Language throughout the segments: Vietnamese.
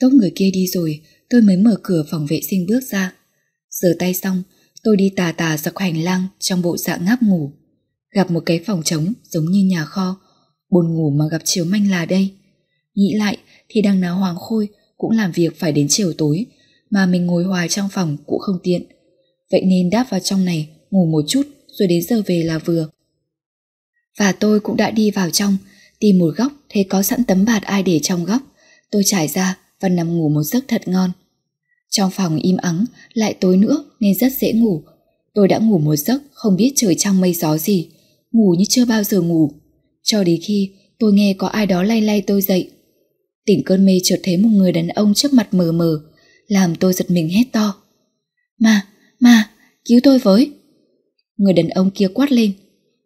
Tốc người kia đi rồi, tôi mới mở cửa phòng vệ sinh bước ra. Rửa tay xong, tôi đi tà tà dọc hành lang trong bộ dạng ngáp ngủ. Gặp một cái phòng trống giống như nhà kho, buồn ngủ mà gặp chiếu manh là đây. Nghĩ lại thì đằng nào Hoàng Khôi cũng làm việc phải đến chiều tối, mà mình ngồi hoài trong phòng cũng không tiện. Vậy nên đáp vào trong này, ngủ một chút rồi đến giờ về là vừa. Và tôi cũng đã đi vào trong, tìm một góc thấy có sẵn tấm bạt ai để trong góc. Tôi trải ra và nằm ngủ một giấc thật ngon. Trong phòng im ắng, lại tối nữa nên rất dễ ngủ. Tôi đã ngủ một giấc không biết trời trăng mây gió gì, ngủ như chưa bao giờ ngủ. Cho đến khi tôi nghe có ai đó lay lay tôi dậy. Tỉnh cơn mê chợt thấy một người đàn ông trước mặt mờ mờ, làm tôi giật mình hét to. Mà, mà, cứu tôi với. Người đàn ông kia quát lên.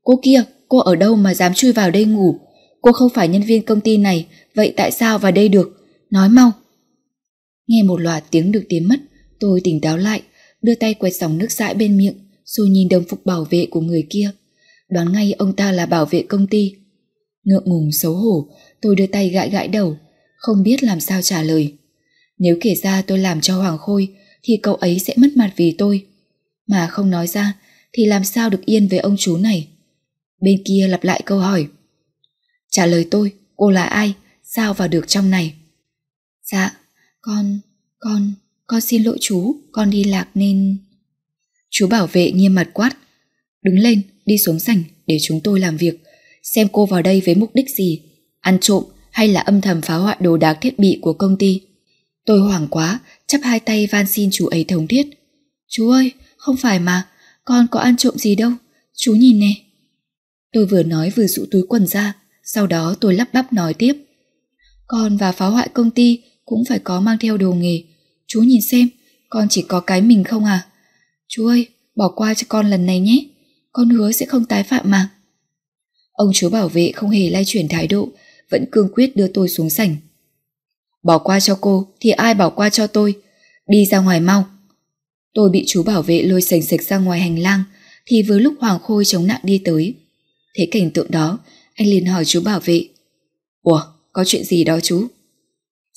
Cô kia, cô ở đâu mà dám chui vào đây ngủ? Cô không phải nhân viên công ty này, vậy tại sao vào đây được? Nói mau. Nghe một loạt tiếng được tiếng mất, tôi tỉnh táo lại, đưa tay quẹt dòng nước dãi bên miệng, rồi nhìn đồng phục bảo vệ của người kia. Đoán ngay ông ta là bảo vệ công ty. Ngượng ngùng xấu hổ, tôi đưa tay gãi gãi đầu, không biết làm sao trả lời. Nếu kể ra tôi làm cho Hoàng Khôi, thì cậu ấy sẽ mất mặt vì tôi. Mà không nói ra, thì làm sao được yên với ông chú này? Bên kia lặp lại câu hỏi. Trả lời tôi, cô là ai? Sao vào được trong này? Dạ, con, con, con xin lỗi chú, con đi lạc nên... Chú bảo vệ nghiêm mặt quát. Đứng lên, đi xuống sảnh để chúng tôi làm việc. Xem cô vào đây với mục đích gì? Ăn trộm hay là âm thầm phá hoại đồ đạc thiết bị của công ty? Tôi hoảng quá, chắp hai tay van xin chú ấy thống thiết. Chú ơi, không phải mà, con có ăn trộm gì đâu, chú nhìn nè. Tôi vừa nói vừa rũ túi quần ra, sau đó tôi lắp bắp nói tiếp. Con và phá hoại công ty cũng phải có mang theo đồ nghề. Chú nhìn xem, con chỉ có cái mình không à? Chú ơi, bỏ qua cho con lần này nhé. Con hứa sẽ không tái phạm mà. Ông chú bảo vệ không hề lay chuyển thái độ, vẫn cương quyết đưa tôi xuống sảnh. Bỏ qua cho cô thì ai bỏ qua cho tôi? Đi ra ngoài mau. Tôi bị chú bảo vệ lôi sành sạch ra ngoài hành lang, thì vừa lúc Hoàng Khôi chống nặng đi tới. thế cảnh tượng đó, anh liền hỏi chú bảo vệ. Ủa, có chuyện gì đó chú?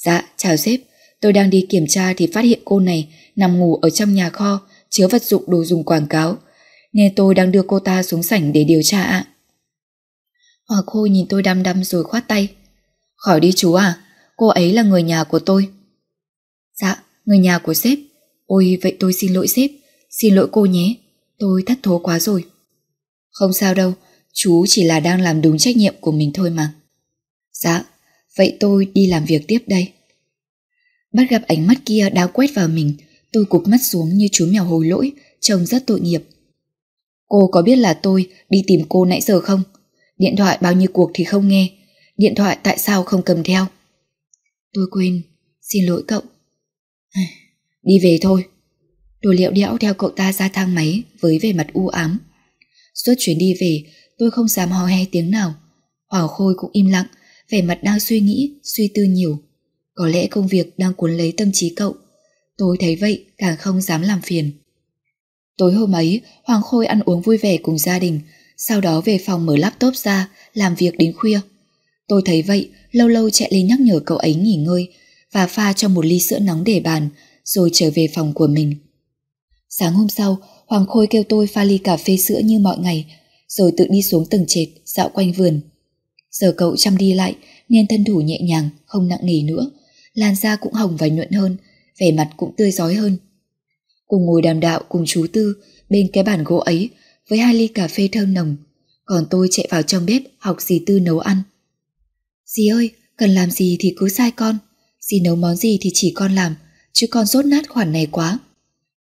Dạ, chào sếp, tôi đang đi kiểm tra thì phát hiện cô này nằm ngủ ở trong nhà kho, chứa vật dụng đồ dùng quảng cáo, nên tôi đang đưa cô ta xuống sảnh để điều tra ạ. Hòa Khôi nhìn tôi đăm đăm rồi khoát tay. Khỏi đi chú à, cô ấy là người nhà của tôi. Dạ, người nhà của sếp. Ôi, vậy tôi xin lỗi sếp, xin lỗi cô nhé, tôi thất thố quá rồi. Không sao đâu, chú chỉ là đang làm đúng trách nhiệm của mình thôi mà. Dạ, vậy tôi đi làm việc tiếp đây. Bắt gặp ánh mắt kia đáo quét vào mình, tôi cục mắt xuống như chú mèo hồi lỗi, trông rất tội nghiệp. Cô có biết là tôi đi tìm cô nãy giờ không? Điện thoại bao nhiêu cuộc thì không nghe, điện thoại tại sao không cầm theo? Tôi quên, xin lỗi cậu. Đi về thôi. Tôi liệu đẽo theo cậu ta ra thang máy với vẻ mặt u ám. Suốt chuyến đi về, tôi không dám hò he tiếng nào. Hỏa Khôi cũng im lặng, vẻ mặt đang suy nghĩ, suy tư nhiều. Có lẽ công việc đang cuốn lấy tâm trí cậu. Tôi thấy vậy càng không dám làm phiền. Tối hôm ấy, Hoàng Khôi ăn uống vui vẻ cùng gia đình, sau đó về phòng mở laptop ra, làm việc đến khuya. Tôi thấy vậy, lâu lâu chạy lên nhắc nhở cậu ấy nghỉ ngơi và pha cho một ly sữa nóng để bàn, rồi trở về phòng của mình. Sáng hôm sau, Hoàng Khôi kêu tôi pha ly cà phê sữa như mọi ngày, rồi tự đi xuống tầng trệt, dạo quanh vườn. Giờ cậu chăm đi lại, nên thân thủ nhẹ nhàng, không nặng nề nữa. Làn da cũng hồng và nhuận hơn, vẻ mặt cũng tươi giói hơn. Cùng ngồi đàm đạo cùng chú Tư bên cái bàn gỗ ấy với hai ly cà phê thơm nồng, còn tôi chạy vào trong bếp học dì Tư nấu ăn. Dì ơi, cần làm gì thì cứ sai con, dì nấu món gì thì chỉ con làm, chứ con rốt nát khoản này quá.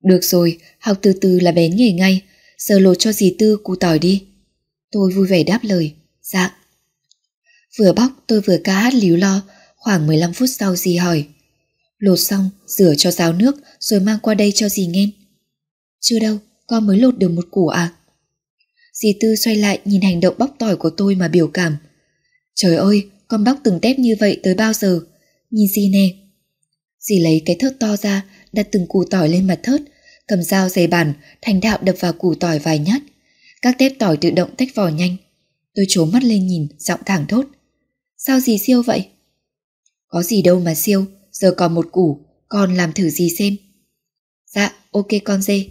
Được rồi, học từ từ là bén nghề ngay, giờ lột cho dì Tư củ tỏi đi. Tôi vui vẻ đáp lời, dạ. Vừa bóc tôi vừa ca hát líu lo, khoảng 15 phút sau dì hỏi. Lột xong, rửa cho ráo nước rồi mang qua đây cho dì nghe. Chưa đâu, con mới lột được một củ à. Dì Tư xoay lại nhìn hành động bóc tỏi của tôi mà biểu cảm. Trời ơi, con bóc từng tép như vậy tới bao giờ? Nhìn dì nè. Dì lấy cái thớt to ra, đặt từng củ tỏi lên mặt thớt, cầm dao dày bản, thành đạo đập vào củ tỏi vài nhát. Các tép tỏi tự động tách vỏ nhanh. Tôi trố mắt lên nhìn, giọng thẳng thốt. Sao dì siêu vậy? Có gì đâu mà siêu, giờ còn một củ, con làm thử gì xem. Dạ, ok con dê.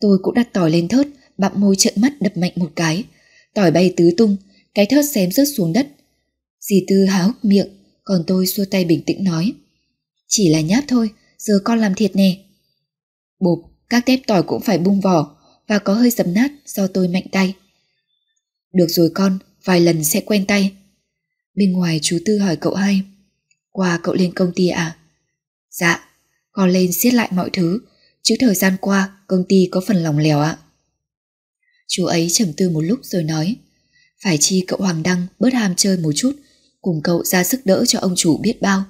Tôi cũng đặt tỏi lên thớt, bặm môi trợn mắt đập mạnh một cái. Tỏi bay tứ tung, cái thớt xém rớt xuống đất. Dì Tư há hốc miệng, còn tôi xua tay bình tĩnh nói. Chỉ là nháp thôi, giờ con làm thiệt nè. Bộp, các tép tỏi cũng phải bung vỏ và có hơi dầm nát do tôi mạnh tay. Được rồi con, vài lần sẽ quen tay. Bên ngoài chú Tư hỏi cậu hai. Qua cậu lên công ty à? Dạ, con lên siết lại mọi thứ, chứ thời gian qua công ty có phần lòng lèo ạ. Chú ấy trầm tư một lúc rồi nói, phải chi cậu Hoàng Đăng bớt ham chơi một chút, cùng cậu ra sức đỡ cho ông chủ biết bao.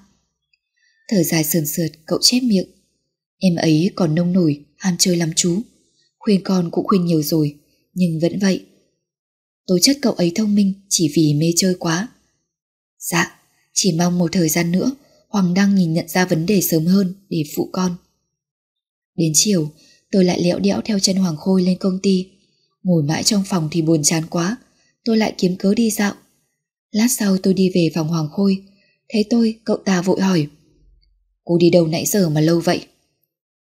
Thở dài sườn sượt, cậu chép miệng. Em ấy còn nông nổi, ham chơi lắm chú. Khuyên con cũng khuyên nhiều rồi, nhưng vẫn vậy. Tố chất cậu ấy thông minh chỉ vì mê chơi quá. Dạ, chỉ mong một thời gian nữa Hoàng Đăng nhìn nhận ra vấn đề sớm hơn để phụ con. Đến chiều, tôi lại lẹo đẽo theo chân Hoàng Khôi lên công ty. Ngồi mãi trong phòng thì buồn chán quá, tôi lại kiếm cớ đi dạo. Lát sau tôi đi về phòng Hoàng Khôi, thấy tôi cậu ta vội hỏi. Cô đi đâu nãy giờ mà lâu vậy?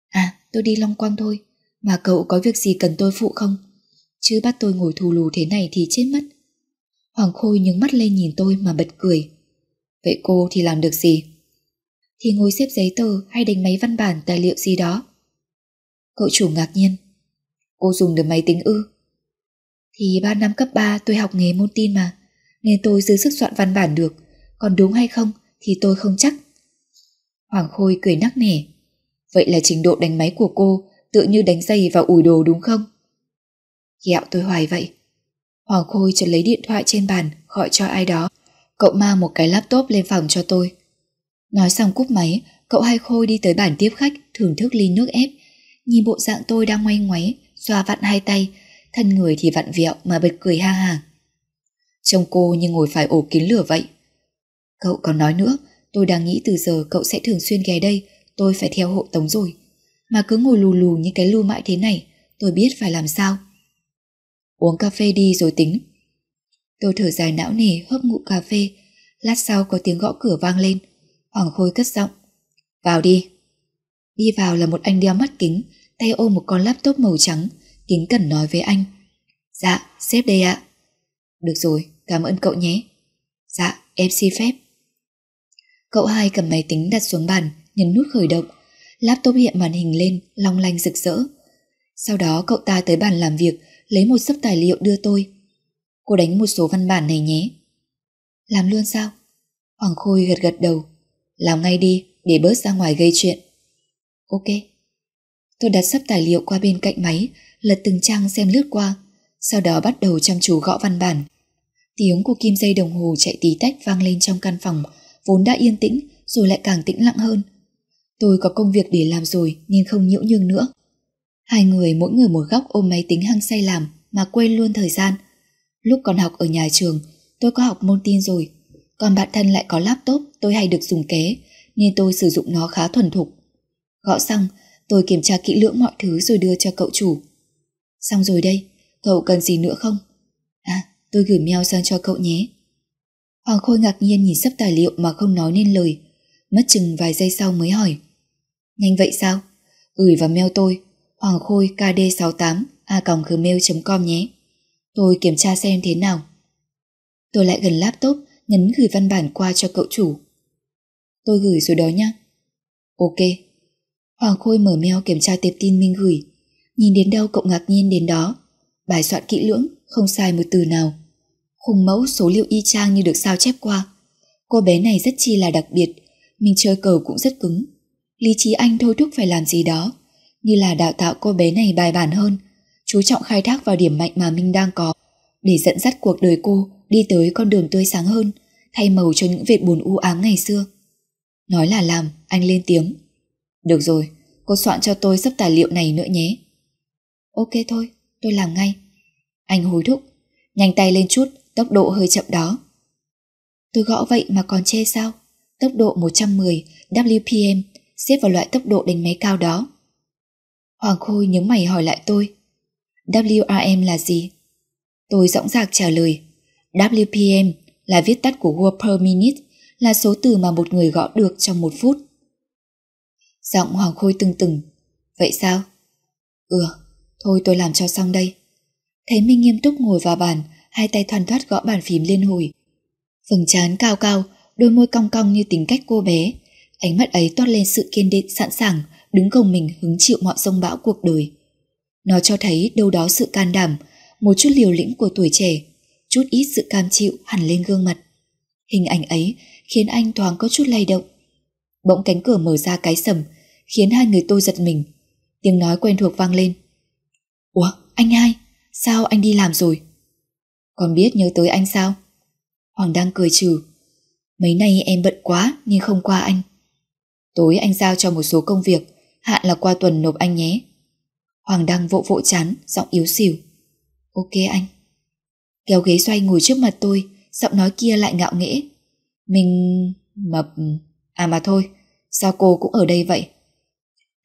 À, tôi đi long quang thôi, mà cậu có việc gì cần tôi phụ không? Chứ bắt tôi ngồi thù lù thế này thì chết mất. Hoàng Khôi nhướng mắt lên nhìn tôi mà bật cười. Vậy cô thì làm được gì? Thì ngồi xếp giấy tờ hay đánh máy văn bản tài liệu gì đó. Cậu chủ ngạc nhiên. Cô dùng được máy tính ư? Thì 3 năm cấp 3 tôi học nghề môn tin mà, nên tôi dư sức soạn văn bản được, còn đúng hay không thì tôi không chắc. Hoàng Khôi cười nắc nẻ. Vậy là trình độ đánh máy của cô tự như đánh giày vào ủi đồ đúng không? Gẹo tôi hoài vậy. Hoàng Khôi chợt lấy điện thoại trên bàn gọi cho ai đó. Cậu mang một cái laptop lên phòng cho tôi. Nói xong cúp máy, cậu hai Khôi đi tới bàn tiếp khách thưởng thức ly nước ép. Nhìn bộ dạng tôi đang ngoay ngoáy, xoa vặn hai tay, thân người thì vặn vẹo mà bật cười ha hà. Trông cô như ngồi phải ổ kín lửa vậy. Cậu còn nói nữa, tôi đang nghĩ từ giờ cậu sẽ thường xuyên ghé đây, tôi phải theo hộ tống rồi. Mà cứ ngồi lù lù như cái lưu mãi thế này, tôi biết phải làm sao. Uống cà phê đi rồi tính. Tôi thở dài não nề hớp ngụ cà phê. Lát sau có tiếng gõ cửa vang lên. Hoàng Khôi cất giọng. Vào đi. Đi vào là một anh đeo mắt kính, tay ôm một con laptop màu trắng, kính cẩn nói với anh. Dạ, sếp đây ạ. Được rồi, cảm ơn cậu nhé. Dạ, em xin phép. Cậu hai cầm máy tính đặt xuống bàn, nhấn nút khởi động. Laptop hiện màn hình lên, long lanh rực rỡ. Sau đó cậu ta tới bàn làm việc, lấy một sấp tài liệu đưa tôi. Cô đánh một số văn bản này nhé. Làm luôn sao? Hoàng Khôi gật gật đầu. Làm ngay đi, để bớt ra ngoài gây chuyện. Ok. Tôi đặt sắp tài liệu qua bên cạnh máy, lật từng trang xem lướt qua, sau đó bắt đầu chăm chú gõ văn bản. Tiếng của kim dây đồng hồ chạy tí tách vang lên trong căn phòng, vốn đã yên tĩnh rồi lại càng tĩnh lặng hơn. Tôi có công việc để làm rồi nên không nhiễu nhương nữa. Hai người mỗi người một góc ôm máy tính hăng say làm mà quên luôn thời gian. Lúc còn học ở nhà trường, tôi có học môn tin rồi. Còn bạn thân lại có laptop tôi hay được dùng ké, nên tôi sử dụng nó khá thuần thục. Gõ xong, tôi kiểm tra kỹ lưỡng mọi thứ rồi đưa cho cậu chủ. Xong rồi đây, cậu cần gì nữa không? À, tôi gửi mail sang cho cậu nhé. Hoàng Khôi ngạc nhiên nhìn sắp tài liệu mà không nói nên lời. Mất chừng vài giây sau mới hỏi. Nhanh vậy sao? Gửi vào mail tôi, hoàng khôi kd68 a gmail.com nhé. Tôi kiểm tra xem thế nào. Tôi lại gần laptop, nhấn gửi văn bản qua cho cậu chủ. Tôi gửi rồi đó nhá. Ok. Hoàng Khôi mở mail kiểm tra tệp tin mình gửi. Nhìn đến đâu cậu ngạc nhiên đến đó. Bài soạn kỹ lưỡng, không sai một từ nào. Khung mẫu số liệu y chang như được sao chép qua. Cô bé này rất chi là đặc biệt, mình chơi cờ cũng rất cứng. Lý trí anh thôi thúc phải làm gì đó, như là đào tạo cô bé này bài bản hơn, chú trọng khai thác vào điểm mạnh mà Minh đang có, để dẫn dắt cuộc đời cô đi tới con đường tươi sáng hơn, thay màu cho những vệt buồn u ám ngày xưa. Nói là làm, anh lên tiếng. Được rồi, cô soạn cho tôi sắp tài liệu này nữa nhé. Ok thôi, tôi làm ngay. Anh hối thúc, nhanh tay lên chút, tốc độ hơi chậm đó. Tôi gõ vậy mà còn chê sao? Tốc độ 110 WPM xếp vào loại tốc độ đánh máy cao đó. Hoàng Khôi nhớ mày hỏi lại tôi. WRM là gì? Tôi dõng dạc trả lời. WPM là viết tắt của word per minute, là số từ mà một người gõ được trong một phút. Giọng Hoàng Khôi từng từng. Vậy sao? Ừ, thôi tôi làm cho xong đây. Thấy Minh nghiêm túc ngồi vào bàn, hai tay thoăn thoát gõ bàn phím liên hồi. Phần chán cao cao, đôi môi cong cong như tính cách cô bé. Ánh mắt ấy toát lên sự kiên định sẵn sàng, đứng cùng mình hứng chịu mọi sông bão cuộc đời. Nó cho thấy đâu đó sự can đảm, một chút liều lĩnh của tuổi trẻ, chút ít sự cam chịu hẳn lên gương mặt. Hình ảnh ấy khiến anh thoáng có chút lay động. Bỗng cánh cửa mở ra cái sầm, khiến hai người tôi giật mình. Tiếng nói quen thuộc vang lên. Ủa, anh hai, sao anh đi làm rồi? Còn biết nhớ tới anh sao? Hoàng đang cười trừ. Mấy nay em bận quá nhưng không qua anh. Tối anh giao cho một số công việc, hạn là qua tuần nộp anh nhé. Hoàng Đăng vỗ vỗ chán, giọng yếu xỉu. Ok anh. Kéo ghế xoay ngồi trước mặt tôi, giọng nói kia lại ngạo nghễ. Mình... mập... À mà thôi, sao cô cũng ở đây vậy?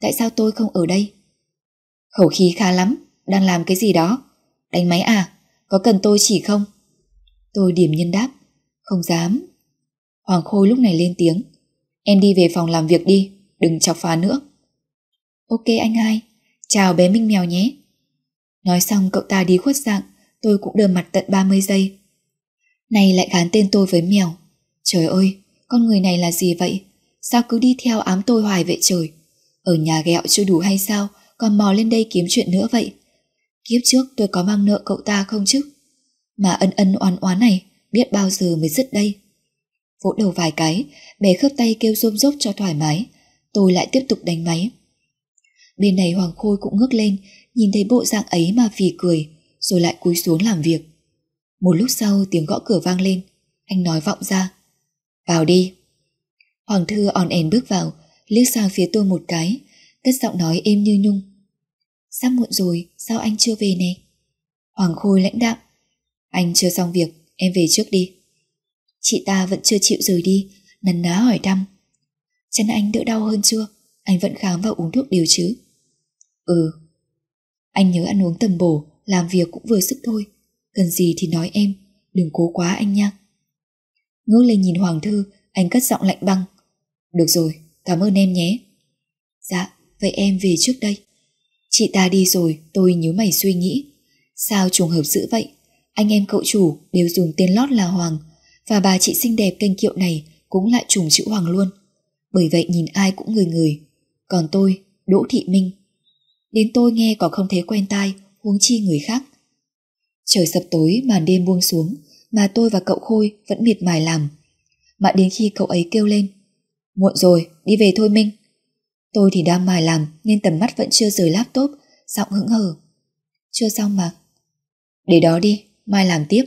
Tại sao tôi không ở đây? Khẩu khí khá lắm, đang làm cái gì đó? Đánh máy à? Có cần tôi chỉ không? Tôi điểm nhân đáp. Không dám. Hoàng Khôi lúc này lên tiếng. Em đi về phòng làm việc đi, đừng chọc phá nữa. Ok anh hai, chào bé Minh Mèo nhé. Nói xong cậu ta đi khuất dạng, tôi cũng đờ mặt tận 30 giây. Này lại gán tên tôi với mèo. Trời ơi, con người này là gì vậy? Sao cứ đi theo ám tôi hoài vậy trời? Ở nhà ghẹo chưa đủ hay sao, còn mò lên đây kiếm chuyện nữa vậy? Kiếp trước tôi có mang nợ cậu ta không chứ? Mà ân ân oán oán này, biết bao giờ mới dứt đây? Vỗ đầu vài cái, bé khớp tay kêu rôm rốp cho thoải mái. Tôi lại tiếp tục đánh máy. Bên này Hoàng Khôi cũng ngước lên, nhìn thấy bộ dạng ấy mà phì cười, rồi lại cúi xuống làm việc. Một lúc sau tiếng gõ cửa vang lên, anh nói vọng ra. Vào đi. Hoàng Thư on end bước vào, liếc sang phía tôi một cái, cất giọng nói êm như nhung. Sắp muộn rồi, sao anh chưa về nè? Hoàng Khôi lãnh đạm. Anh chưa xong việc, em về trước đi. Chị ta vẫn chưa chịu rời đi, nần ná hỏi thăm. Chân anh đỡ đau hơn chưa? Anh vẫn khám và uống thuốc điều chứ? Ừ. Anh nhớ ăn uống tầm bổ, làm việc cũng vừa sức thôi. Cần gì thì nói em, đừng cố quá anh nha. Ngước lên nhìn Hoàng Thư, anh cất giọng lạnh băng. Được rồi, cảm ơn em nhé. Dạ, vậy em về trước đây. Chị ta đi rồi, tôi nhớ mày suy nghĩ. Sao trùng hợp dữ vậy? Anh em cậu chủ đều dùng tên lót là Hoàng, và bà chị xinh đẹp kênh kiệu này cũng lại trùng chữ Hoàng luôn. Bởi vậy nhìn ai cũng người người. Còn tôi, Đỗ Thị Minh. Đến tôi nghe còn không thấy quen tai, huống chi người khác. Trời sập tối màn đêm buông xuống, mà tôi và cậu Khôi vẫn miệt mài làm. mà đến khi cậu ấy kêu lên. Muộn rồi, đi về thôi Minh. Tôi thì đang mài làm nên tầm mắt vẫn chưa rời laptop, giọng hững hờ. Chưa xong mà. Để đó đi, mai làm tiếp.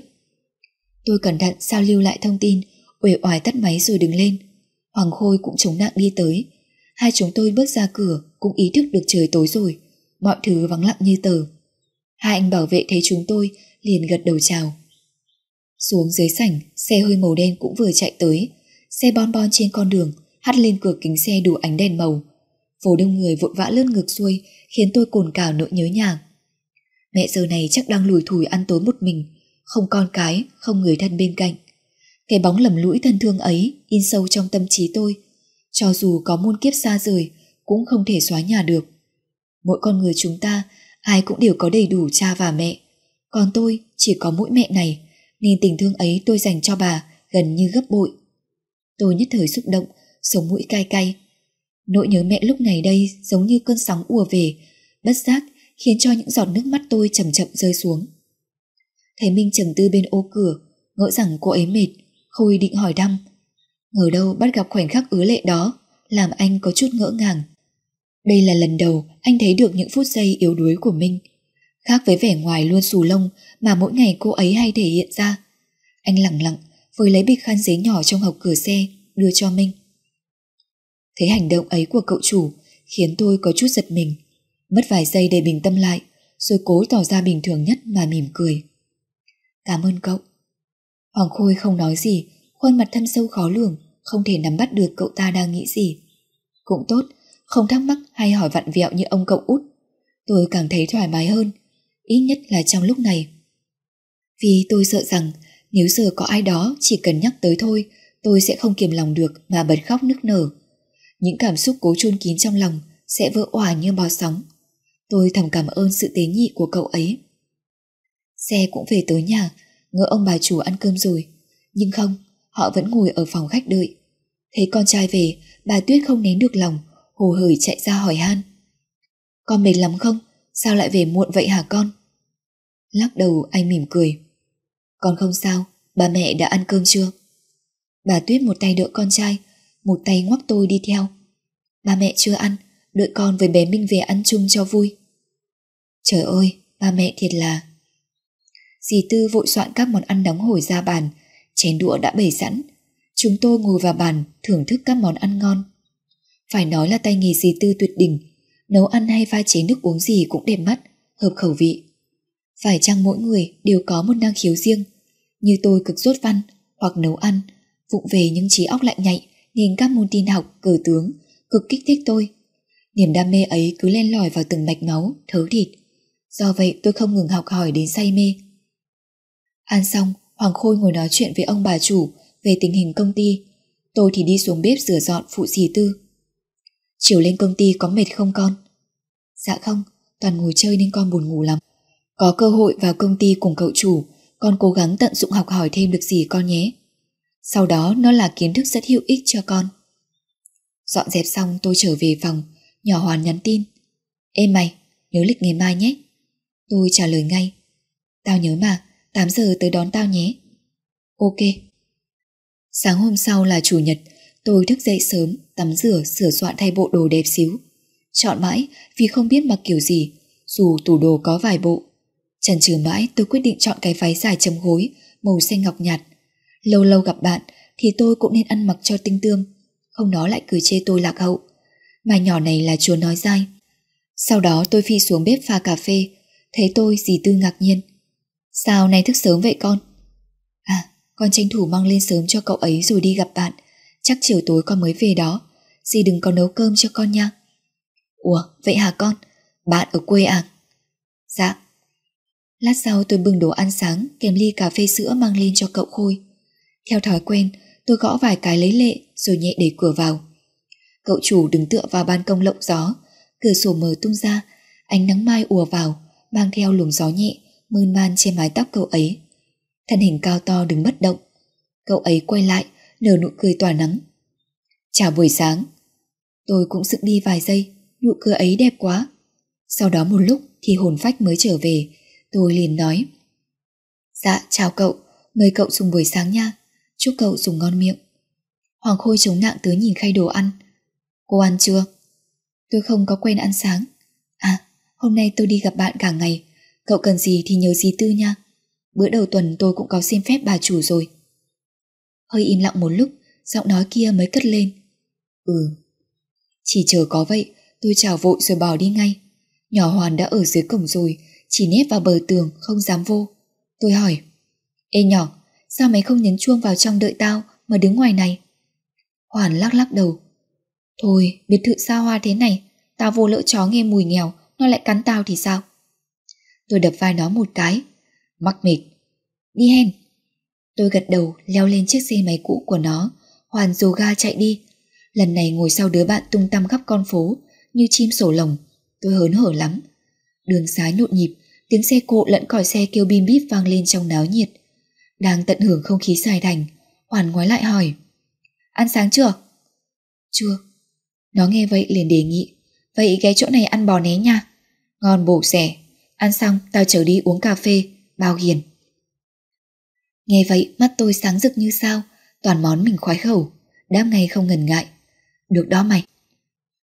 Tôi cẩn thận sao lưu lại thông tin, uể oải tắt máy rồi đứng lên. Hoàng Khôi cũng chống nặng đi tới. Hai chúng tôi bước ra cửa cũng ý thức được trời tối rồi, mọi thứ vắng lặng như tờ. Hai anh bảo vệ thấy chúng tôi liền gật đầu chào. Xuống dưới sảnh, xe hơi màu đen cũng vừa chạy tới. Xe bon bon trên con đường, hắt lên cửa kính xe đủ ánh đèn màu. Phố đông người vội vã lướt ngược xuôi, khiến tôi cồn cào nỗi nhớ nhà. Mẹ giờ này chắc đang lùi thủi ăn tối một mình, không con cái, không người thân bên cạnh. Cái bóng lầm lũi thân thương ấy in sâu trong tâm trí tôi. Cho dù có muôn kiếp xa rời, cũng không thể xóa nhà được. Mỗi con người chúng ta, ai cũng đều có đầy đủ cha và mẹ. Còn tôi chỉ có mỗi mẹ này, nên tình thương ấy tôi dành cho bà gần như gấp bội. Tôi nhất thời xúc động, sống mũi cay cay. Nỗi nhớ mẹ lúc này đây giống như cơn sóng ùa về, bất giác khiến cho những giọt nước mắt tôi chậm chậm rơi xuống. Thấy Minh trầm tư bên ô cửa, ngỡ rằng cô ấy mệt, Khôi định hỏi thăm. Ngờ đâu bắt gặp khoảnh khắc ứa lệ đó, làm anh có chút ngỡ ngàng. Đây là lần đầu anh thấy được những phút giây yếu đuối của Minh. Khác với vẻ ngoài luôn xù lông mà mỗi ngày cô ấy hay thể hiện ra. Anh lặng lặng với lấy bịch khăn giấy nhỏ trong hộc cửa xe đưa cho Minh. Thấy hành động ấy của cậu chủ khiến tôi có chút giật mình. Mất vài giây để bình tâm lại rồi cố tỏ ra bình thường nhất mà mỉm cười. Cảm ơn cậu. Hoàng Khôi không nói gì, khuôn mặt thâm sâu khó lường, không thể nắm bắt được cậu ta đang nghĩ gì. Cũng tốt, không thắc mắc hay hỏi vặn vẹo như ông cậu út. Tôi cảm thấy thoải mái hơn, ít nhất là trong lúc này. Vì tôi sợ rằng nếu giờ có ai đó chỉ cần nhắc tới thôi, tôi sẽ không kiềm lòng được mà bật khóc nức nở. Những cảm xúc cố chôn kín trong lòng sẽ vỡ òa như bò sóng. Tôi thầm cảm ơn sự tế nhị của cậu ấy. Xe cũng về tới nhà, ngỡ ông bà chủ ăn cơm rồi. Nhưng không, họ vẫn ngồi ở phòng khách đợi. Thấy con trai về, bà Tuyết không nén được lòng, hồ hởi chạy ra hỏi han. Con mệt lắm không? Sao lại về muộn vậy hả con? Lắc đầu anh mỉm cười. Con không sao, bà mẹ đã ăn cơm chưa? Bà Tuyết một tay đỡ con trai, một tay ngoắc tôi đi theo. Ba mẹ chưa ăn, đợi con với bé Minh về ăn chung cho vui. Trời ơi, ba mẹ thiệt là... Dì Tư vội soạn các món ăn nóng hổi ra bàn, chén đũa đã bày sẵn. Chúng tôi ngồi vào bàn thưởng thức các món ăn ngon. Phải nói là tay nghề dì Tư tuyệt đỉnh, nấu ăn hay pha chế nước uống gì cũng đẹp mắt, hợp khẩu vị. Phải chăng mỗi người đều có một năng khiếu riêng, như tôi cực rốt văn hoặc nấu ăn, vụng về nhưng trí óc lạnh nhạy nên các môn tin học, cờ tướng cực kích thích tôi. Niềm đam mê ấy cứ len lỏi vào từng mạch máu, thớ thịt. Do vậy tôi không ngừng học hỏi đến say mê. Ăn xong, Hoàng Khôi ngồi nói chuyện với ông bà chủ về tình hình công ty. Tôi thì đi xuống bếp rửa dọn phụ dì tư. Chiều lên công ty có mệt không con? Dạ không, toàn ngồi chơi nên con buồn ngủ lắm. Có cơ hội vào công ty cùng cậu chủ, con cố gắng tận dụng học hỏi thêm được gì con nhé. Sau đó nó là kiến thức rất hữu ích cho con. Dọn dẹp xong tôi trở về phòng, nhỏ Hoàn nhắn tin. Ê mày, nhớ lịch ngày mai nhé. Tôi trả lời ngay. Tao nhớ mà, 8 giờ tới đón tao nhé. Ok. Sáng hôm sau là chủ nhật, tôi thức dậy sớm, tắm rửa, sửa soạn thay bộ đồ đẹp xíu. Chọn mãi vì không biết mặc kiểu gì, dù tủ đồ có vài bộ. Chần chừ mãi tôi quyết định chọn cái váy dài chấm gối, màu xanh ngọc nhạt. Lâu lâu gặp bạn thì tôi cũng nên ăn mặc cho tinh tương, không nó lại cười chê tôi lạc hậu. Mà nhỏ này là chúa nói dai. Sau đó tôi phi xuống bếp pha cà phê, thấy tôi dì tư ngạc nhiên. Sao nay thức sớm vậy con? À, con tranh thủ mang lên sớm cho cậu ấy rồi đi gặp bạn. Chắc chiều tối con mới về đó. Dì đừng có nấu cơm cho con nha. Ủa, vậy hả con? Bạn ở quê à? Dạ. Lát sau tôi bưng đồ ăn sáng kèm ly cà phê sữa mang lên cho cậu Khôi. Theo thói quen, tôi gõ vài cái lấy lệ rồi nhẹ đẩy cửa vào. Cậu chủ đứng tựa vào ban công lộng gió, cửa sổ mở tung ra, ánh nắng mai ùa vào, mang theo luồng gió nhẹ, mơn man trên mái tóc cậu ấy. Thân hình cao to đứng bất động. Cậu ấy quay lại, nở nụ cười tỏa nắng. Chào buổi sáng. Tôi cũng sững đi vài giây, nụ cười ấy đẹp quá. Sau đó một lúc thì hồn phách mới trở về, tôi liền nói. Dạ, chào cậu, mời cậu dùng buổi sáng nha, chúc cậu dùng ngon miệng. Hoàng Khôi chống nạng tới nhìn khay đồ ăn. Cô ăn chưa? Tôi không có quen ăn sáng. À, hôm nay tôi đi gặp bạn cả ngày. Cậu cần gì thì nhớ gì tư nha. Bữa đầu tuần tôi cũng có xin phép bà chủ rồi. Hơi im lặng một lúc, giọng nói kia mới cất lên. Ừ. Chỉ chờ có vậy, tôi chào vội rồi bỏ đi ngay. Nhỏ Hoàn đã ở dưới cổng rồi, chỉ nép vào bờ tường, không dám vô. Tôi hỏi. Ê nhỏ, sao mày không nhấn chuông vào trong đợi tao mà đứng ngoài này? Hoàn lắc lắc đầu. Thôi, biệt thự xa hoa thế này, tao vô lỡ chó nghe mùi nghèo, nó lại cắn tao thì sao? Tôi đập vai nó một cái. Mắc mệt. Đi hen. Tôi gật đầu leo lên chiếc xe máy cũ của nó, hoàn dù ga chạy đi. Lần này ngồi sau đứa bạn tung tăm khắp con phố, như chim sổ lồng. Tôi hớn hở lắm. Đường xá nhộn nhịp, tiếng xe cộ lẫn còi xe kêu bim bíp vang lên trong náo nhiệt. Đang tận hưởng không khí xài thành, Hoàn ngoái lại hỏi. Ăn sáng chưa? Chưa. Nó nghe vậy liền đề nghị. Vậy ghé chỗ này ăn bò né nha. Ngon bổ rẻ. Ăn xong tao chở đi uống cà phê, bao hiền. Nghe vậy mắt tôi sáng rực như sao, toàn món mình khoái khẩu, đáp ngay không ngần ngại. Được đó mày.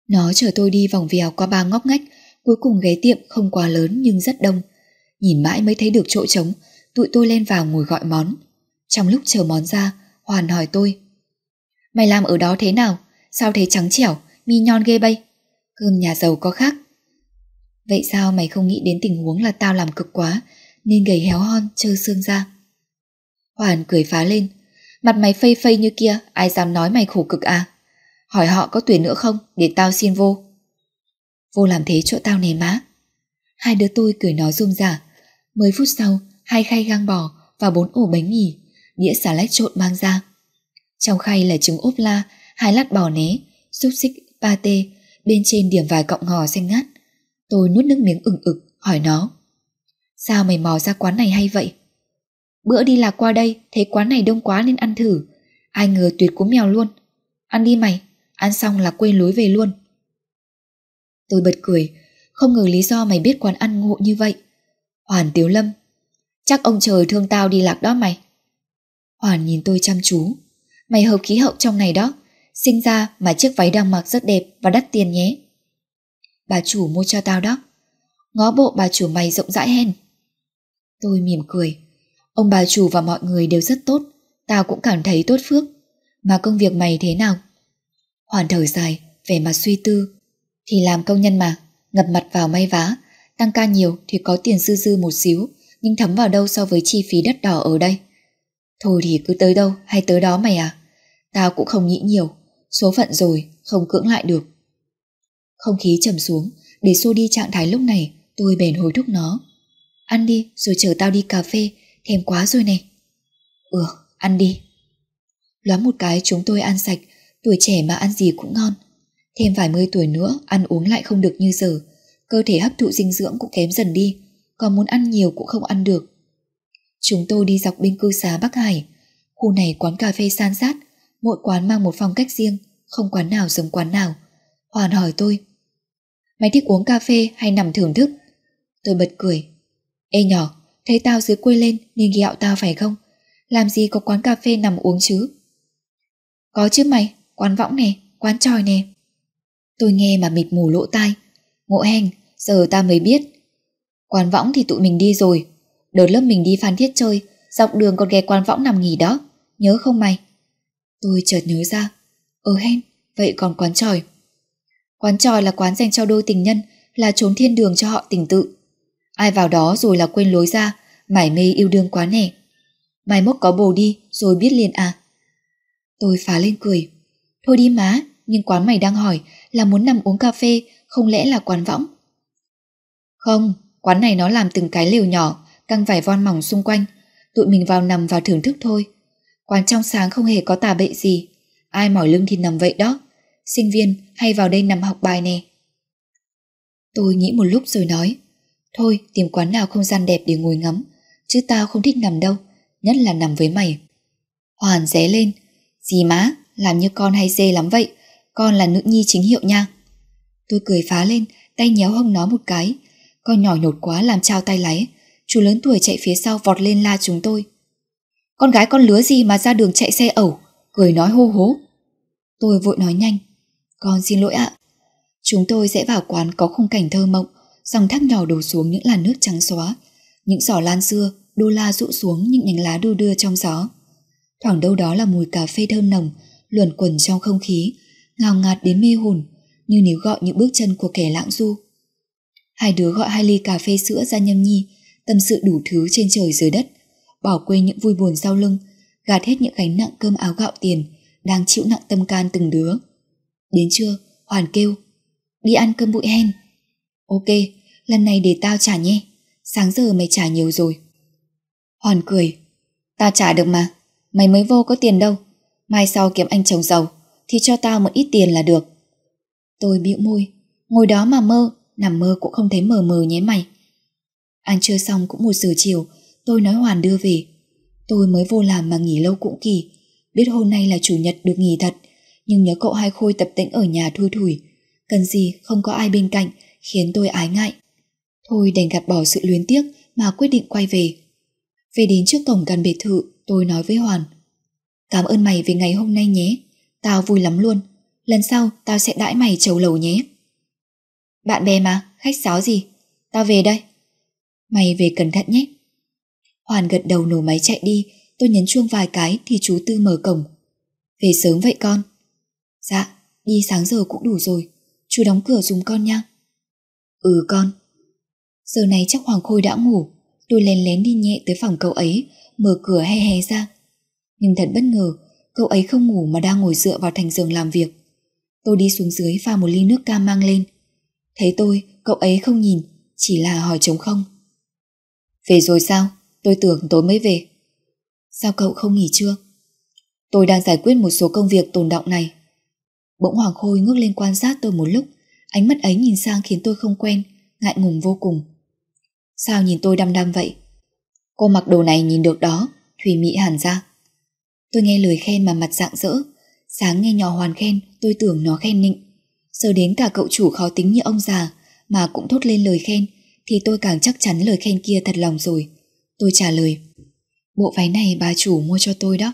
Nó chở tôi đi vòng vèo qua ba ngóc ngách, cuối cùng ghé tiệm không quá lớn nhưng rất đông. Nhìn mãi mới thấy được chỗ trống, tụi tôi lên vào ngồi gọi món. Trong lúc chờ món ra, Hoàn hỏi tôi. Mày làm ở đó thế nào? Sao thấy trắng trẻo, mi nhon ghê bay? Cơm nhà giàu có khác. Vậy sao mày không nghĩ đến tình huống là tao làm cực quá, nên gầy héo hon, trơ xương ra? Hoàn cười phá lên. Mặt mày phây phây như kia, ai dám nói mày khổ cực à? Hỏi họ có tuyển nữa không, để tao xin vô. Vô làm thế chỗ tao nề má. Hai đứa tôi cười nói rôm rả. Mười phút sau, hai khay gang bò và bốn ổ bánh mì, đĩa xà lách trộn mang ra. Trong khay là trứng ốp la, hai lát bò né, xúc xích, pate, bên trên điểm vài cọng ngò xanh ngắt. Tôi nuốt nước miếng ửng ực, hỏi nó. Sao mày mò ra quán này hay vậy? Bữa đi lạc qua đây, thấy quán này đông quá nên ăn thử. Ai ngờ tuyệt cú mèo luôn. Ăn đi mày, ăn xong là quên lối về luôn. Tôi bật cười, không ngờ lý do mày biết quán ăn ngộ như vậy. Hoàn Tiếu Lâm, chắc ông trời thương tao đi lạc đó mày. Hoàn nhìn tôi chăm chú, mày hợp khí hậu trong này đó, sinh ra mà chiếc váy đang mặc rất đẹp và đắt tiền nhé. Bà chủ mua cho tao đó. Ngó bộ bà chủ mày rộng rãi hen. Tôi mỉm cười. Ông bà chủ và mọi người đều rất tốt, tao cũng cảm thấy tốt phước. Mà công việc mày thế nào? Hoàn thở dài, vẻ mặt suy tư. Thì làm công nhân mà, ngập mặt vào may vá, tăng ca nhiều thì có tiền dư dư một xíu, nhưng thấm vào đâu so với chi phí đất đỏ ở đây. Thôi thì cứ tới đâu hay tới đó mày à. Tao cũng không nghĩ nhiều, số phận rồi, không cưỡng lại được. Không khí trầm xuống, để xô đi trạng thái lúc này, tôi bèn hối thúc nó. Ăn đi, rồi chờ tao đi cà phê, thèm quá rồi nè. Ừ, ăn đi. Loáng một cái chúng tôi ăn sạch, tuổi trẻ mà ăn gì cũng ngon. Thêm vài mươi tuổi nữa, ăn uống lại không được như giờ, cơ thể hấp thụ dinh dưỡng cũng kém dần đi, còn muốn ăn nhiều cũng không ăn được. Chúng tôi đi dọc bên cư xá Bắc Hải. Khu này quán cà phê san sát, mỗi quán mang một phong cách riêng, không quán nào giống quán nào. Hoàn hỏi tôi, Mày thích uống cà phê hay nằm thưởng thức? Tôi bật cười. Ê nhỏ, thấy tao dưới quê lên nên ghẹo tao phải không? Làm gì có quán cà phê nằm uống chứ? Có chứ mày, quán võng nè, quán tròi nè. Tôi nghe mà mịt mù lỗ tai. Ngộ hèn, giờ ta mới biết. Quán võng thì tụi mình đi rồi. Đợt lớp mình đi Phan Thiết chơi, dọc đường còn ghé quán võng nằm nghỉ đó. Nhớ không mày? Tôi chợt nhớ ra. Ờ hen, vậy còn quán tròi. Quán tròi là quán dành cho đôi tình nhân, là trốn thiên đường cho họ tình tự. Ai vào đó rồi là quên lối ra, mải mê yêu đương quá nẻ. Mai mốt có bồ đi, rồi biết liền à. Tôi phá lên cười. Thôi đi má, nhưng quán mày đang hỏi là muốn nằm uống cà phê, không lẽ là quán võng? Không, quán này nó làm từng cái lều nhỏ, căng vải von mỏng xung quanh. Tụi mình vào nằm và thưởng thức thôi. Quán trong sáng không hề có tà bậy gì. Ai mỏi lưng thì nằm vậy đó. Sinh viên hay vào đây nằm học bài nè. Tôi nghĩ một lúc rồi nói. Thôi tìm quán nào không gian đẹp để ngồi ngắm. Chứ tao không thích nằm đâu. Nhất là nằm với mày. Hoàn ré lên. Gì má, làm như con hay dê lắm vậy. Con là nữ nhi chính hiệu nha. Tôi cười phá lên, tay nhéo hông nó một cái. Con nhỏ nhột quá làm trao tay lái. Chú lớn tuổi chạy phía sau vọt lên la chúng tôi. Con gái con lứa gì mà ra đường chạy xe ẩu, cười nói hô hố. Tôi vội nói nhanh. Con xin lỗi ạ. Chúng tôi sẽ vào quán có khung cảnh thơ mộng, dòng thác nhỏ đổ xuống những làn nước trắng xóa, những giỏ lan xưa, đô la rụ xuống những nhánh lá đu đưa trong gió. Thoảng đâu đó là mùi cà phê thơm nồng, luẩn quẩn trong không khí, ngào ngạt đến mê hồn, như nếu gọi những bước chân của kẻ lãng du. Hai đứa gọi hai ly cà phê sữa ra nhâm nhi, tâm sự đủ thứ trên trời dưới đất, bỏ quên những vui buồn sau lưng, gạt hết những gánh nặng cơm áo gạo tiền, đang chịu nặng tâm can từng đứa. Đến trưa, Hoàn kêu, đi ăn cơm bụi hen. Ok, lần này để tao trả nhé, sáng giờ mày trả nhiều rồi. Hoàn cười, tao trả được mà, mày mới vô có tiền đâu, mai sau kiếm anh chồng giàu thì cho tao một ít tiền là được. Tôi bĩu môi, ngồi đó mà mơ, nằm mơ cũng không thấy mờ mờ nhé mày. Ăn trưa xong cũng một giờ chiều, tôi nói Hoàn đưa về. Tôi mới vô làm mà nghỉ lâu cũng kỳ, biết hôm nay là chủ nhật được nghỉ thật, nhưng nhớ cậu hai khôi tập tĩnh ở nhà thui thủi. Cần gì không có ai bên cạnh khiến tôi ái ngại. Thôi đành gạt bỏ sự luyến tiếc mà quyết định quay về. Về đến trước cổng căn biệt thự, tôi nói với Hoàn. Cảm ơn mày vì ngày hôm nay nhé. Tao vui lắm luôn. Lần sau tao sẽ đãi mày trầu lầu nhé. Bạn bè mà, khách sáo gì? Tao về đây. Mày về cẩn thận nhé. Hoàn gật đầu nổ máy chạy đi, tôi nhấn chuông vài cái thì chú Tư mở cổng. Về sớm vậy con. Dạ, đi sáng giờ cũng đủ rồi, chú đóng cửa dùng con nha. Ừ con. Giờ này chắc Hoàng Khôi đã ngủ, tôi lén lén đi nhẹ tới phòng cậu ấy, mở cửa he he ra. Nhưng thật bất ngờ, cậu ấy không ngủ mà đang ngồi dựa vào thành giường làm việc. Tôi đi xuống dưới pha một ly nước cam mang lên. Thấy tôi, cậu ấy không nhìn, chỉ là hỏi trống không. Về rồi sao? Tôi tưởng tối mới về. Sao cậu không nghỉ chưa? Tôi đang giải quyết một số công việc tồn động này. Bỗng Hoàng Khôi ngước lên quan sát tôi một lúc, ánh mắt ấy nhìn sang khiến tôi không quen, ngại ngùng vô cùng. Sao nhìn tôi đăm đăm vậy? Cô mặc đồ này nhìn được đó, Thùy Mỹ hẳn ra. Tôi nghe lời khen mà mặt dạng dỡ, sáng nghe nhỏ hoàn khen, tôi tưởng nó khen nịnh. Giờ đến cả cậu chủ khó tính như ông già mà cũng thốt lên lời khen, thì tôi càng chắc chắn lời khen kia thật lòng rồi. Tôi trả lời, bộ váy này bà chủ mua cho tôi đó.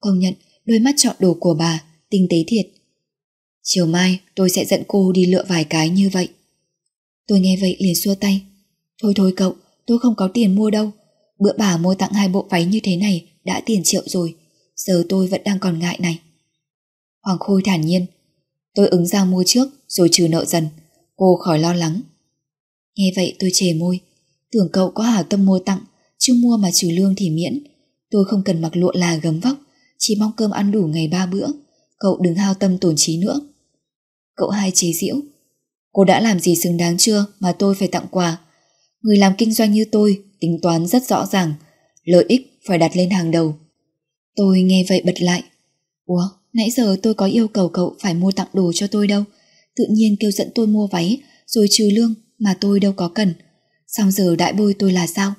Công nhận, đôi mắt chọn đồ của bà, tinh tế thiệt. Chiều mai tôi sẽ dẫn cô đi lựa vài cái như vậy. Tôi nghe vậy liền xua tay. Thôi thôi cậu, tôi không có tiền mua đâu. Bữa bà mua tặng hai bộ váy như thế này đã tiền triệu rồi. Giờ tôi vẫn đang còn ngại này. Hoàng Khôi thản nhiên. Tôi ứng ra mua trước rồi trừ nợ dần. Cô khỏi lo lắng. Nghe vậy tôi chề môi. Tưởng cậu có hảo tâm mua tặng, chứ mua mà trừ lương thì miễn. Tôi không cần mặc lụa là gấm vóc, chỉ mong cơm ăn đủ ngày ba bữa. Cậu đừng hao tâm tổn trí nữa. Cậu hai chế giễu. Cô đã làm gì xứng đáng chưa mà tôi phải tặng quà? Người làm kinh doanh như tôi tính toán rất rõ ràng. Lợi ích phải đặt lên hàng đầu. Tôi nghe vậy bật lại. Ủa, nãy giờ tôi có yêu cầu cậu phải mua tặng đồ cho tôi đâu. Tự nhiên kêu dẫn tôi mua váy rồi trừ lương mà tôi đâu có cần. Xong giờ đại bôi tôi là sao?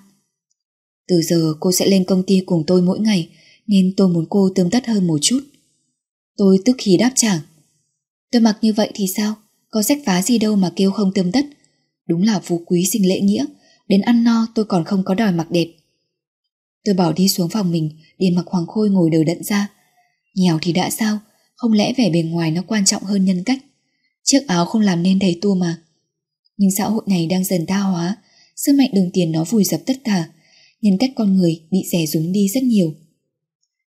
Từ giờ cô sẽ lên công ty cùng tôi mỗi ngày nên tôi muốn cô tươm tất hơn một chút. Tôi tức khí đáp trả. Tôi mặc như vậy thì sao? Có sách phá gì đâu mà kêu không tươm tất. Đúng là phú quý sinh lễ nghĩa. Đến ăn no tôi còn không có đòi mặc đẹp. Tôi bỏ đi xuống phòng mình để mặc Hoàng Khôi ngồi đờ đẫn ra. Nghèo thì đã sao? Không lẽ vẻ bề ngoài nó quan trọng hơn nhân cách? Chiếc áo không làm nên thầy tu mà. Nhưng xã hội này đang dần tha hóa, sức mạnh đồng tiền nó vùi dập tất cả, nhân cách con người bị rẻ rúng đi rất nhiều.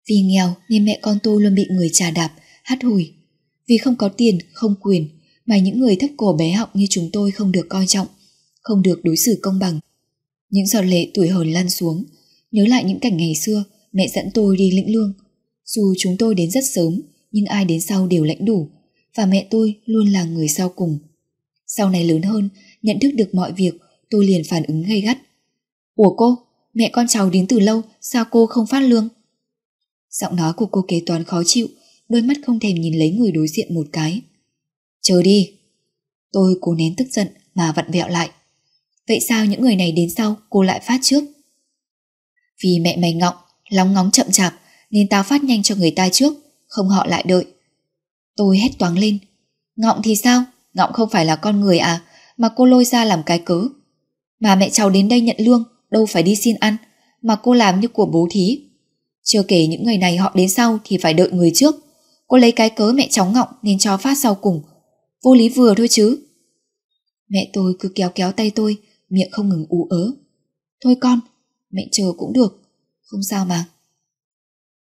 Vì nghèo nên mẹ con tôi luôn bị người trà đạp, hắt hủi. Vì không có tiền, không quyền, mà những người thấp cổ bé họng như chúng tôi không được coi trọng, không được đối xử công bằng. Những giọt lệ tuổi hờn lăn xuống, nhớ lại những cảnh ngày xưa mẹ dẫn tôi đi lĩnh lương. Dù chúng tôi đến rất sớm, nhưng ai đến sau đều lãnh đủ, và mẹ tôi luôn là người sau cùng. Sau này lớn hơn, nhận thức được mọi việc, tôi liền phản ứng gay gắt. Ủa cô, mẹ con cháu đến từ lâu, sao cô không phát lương? Giọng nói của cô kế toán khó chịu, đôi mắt không thèm nhìn lấy người đối diện một cái. Chờ đi. Tôi cố nén tức giận mà vặn vẹo lại. Vậy sao những người này đến sau cô lại phát trước? Vì mẹ mày ngọng, lóng ngóng chậm chạp nên tao phát nhanh cho người ta trước, không họ lại đợi. Tôi hét toáng lên. Ngọng thì sao? Ngọng không phải là con người à, mà cô lôi ra làm cái cớ. Mà mẹ cháu đến đây nhận lương, đâu phải đi xin ăn, mà cô làm như của bố thí. Chưa kể những người này họ đến sau thì phải đợi người trước. Cô lấy cái cớ mẹ cháu ngọng nên cho phát sau cùng. Vô lý vừa thôi chứ. Mẹ tôi cứ kéo kéo tay tôi, miệng không ngừng ú ớ. Thôi con, mẹ chờ cũng được, không sao mà.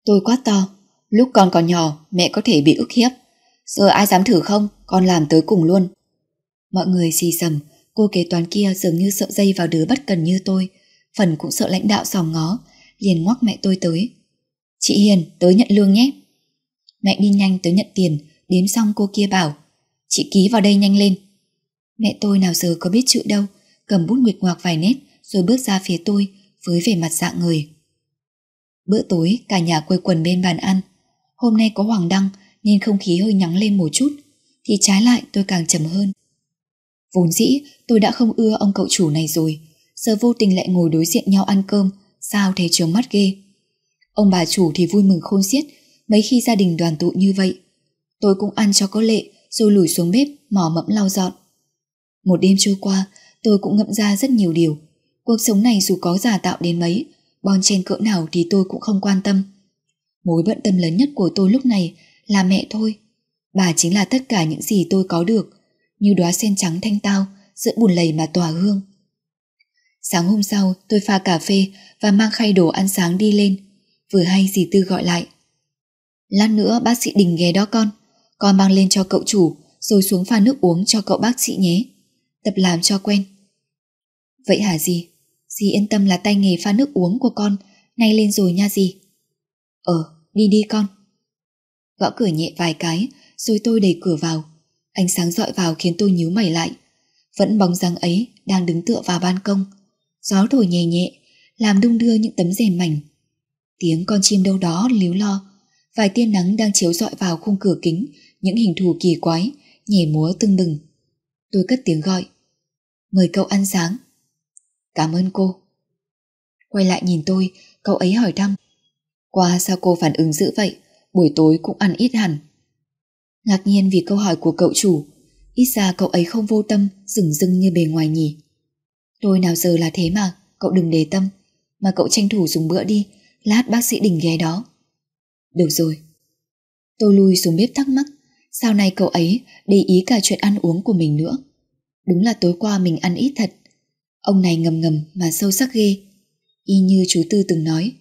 Tôi quá to, lúc con còn nhỏ mẹ có thể bị ức hiếp. Giờ ai dám thử không, con làm tới cùng luôn. Mọi người xì sầm, cô kế toán kia dường như sợ dây vào đứa bất cần như tôi, phần cũng sợ lãnh đạo sòng ngó, liền ngoắc mẹ tôi tới. Chị Hiền, tới nhận lương nhé. Mẹ đi nhanh tới nhận tiền, đếm xong cô kia bảo, chị ký vào đây nhanh lên. Mẹ tôi nào giờ có biết chữ đâu, cầm bút nguyệt ngoạc vài nét rồi bước ra phía tôi với vẻ mặt dạng người. Bữa tối cả nhà quây quần bên bàn ăn. Hôm nay có hoàng đăng nên không khí hơi nhắng lên một chút, thì trái lại tôi càng trầm hơn. Vốn dĩ tôi đã không ưa ông cậu chủ này rồi, giờ vô tình lại ngồi đối diện nhau ăn cơm, sao thấy trướng mắt ghê. Ông bà chủ thì vui mừng khôn xiết mấy khi gia đình đoàn tụ như vậy. Tôi cũng ăn cho có lệ rồi lùi xuống bếp mò mẫm lau dọn. Một đêm trôi qua, tôi cũng ngậm ra rất nhiều điều. Cuộc sống này dù có giả tạo đến mấy, bon chen cỡ nào thì tôi cũng không quan tâm. Mối bận tâm lớn nhất của tôi lúc này là mẹ thôi. Bà chính là tất cả những gì tôi có được, như đóa sen trắng thanh tao giữa bùn lầy mà tỏa hương. Sáng hôm sau tôi pha cà phê và mang khay đồ ăn sáng đi lên, vừa hay dì Tư gọi lại. Lát nữa bác sĩ Đình ghé đó con, con mang lên cho cậu chủ rồi xuống pha nước uống cho cậu bác sĩ nhé. Tập làm cho quen. Vậy hả dì? Dì yên tâm là tay nghề pha nước uống của con nay lên rồi nha dì. Ờ, đi đi con. Gõ cửa nhẹ vài cái, rồi tôi đẩy cửa vào. Ánh sáng dọi vào khiến tôi nhíu mày lại. Vẫn bóng dáng ấy đang đứng tựa vào ban công. Gió thổi nhẹ nhẹ, làm đung đưa những tấm rèm mảnh. Tiếng con chim đâu đó líu lo. Vài tia nắng đang chiếu dọi vào khung cửa kính, những hình thù kỳ quái, nhảy múa tưng bừng. Tôi cất tiếng gọi. Mời cậu ăn sáng. Cảm ơn cô. Quay lại nhìn tôi, cậu ấy hỏi thăm. Qua sao cô phản ứng dữ vậy, buổi tối cũng ăn ít hẳn. Ngạc nhiên vì câu hỏi của cậu chủ, ít ra cậu ấy không vô tâm, rừng rưng như bề ngoài nhỉ. Tôi nào giờ là thế mà, cậu đừng để tâm, mà cậu tranh thủ dùng bữa đi, lát bác sĩ đình ghé đó. Được rồi. Tôi lui xuống bếp thắc mắc, sao này cậu ấy để ý cả chuyện ăn uống của mình nữa. Đúng là tối qua mình ăn ít thật. Ông này ngầm ngầm mà sâu sắc ghê. Y như chú Tư từng nói.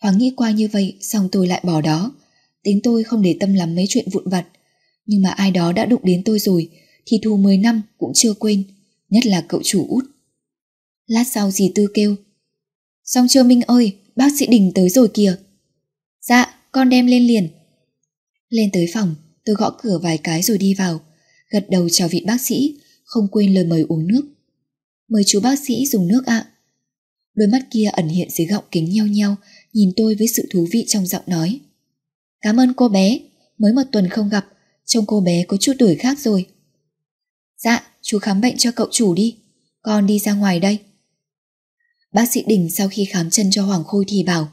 Hoàng nghĩ qua như vậy xong tôi lại bỏ đó. Tính tôi không để tâm lắm mấy chuyện vụn vặt. Nhưng mà ai đó đã đụng đến tôi rồi thì thù 10 năm cũng chưa quên. Nhất là cậu chủ út. Lát sau dì Tư kêu. Xong chưa Minh ơi, bác sĩ Đình tới rồi kìa. Dạ, con đem lên liền. Lên tới phòng, tôi gõ cửa vài cái rồi đi vào. Gật đầu chào vị bác sĩ, không quên lời mời uống nước. Mời chú bác sĩ dùng nước ạ. Đôi mắt kia ẩn hiện dưới gọng kính nheo nheo, nhìn tôi với sự thú vị trong giọng nói. Cảm ơn cô bé, mới một tuần không gặp, trông cô bé có chút đổi khác rồi. Dạ, chú khám bệnh cho cậu chủ đi, con đi ra ngoài đây. Bác sĩ Đình sau khi khám chân cho Hoàng Khôi thì bảo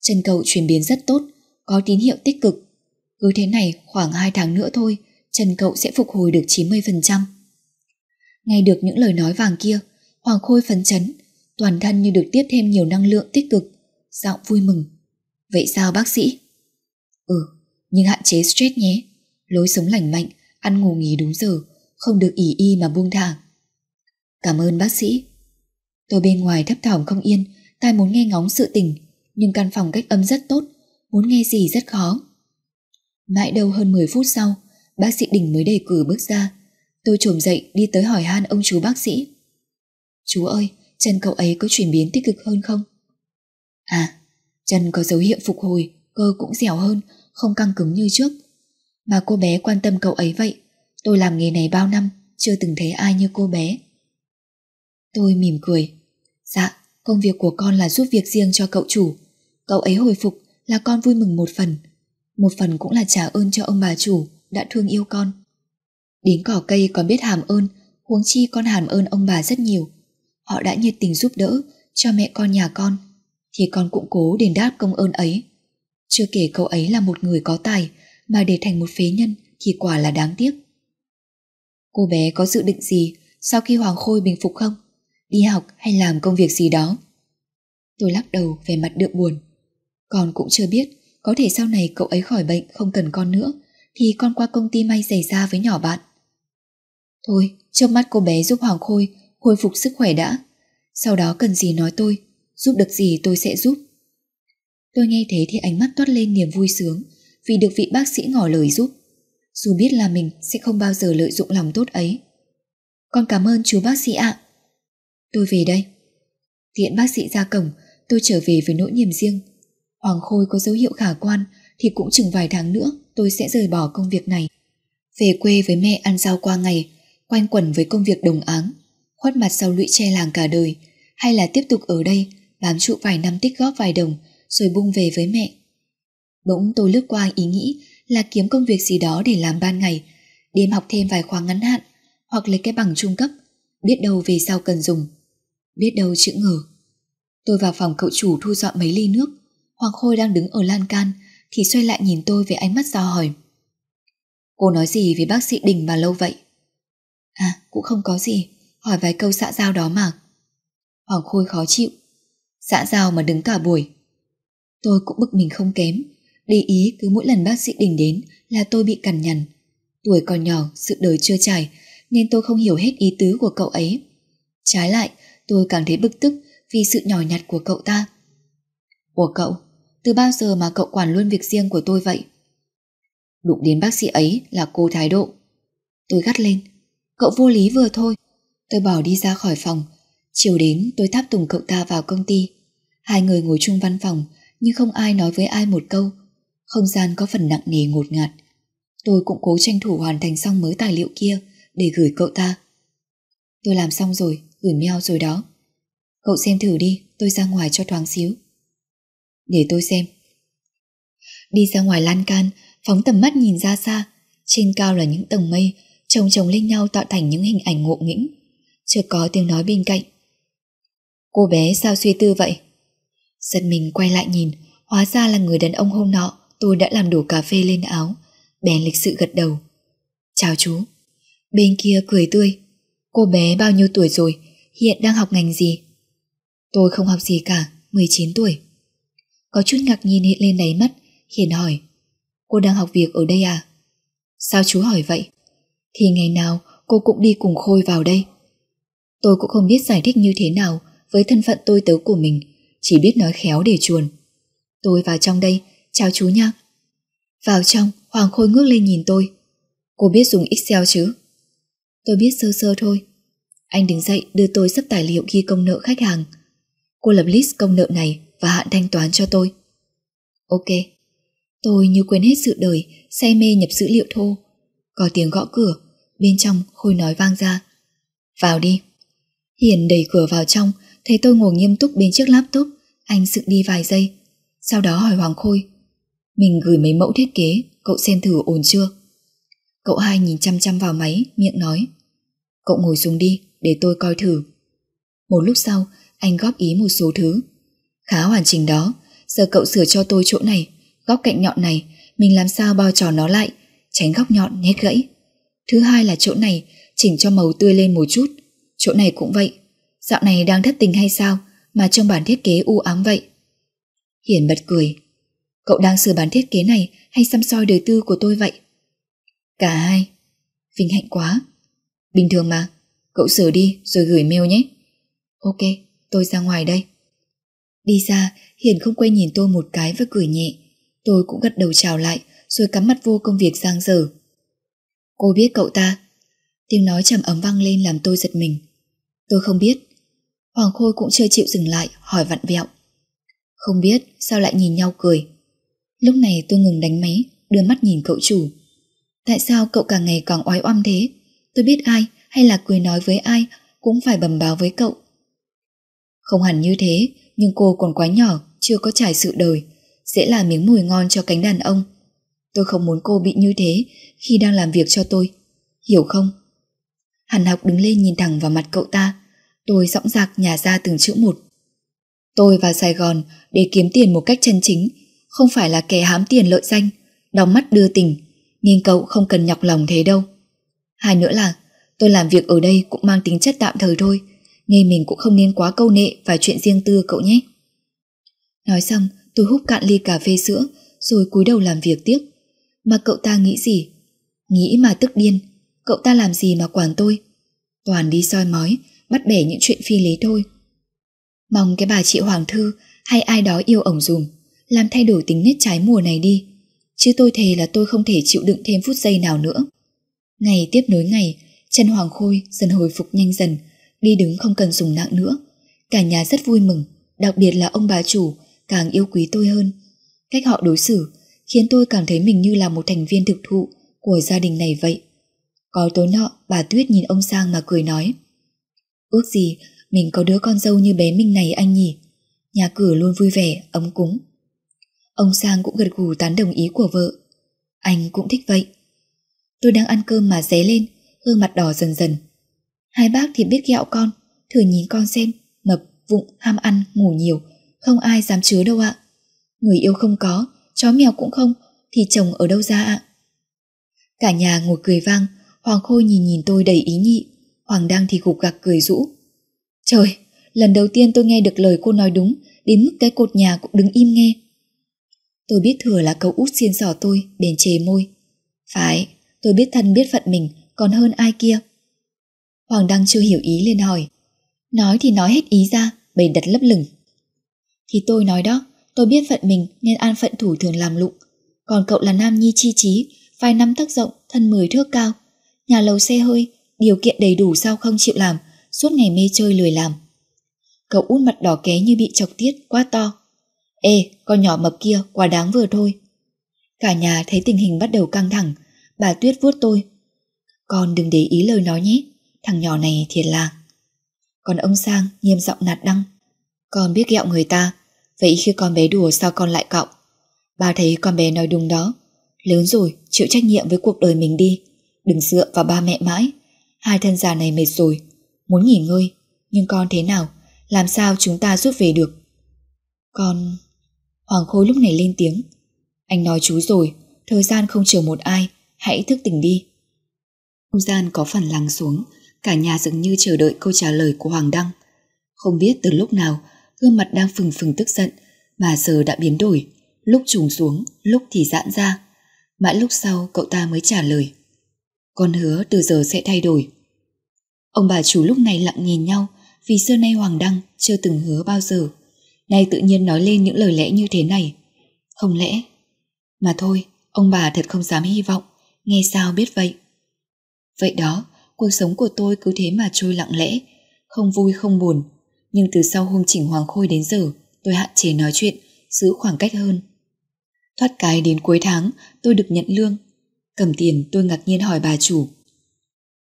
Chân cậu chuyển biến rất tốt, có tín hiệu tích cực. Cứ thế này khoảng 2 tháng nữa thôi, chân cậu sẽ phục hồi được 90%. Nghe được những lời nói vàng kia, Hoàng Khôi phấn chấn, toàn thân như được tiếp thêm nhiều năng lượng tích cực, giọng vui mừng. Vậy sao bác sĩ? Ừ, nhưng hạn chế stress nhé, lối sống lành mạnh, ăn ngủ nghỉ đúng giờ, không được ỉ y mà buông thả. Cảm ơn bác sĩ. Tôi bên ngoài thấp thỏm không yên, tai muốn nghe ngóng sự tình, nhưng căn phòng cách âm rất tốt, muốn nghe gì rất khó. Mãi đâu hơn 10 phút sau, bác sĩ Đình mới đề cử bước ra. Tôi trồm dậy đi tới hỏi han ông chú bác sĩ. Chú ơi, chân cậu ấy có chuyển biến tích cực hơn không? À, chân có dấu hiệu phục hồi, cơ cũng dẻo hơn, không căng cứng như trước. Mà cô bé quan tâm cậu ấy vậy, tôi làm nghề này bao năm, chưa từng thấy ai như cô bé. Tôi mỉm cười. Dạ, công việc của con là giúp việc riêng cho cậu chủ. Cậu ấy hồi phục là con vui mừng một phần. Một phần cũng là trả ơn cho ông bà chủ đã thương yêu con. Đến cỏ cây còn biết hàm ơn, huống chi con hàm ơn ông bà rất nhiều. Họ đã nhiệt tình giúp đỡ cho mẹ con nhà con, thì con cũng cố đền đáp công ơn ấy. Chưa kể cậu ấy là một người có tài, mà để thành một phế nhân thì quả là đáng tiếc. Cô bé có dự định gì sau khi Hoàng Khôi bình phục không? Đi học hay làm công việc gì đó? Tôi lắc đầu về mặt đượm buồn. Con cũng chưa biết, có thể sau này cậu ấy khỏi bệnh không cần con nữa, thì con qua công ty may giày da với nhỏ bạn. Thôi, chớp mắt cô bé giúp Hoàng Khôi khôi phục sức khỏe đã. Sau đó cần gì nói tôi, giúp được gì tôi sẽ giúp. Tôi nghe thế thì ánh mắt toát lên niềm vui sướng vì được vị bác sĩ ngỏ lời giúp. Dù biết là mình sẽ không bao giờ lợi dụng lòng tốt ấy. Con cảm ơn chú bác sĩ ạ. Tôi về đây. Tiện bác sĩ ra cổng, tôi trở về với nỗi niềm riêng. Hoàng Khôi có dấu hiệu khả quan thì cũng chừng vài tháng nữa tôi sẽ rời bỏ công việc này. Về quê với mẹ ăn rau qua ngày, quanh quẩn với công việc đồng áng, khuất mặt sau lũy tre làng cả đời, hay là tiếp tục ở đây, bám trụ vài năm tích góp vài đồng, rồi bung về với mẹ. Bỗng tôi lướt qua ý nghĩ là kiếm công việc gì đó để làm ban ngày, đêm học thêm vài khóa ngắn hạn, hoặc lấy cái bằng trung cấp, biết đâu về sau cần dùng. Biết đâu chữ ngờ. Tôi vào phòng cậu chủ thu dọn mấy ly nước, Hoàng Khôi đang đứng ở lan can, thì xoay lại nhìn tôi với ánh mắt do hỏi. Cô nói gì với bác sĩ Đình mà lâu vậy? À, cũng không có gì, hỏi vài câu xã giao đó mà. Hoàng Khôi khó chịu. Xã giao mà đứng cả buổi. Tôi cũng bực mình không kém, để ý cứ mỗi lần bác sĩ Đình đến là tôi bị cằn nhằn. Tuổi còn nhỏ, sự đời chưa trải, nên tôi không hiểu hết ý tứ của cậu ấy. Trái lại, tôi càng thấy bực tức vì sự nhỏ nhặt của cậu ta. Của cậu, từ bao giờ mà cậu quản luôn việc riêng của tôi vậy? Đụng đến bác sĩ ấy là cô thái độ. Tôi gắt lên. Cậu vô lý vừa thôi. Tôi bỏ đi ra khỏi phòng. Chiều đến tôi tháp tùng cậu ta vào công ty. Hai người ngồi chung văn phòng nhưng không ai nói với ai một câu. Không gian có phần nặng nề ngột ngạt. Tôi cũng cố tranh thủ hoàn thành xong mới tài liệu kia để gửi cậu ta. Tôi làm xong rồi, gửi mail rồi đó. Cậu xem thử đi, tôi ra ngoài cho thoáng xíu. Để tôi xem. Đi ra ngoài lan can, phóng tầm mắt nhìn ra xa, Trên cao là những tầng mây, chồng chồng lên nhau tạo thành những hình ảnh ngộ nghĩnh. chưa có tiếng nói bên cạnh. Cô bé sao suy tư vậy? Giật mình quay lại nhìn, hóa ra là người đàn ông hôm nọ tôi đã làm đổ cà phê lên áo. Bèn lịch sự gật đầu. Chào chú. Bên kia cười tươi. Cô bé bao nhiêu tuổi rồi, hiện đang học ngành gì? Tôi không học gì cả, 19 tuổi. Có chút ngạc nhiên hiện lên đáy mắt, Hiền hỏi. Cô đang học việc ở đây à? Sao chú hỏi vậy? Thì ngày nào cô cũng đi cùng Khôi vào đây. Tôi cũng không biết giải thích như thế nào với thân phận tôi tớ của mình, chỉ biết nói khéo để chuồn. Tôi vào trong đây, chào chú nha. Vào trong, Hoàng Khôi ngước lên nhìn tôi. Cô biết dùng Excel chứ? Tôi biết sơ sơ thôi. Anh đứng dậy đưa tôi sắp tài liệu ghi công nợ khách hàng. Cô lập list công nợ này và hạn thanh toán cho tôi. Ok. Tôi như quên hết sự đời, say mê nhập dữ liệu thô. Có tiếng gõ cửa, bên trong Khôi nói vang ra. Vào đi. Hiền đẩy cửa vào trong, thấy tôi ngồi nghiêm túc bên chiếc laptop, anh dựng đi vài giây. Sau đó hỏi Hoàng Khôi. Mình gửi mấy mẫu thiết kế, cậu xem thử ổn chưa? Cậu hai nhìn chăm chăm vào máy, miệng nói. Cậu ngồi xuống đi, để tôi coi thử. Một lúc sau, anh góp ý một số thứ. Khá hoàn chỉnh đó, giờ cậu sửa cho tôi chỗ này, góc cạnh nhọn này, mình làm sao bao tròn nó lại, tránh góc nhọn nét gãy. Thứ hai là chỗ này, chỉnh cho màu tươi lên một chút, chỗ này cũng vậy. Dạo này đang thất tình hay sao mà trong bản thiết kế u ám vậy? Hiển bật cười. Cậu đang sửa bản thiết kế này hay xăm soi đời tư của tôi vậy? Cả hai. Vinh hạnh quá. Bình thường mà, cậu sửa đi rồi gửi mail nhé. Ok, tôi ra ngoài đây. Đi ra, Hiền không quay nhìn tôi một cái và cười nhẹ. Tôi cũng gật đầu chào lại rồi cắm mặt vô công việc giang dở. Cô biết cậu ta. Tiếng nói trầm ấm vang lên làm tôi giật mình. Tôi không biết. Hoàng Khôi cũng chưa chịu dừng lại, hỏi vặn vẹo. Không biết, sao lại nhìn nhau cười. Lúc này tôi ngừng đánh máy, đưa mắt nhìn cậu chủ. Tại sao cậu càng ngày càng oái oăm thế? Tôi biết ai hay là cười nói với ai cũng phải bầm báo với cậu. Không hẳn như thế, nhưng cô còn quá nhỏ, chưa có trải sự đời, dễ là miếng mùi ngon cho cánh đàn ông. Tôi không muốn cô bị như thế khi đang làm việc cho tôi. Hiểu không? Hàn học đứng lên nhìn thẳng vào mặt cậu ta. Tôi dõng dạc nhả ra từng chữ một. Tôi vào Sài Gòn để kiếm tiền một cách chân chính, không phải là kẻ hám tiền lợi danh, đóng mắt đưa tình, nên cậu không cần nhọc lòng thế đâu. Hai nữa là, tôi làm việc ở đây cũng mang tính chất tạm thời thôi, nên mình cũng không nên quá câu nệ và chuyện riêng tư cậu nhé. Nói xong, tôi hút cạn ly cà phê sữa, rồi cúi đầu làm việc tiếp. Mà cậu ta nghĩ gì? Nghĩ mà tức điên, cậu ta làm gì mà quản tôi? Toàn đi soi mói, bắt bẻ những chuyện phi lý thôi. Mong cái bà chị Hoàng Thư hay ai đó yêu ổng dùm, làm thay đổi tính nết trái mùa này đi. Chứ tôi thề là tôi không thể chịu đựng thêm phút giây nào nữa. Ngày tiếp nối ngày, chân Hoàng Khôi dần hồi phục nhanh dần, đi đứng không cần dùng nặng nữa. Cả nhà rất vui mừng, đặc biệt là ông bà chủ càng yêu quý tôi hơn. Cách họ đối xử khiến tôi cảm thấy mình như là một thành viên thực thụ của gia đình này vậy. Có tối nọ, bà Tuyết nhìn ông Sang mà cười nói. Ước gì mình có đứa con dâu như bé Minh này anh nhỉ? Nhà cửa luôn vui vẻ, ấm cúng. Ông Sang cũng gật gù tán đồng ý của vợ. Anh cũng thích vậy. Tôi đang ăn cơm mà ré lên, gương mặt đỏ dần dần. Hai bác thì biết kẹo con, thử nhìn con xem, mập, vụng, ham ăn, ngủ nhiều, không ai dám chứa đâu ạ. Người yêu không có, chó mèo cũng không, thì chồng ở đâu ra ạ? Cả nhà ngồi cười vang, Hoàng Khôi nhìn nhìn tôi đầy ý nhị, Hoàng Đăng thì gục gặc cười rũ. Trời, lần đầu tiên tôi nghe được lời cô nói đúng, đến mức cái cột nhà cũng đứng im nghe. Tôi biết thừa là cậu út xiên sỏ tôi, bền chề môi. Phải, tôi biết thân biết phận mình, còn hơn ai kia. Hoàng Đăng chưa hiểu ý lên hỏi. Nói thì nói hết ý ra, bày đặt lấp lửng. Thì tôi nói đó, tôi biết phận mình nên an phận thủ thường làm lụng. Còn cậu là nam nhi chi trí, vai năm tấc rộng, thân mười thước cao. Nhà lầu xe hơi, điều kiện đầy đủ sao không chịu làm, suốt ngày mê chơi lười làm. Cậu út mặt đỏ ké như bị chọc tiết, quá to. Ê, con nhỏ mập kia, quá đáng vừa thôi. Cả nhà thấy tình hình bắt đầu căng thẳng, bà Tuyết vuốt tôi. Con đừng để ý lời nói nhé, thằng nhỏ này thiệt là. Còn ông Sang nghiêm giọng nạt đăng. Con biết ghẹo người ta, vậy khi con bé đùa sao con lại cọng Ba thấy con bé nói đúng đó, Lớn rồi, chịu trách nhiệm với cuộc đời mình đi. Đừng dựa vào ba mẹ mãi. Hai thân già này mệt rồi, muốn nghỉ ngơi. Nhưng con thế nào? Làm sao chúng ta rút về được? Con... Hoàng Khôi lúc này lên tiếng. Anh nói chú rồi, thời gian không chờ một ai, hãy thức tỉnh đi. Không gian có phần lắng xuống, cả nhà dường như chờ đợi câu trả lời của Hoàng Đăng. Không biết từ lúc nào, gương mặt đang phừng phừng tức giận, mà giờ đã biến đổi, lúc trùng xuống, lúc thì giãn ra. Mãi lúc sau cậu ta mới trả lời. Con hứa từ giờ sẽ thay đổi. Ông bà chủ lúc này lặng nhìn nhau vì xưa nay Hoàng Đăng chưa từng hứa bao giờ. Nay tự nhiên nói lên những lời lẽ như thế này. Không lẽ? Mà thôi, ông bà thật không dám hy vọng, nghe sao biết vậy. Vậy đó, cuộc sống của tôi cứ thế mà trôi lặng lẽ, không vui không buồn. Nhưng từ sau hôm chỉnh Hoàng Khôi đến giờ, tôi hạn chế nói chuyện, giữ khoảng cách hơn. Thoát cái đến cuối tháng, tôi được nhận lương. Cầm tiền tôi ngạc nhiên hỏi bà chủ.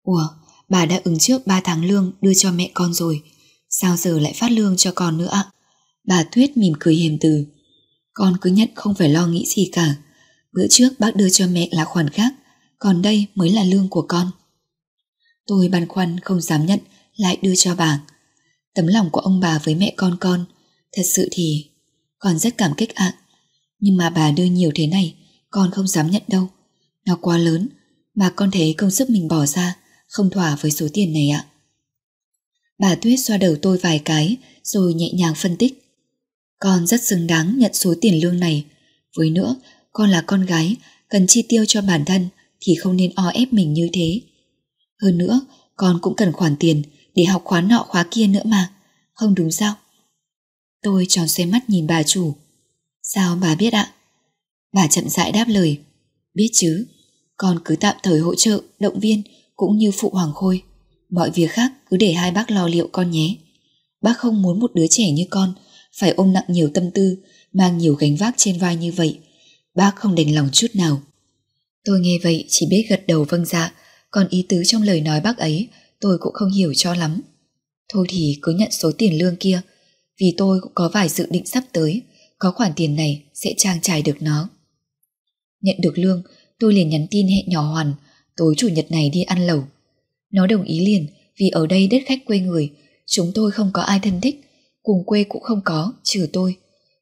Ủa, bà đã ứng trước 3 tháng lương đưa cho mẹ con rồi, sao giờ lại phát lương cho con nữa ạ? Bà Tuyết mỉm cười hiền từ. Con cứ nhận không phải lo nghĩ gì cả. Bữa trước bác đưa cho mẹ là khoản khác, còn đây mới là lương của con. Tôi băn khoăn không dám nhận, lại đưa cho bà. Tấm lòng của ông bà với mẹ con con, thật sự thì con rất cảm kích ạ. Nhưng mà bà đưa nhiều thế này, con không dám nhận đâu. Nó quá lớn, mà con thấy công sức mình bỏ ra không thỏa với số tiền này ạ. Bà Tuyết xoa đầu tôi vài cái rồi nhẹ nhàng phân tích. Con rất xứng đáng nhận số tiền lương này. Với nữa, con là con gái, cần chi tiêu cho bản thân thì không nên o ép mình như thế. Hơn nữa, con cũng cần khoản tiền để học khóa nọ khóa kia nữa mà. Không đúng sao? Tôi tròn xoay mắt nhìn bà chủ. Sao bà biết ạ? Bà chậm rãi đáp lời. Biết chứ, con cứ tạm thời hỗ trợ, động viên cũng như phụ Hoàng Khôi. Mọi việc khác cứ để hai bác lo liệu con nhé. Bác không muốn một đứa trẻ như con phải ôm nặng nhiều tâm tư, mang nhiều gánh vác trên vai như vậy. Bác không đành lòng chút nào. Tôi nghe vậy chỉ biết gật đầu vâng dạ, còn ý tứ trong lời nói bác ấy tôi cũng không hiểu cho lắm. Thôi thì cứ nhận số tiền lương kia, vì tôi cũng có vài dự định sắp tới, có khoản tiền này sẽ trang trải được nó. Nhận được lương, tôi liền nhắn tin hẹn nhỏ Hoàn, tối chủ nhật này đi ăn lẩu. Nó đồng ý liền vì ở đây đất khách quê người, chúng tôi không có ai thân thích, cùng quê cũng không có, trừ tôi.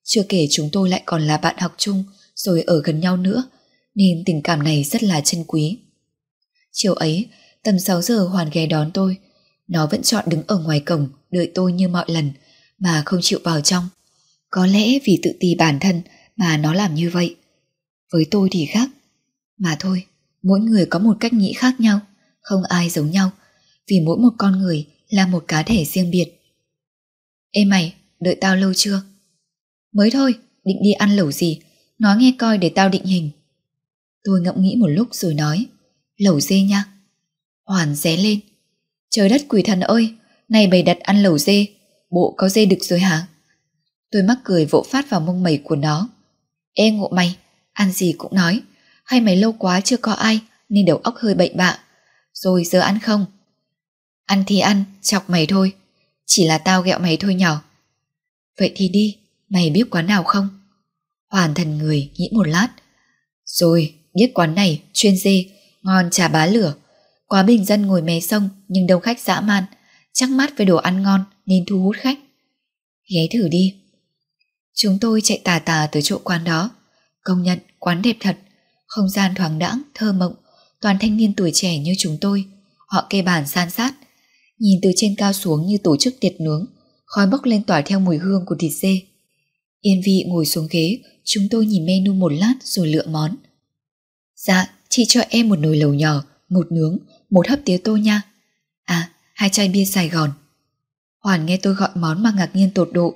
Chưa kể chúng tôi lại còn là bạn học chung, rồi ở gần nhau nữa, nên tình cảm này rất là chân quý. Chiều ấy, tầm 6 giờ Hoàn ghé đón tôi. Nó vẫn chọn đứng ở ngoài cổng đợi tôi như mọi lần, mà không chịu vào trong. Có lẽ vì tự ti bản thân mà nó làm như vậy. Với tôi thì khác. Mà thôi, mỗi người có một cách nghĩ khác nhau, không ai giống nhau, vì mỗi một con người là một cá thể riêng biệt. Ê mày, đợi tao lâu chưa? Mới thôi, định đi ăn lẩu gì, nói nghe coi để tao định hình. Tôi ngẫm nghĩ một lúc rồi nói, lẩu dê nha. Hoàn ré lên. Trời đất quỷ thần ơi, này bày đặt ăn lẩu dê, bộ có dê đực rồi hả? Tôi mắc cười vỗ phát vào mông mẩy của nó. Ê ngộ mày, ăn gì cũng nói, hay mày lâu quá chưa có ai nên đầu óc hơi bậy bạ. Rồi giờ ăn không? Ăn thì ăn, chọc mày thôi. Chỉ là tao ghẹo mày thôi nhỏ. Vậy thì đi, mày biết quán nào không? Hoàn thần người nghĩ một lát. Rồi, biết quán này, chuyên dê, ngon trà bá lửa. Quá bình dân ngồi mé sông nhưng đông khách dã man, chắc mát với đồ ăn ngon nên thu hút khách. Ghé thử đi. Chúng tôi chạy tà tà tới chỗ quán đó. Công nhận quán đẹp thật, không gian thoáng đãng, thơ mộng, toàn thanh niên tuổi trẻ như chúng tôi. Họ kê bàn san sát, nhìn từ trên cao xuống như tổ chức tiệc nướng, khói bốc lên tỏa theo mùi hương của thịt dê. Yên vị ngồi xuống ghế, chúng tôi nhìn menu một lát rồi lựa món. Dạ, chị cho em một nồi lẩu nhỏ, một nướng, một hấp tía tô nha. À, hai chai bia Sài Gòn. Hoàn nghe tôi gọi món mà ngạc nhiên tột độ.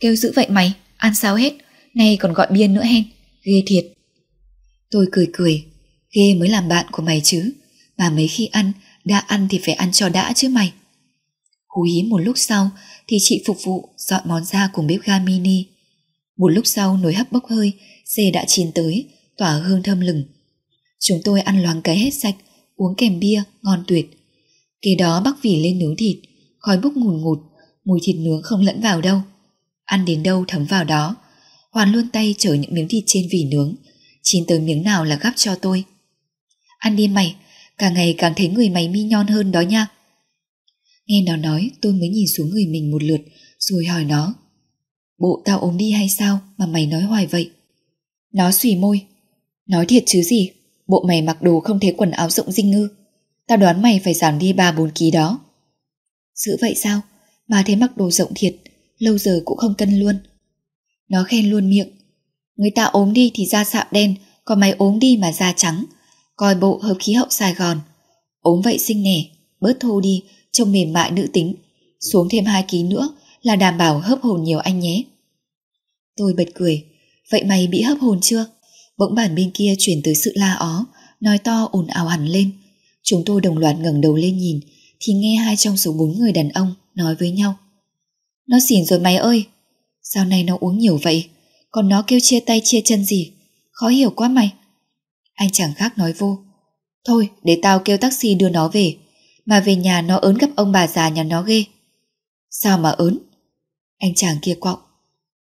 Kêu giữ vậy mày, ăn sao hết, nay còn gọi bia nữa hen, ghê thiệt. Tôi cười cười, ghê mới làm bạn của mày chứ, mà mấy khi ăn, đã ăn thì phải ăn cho đã chứ mày. Hú hí một lúc sau thì chị phục vụ dọn món ra cùng bếp ga mini. Một lúc sau nồi hấp bốc hơi, dê đã chín tới, tỏa hương thơm lừng. Chúng tôi ăn loáng cái hết sạch, uống kèm bia, ngon tuyệt. Kế đó bác vỉ lên nướng thịt, khói bốc ngùn ngụt, mùi thịt nướng không lẫn vào đâu. Ăn đến đâu thấm vào đó. Hoàn luôn tay chở những miếng thịt trên vỉ nướng, chín tới miếng nào là gắp cho tôi. Ăn đi mày, càng ngày càng thấy người mày mi nhon hơn đó nha. Nghe nó nói tôi mới nhìn xuống người mình một lượt rồi hỏi nó. Bộ tao ốm đi hay sao mà mày nói hoài vậy? Nó xùy môi. Nói thiệt chứ gì, bộ mày mặc đồ không thấy quần áo rộng dinh ngư. Tao đoán mày phải giảm đi 3-4 ký đó. Dữ vậy sao? Mà thế mặc đồ rộng thiệt, lâu giờ cũng không cân luôn. Nó khen luôn miệng. Người ta ốm đi thì da sạm đen, còn mày ốm đi mà da trắng. Coi bộ hợp khí hậu Sài Gòn. Ốm vậy xinh nè, bớt thô đi, trông mềm mại nữ tính. Xuống thêm 2 ký nữa là đảm bảo hấp hồn nhiều anh nhé. Tôi bật cười, vậy mày bị hấp hồn chưa? Bỗng bản bên kia chuyển tới sự la ó, nói to ồn ào hẳn lên. Chúng tôi đồng loạt ngẩng đầu lên nhìn, thì nghe hai trong số bốn người đàn ông nói với nhau. Nó xỉn rồi mày ơi, sao này nó uống nhiều vậy, còn nó kêu chia tay chia chân gì, khó hiểu quá mày. Anh chẳng khác nói vô, thôi để tao kêu taxi đưa nó về, mà về nhà nó ớn gặp ông bà già nhà nó ghê. Sao mà ớn? Anh chàng kia quọng,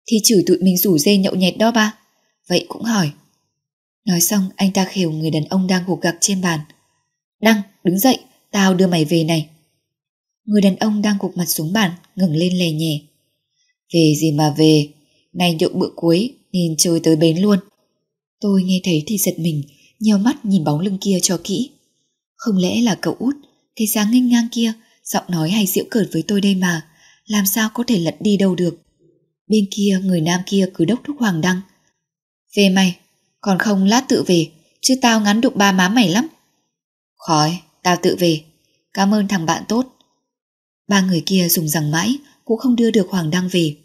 thì chửi tụi mình rủ dê nhậu nhẹt đó ba. Vậy cũng hỏi. Nói xong anh ta khều người đàn ông đang gục gặc trên bàn. Đăng, đứng dậy, tao đưa mày về này. Người đàn ông đang gục mặt xuống bàn, ngẩng lên lè nhẹ. Về gì mà về, nay nhậu bữa cuối, nhìn chơi tới bến luôn. Tôi nghe thấy thì giật mình, nheo mắt nhìn bóng lưng kia cho kỹ. Không lẽ là cậu út, cái dáng nghênh ngang kia, giọng nói hay diễu cợt với tôi đây mà, làm sao có thể lật đi đâu được. Bên kia người nam kia cứ đốc thúc Hoàng Đăng. Về mày, còn không lát tự về, chứ tao ngắn đụng ba má mày lắm. Khỏi, tao tự về, cảm ơn thằng bạn tốt. Ba người kia dùng rằng mãi cũng không đưa được Hoàng Đăng về.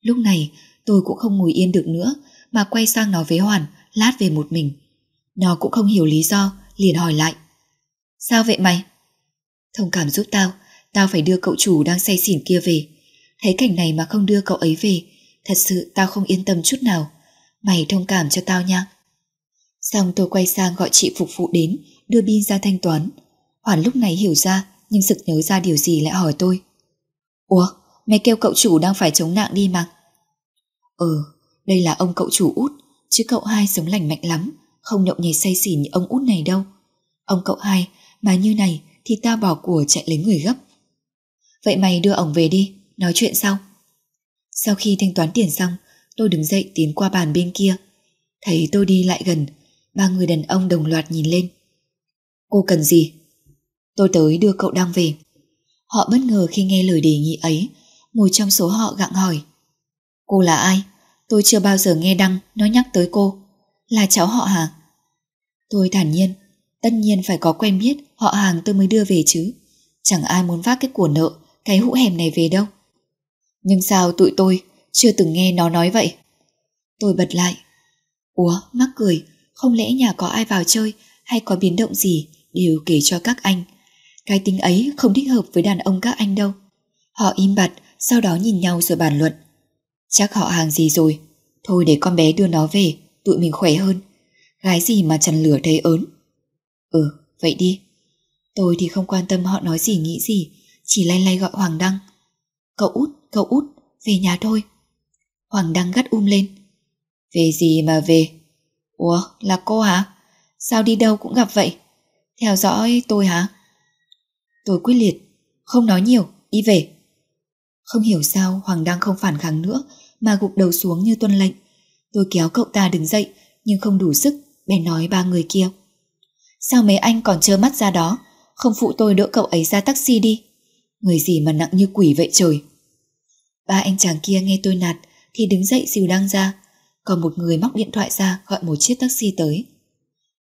Lúc này tôi cũng không ngồi yên được nữa mà quay sang nói với Hoàn lát về một mình. Nó cũng không hiểu lý do, liền hỏi lại. Sao vậy mày? Thông cảm giúp tao, tao phải đưa cậu chủ đang say xỉn kia về. Thấy cảnh này mà không đưa cậu ấy về, thật sự tao không yên tâm chút nào. Mày thông cảm cho tao nha. Xong tôi quay sang gọi chị phục vụ đến, đưa pin ra thanh toán. Hoàn lúc này hiểu ra, nhưng sực nhớ ra điều gì lại hỏi tôi. Ủa, mày kêu cậu chủ đang phải chống nạn đi mà. Ừ, đây là ông cậu chủ út, chứ cậu hai sống lành mạnh lắm, không nhậu nhảy say xỉn như ông út này đâu. Ông cậu hai, mà như này thì tao bỏ của chạy lấy người gấp. Vậy mày đưa ổng về đi, nói chuyện sau. Sau khi thanh toán tiền xong, tôi đứng dậy tiến qua bàn bên kia. Thấy tôi đi lại gần, ba người đàn ông đồng loạt nhìn lên. Cô cần gì? Tôi tới đưa cậu Đăng về. Họ bất ngờ khi nghe lời đề nghị ấy, một trong số họ gặng hỏi. Cô là ai? Tôi chưa bao giờ nghe Đăng nói nhắc tới cô. Là cháu họ hả? Tôi thản nhiên, tất nhiên phải có quen biết họ hàng tôi mới đưa về chứ. Chẳng ai muốn vác cái của nợ, cái hũ hẻm này về đâu. Nhưng sao tụi tôi chưa từng nghe nó nói vậy? Tôi bật lại. Ủa, mắc cười, không lẽ nhà có ai vào chơi hay có biến động gì đều kể cho các anh. Cái tính ấy không thích hợp với đàn ông các anh đâu. Họ im bặt, sau đó nhìn nhau rồi bàn luận. Chắc họ hàng gì rồi. Thôi để con bé đưa nó về, tụi mình khỏe hơn. Gái gì mà chằn lửa thấy ớn. Ừ, vậy đi. Tôi thì không quan tâm họ nói gì nghĩ gì, chỉ lay lay gọi Hoàng Đăng. Cậu út, cậu út, về nhà thôi. Hoàng Đăng gắt um lên. Về gì mà về? Ủa, là cô hả? Sao đi đâu cũng gặp vậy? Theo dõi tôi hả? Tôi quyết liệt, không nói nhiều, đi về. Không hiểu sao Hoàng Đăng không phản kháng nữa mà gục đầu xuống như tuân lệnh. Tôi kéo cậu ta đứng dậy nhưng không đủ sức bèn nói ba người kia. Sao mấy anh còn trơ mắt ra đó không phụ tôi đỡ cậu ấy ra taxi đi. Người gì mà nặng như quỷ vậy trời. Ba anh chàng kia nghe tôi nạt thì đứng dậy dìu đăng ra. Còn một người móc điện thoại ra gọi một chiếc taxi tới.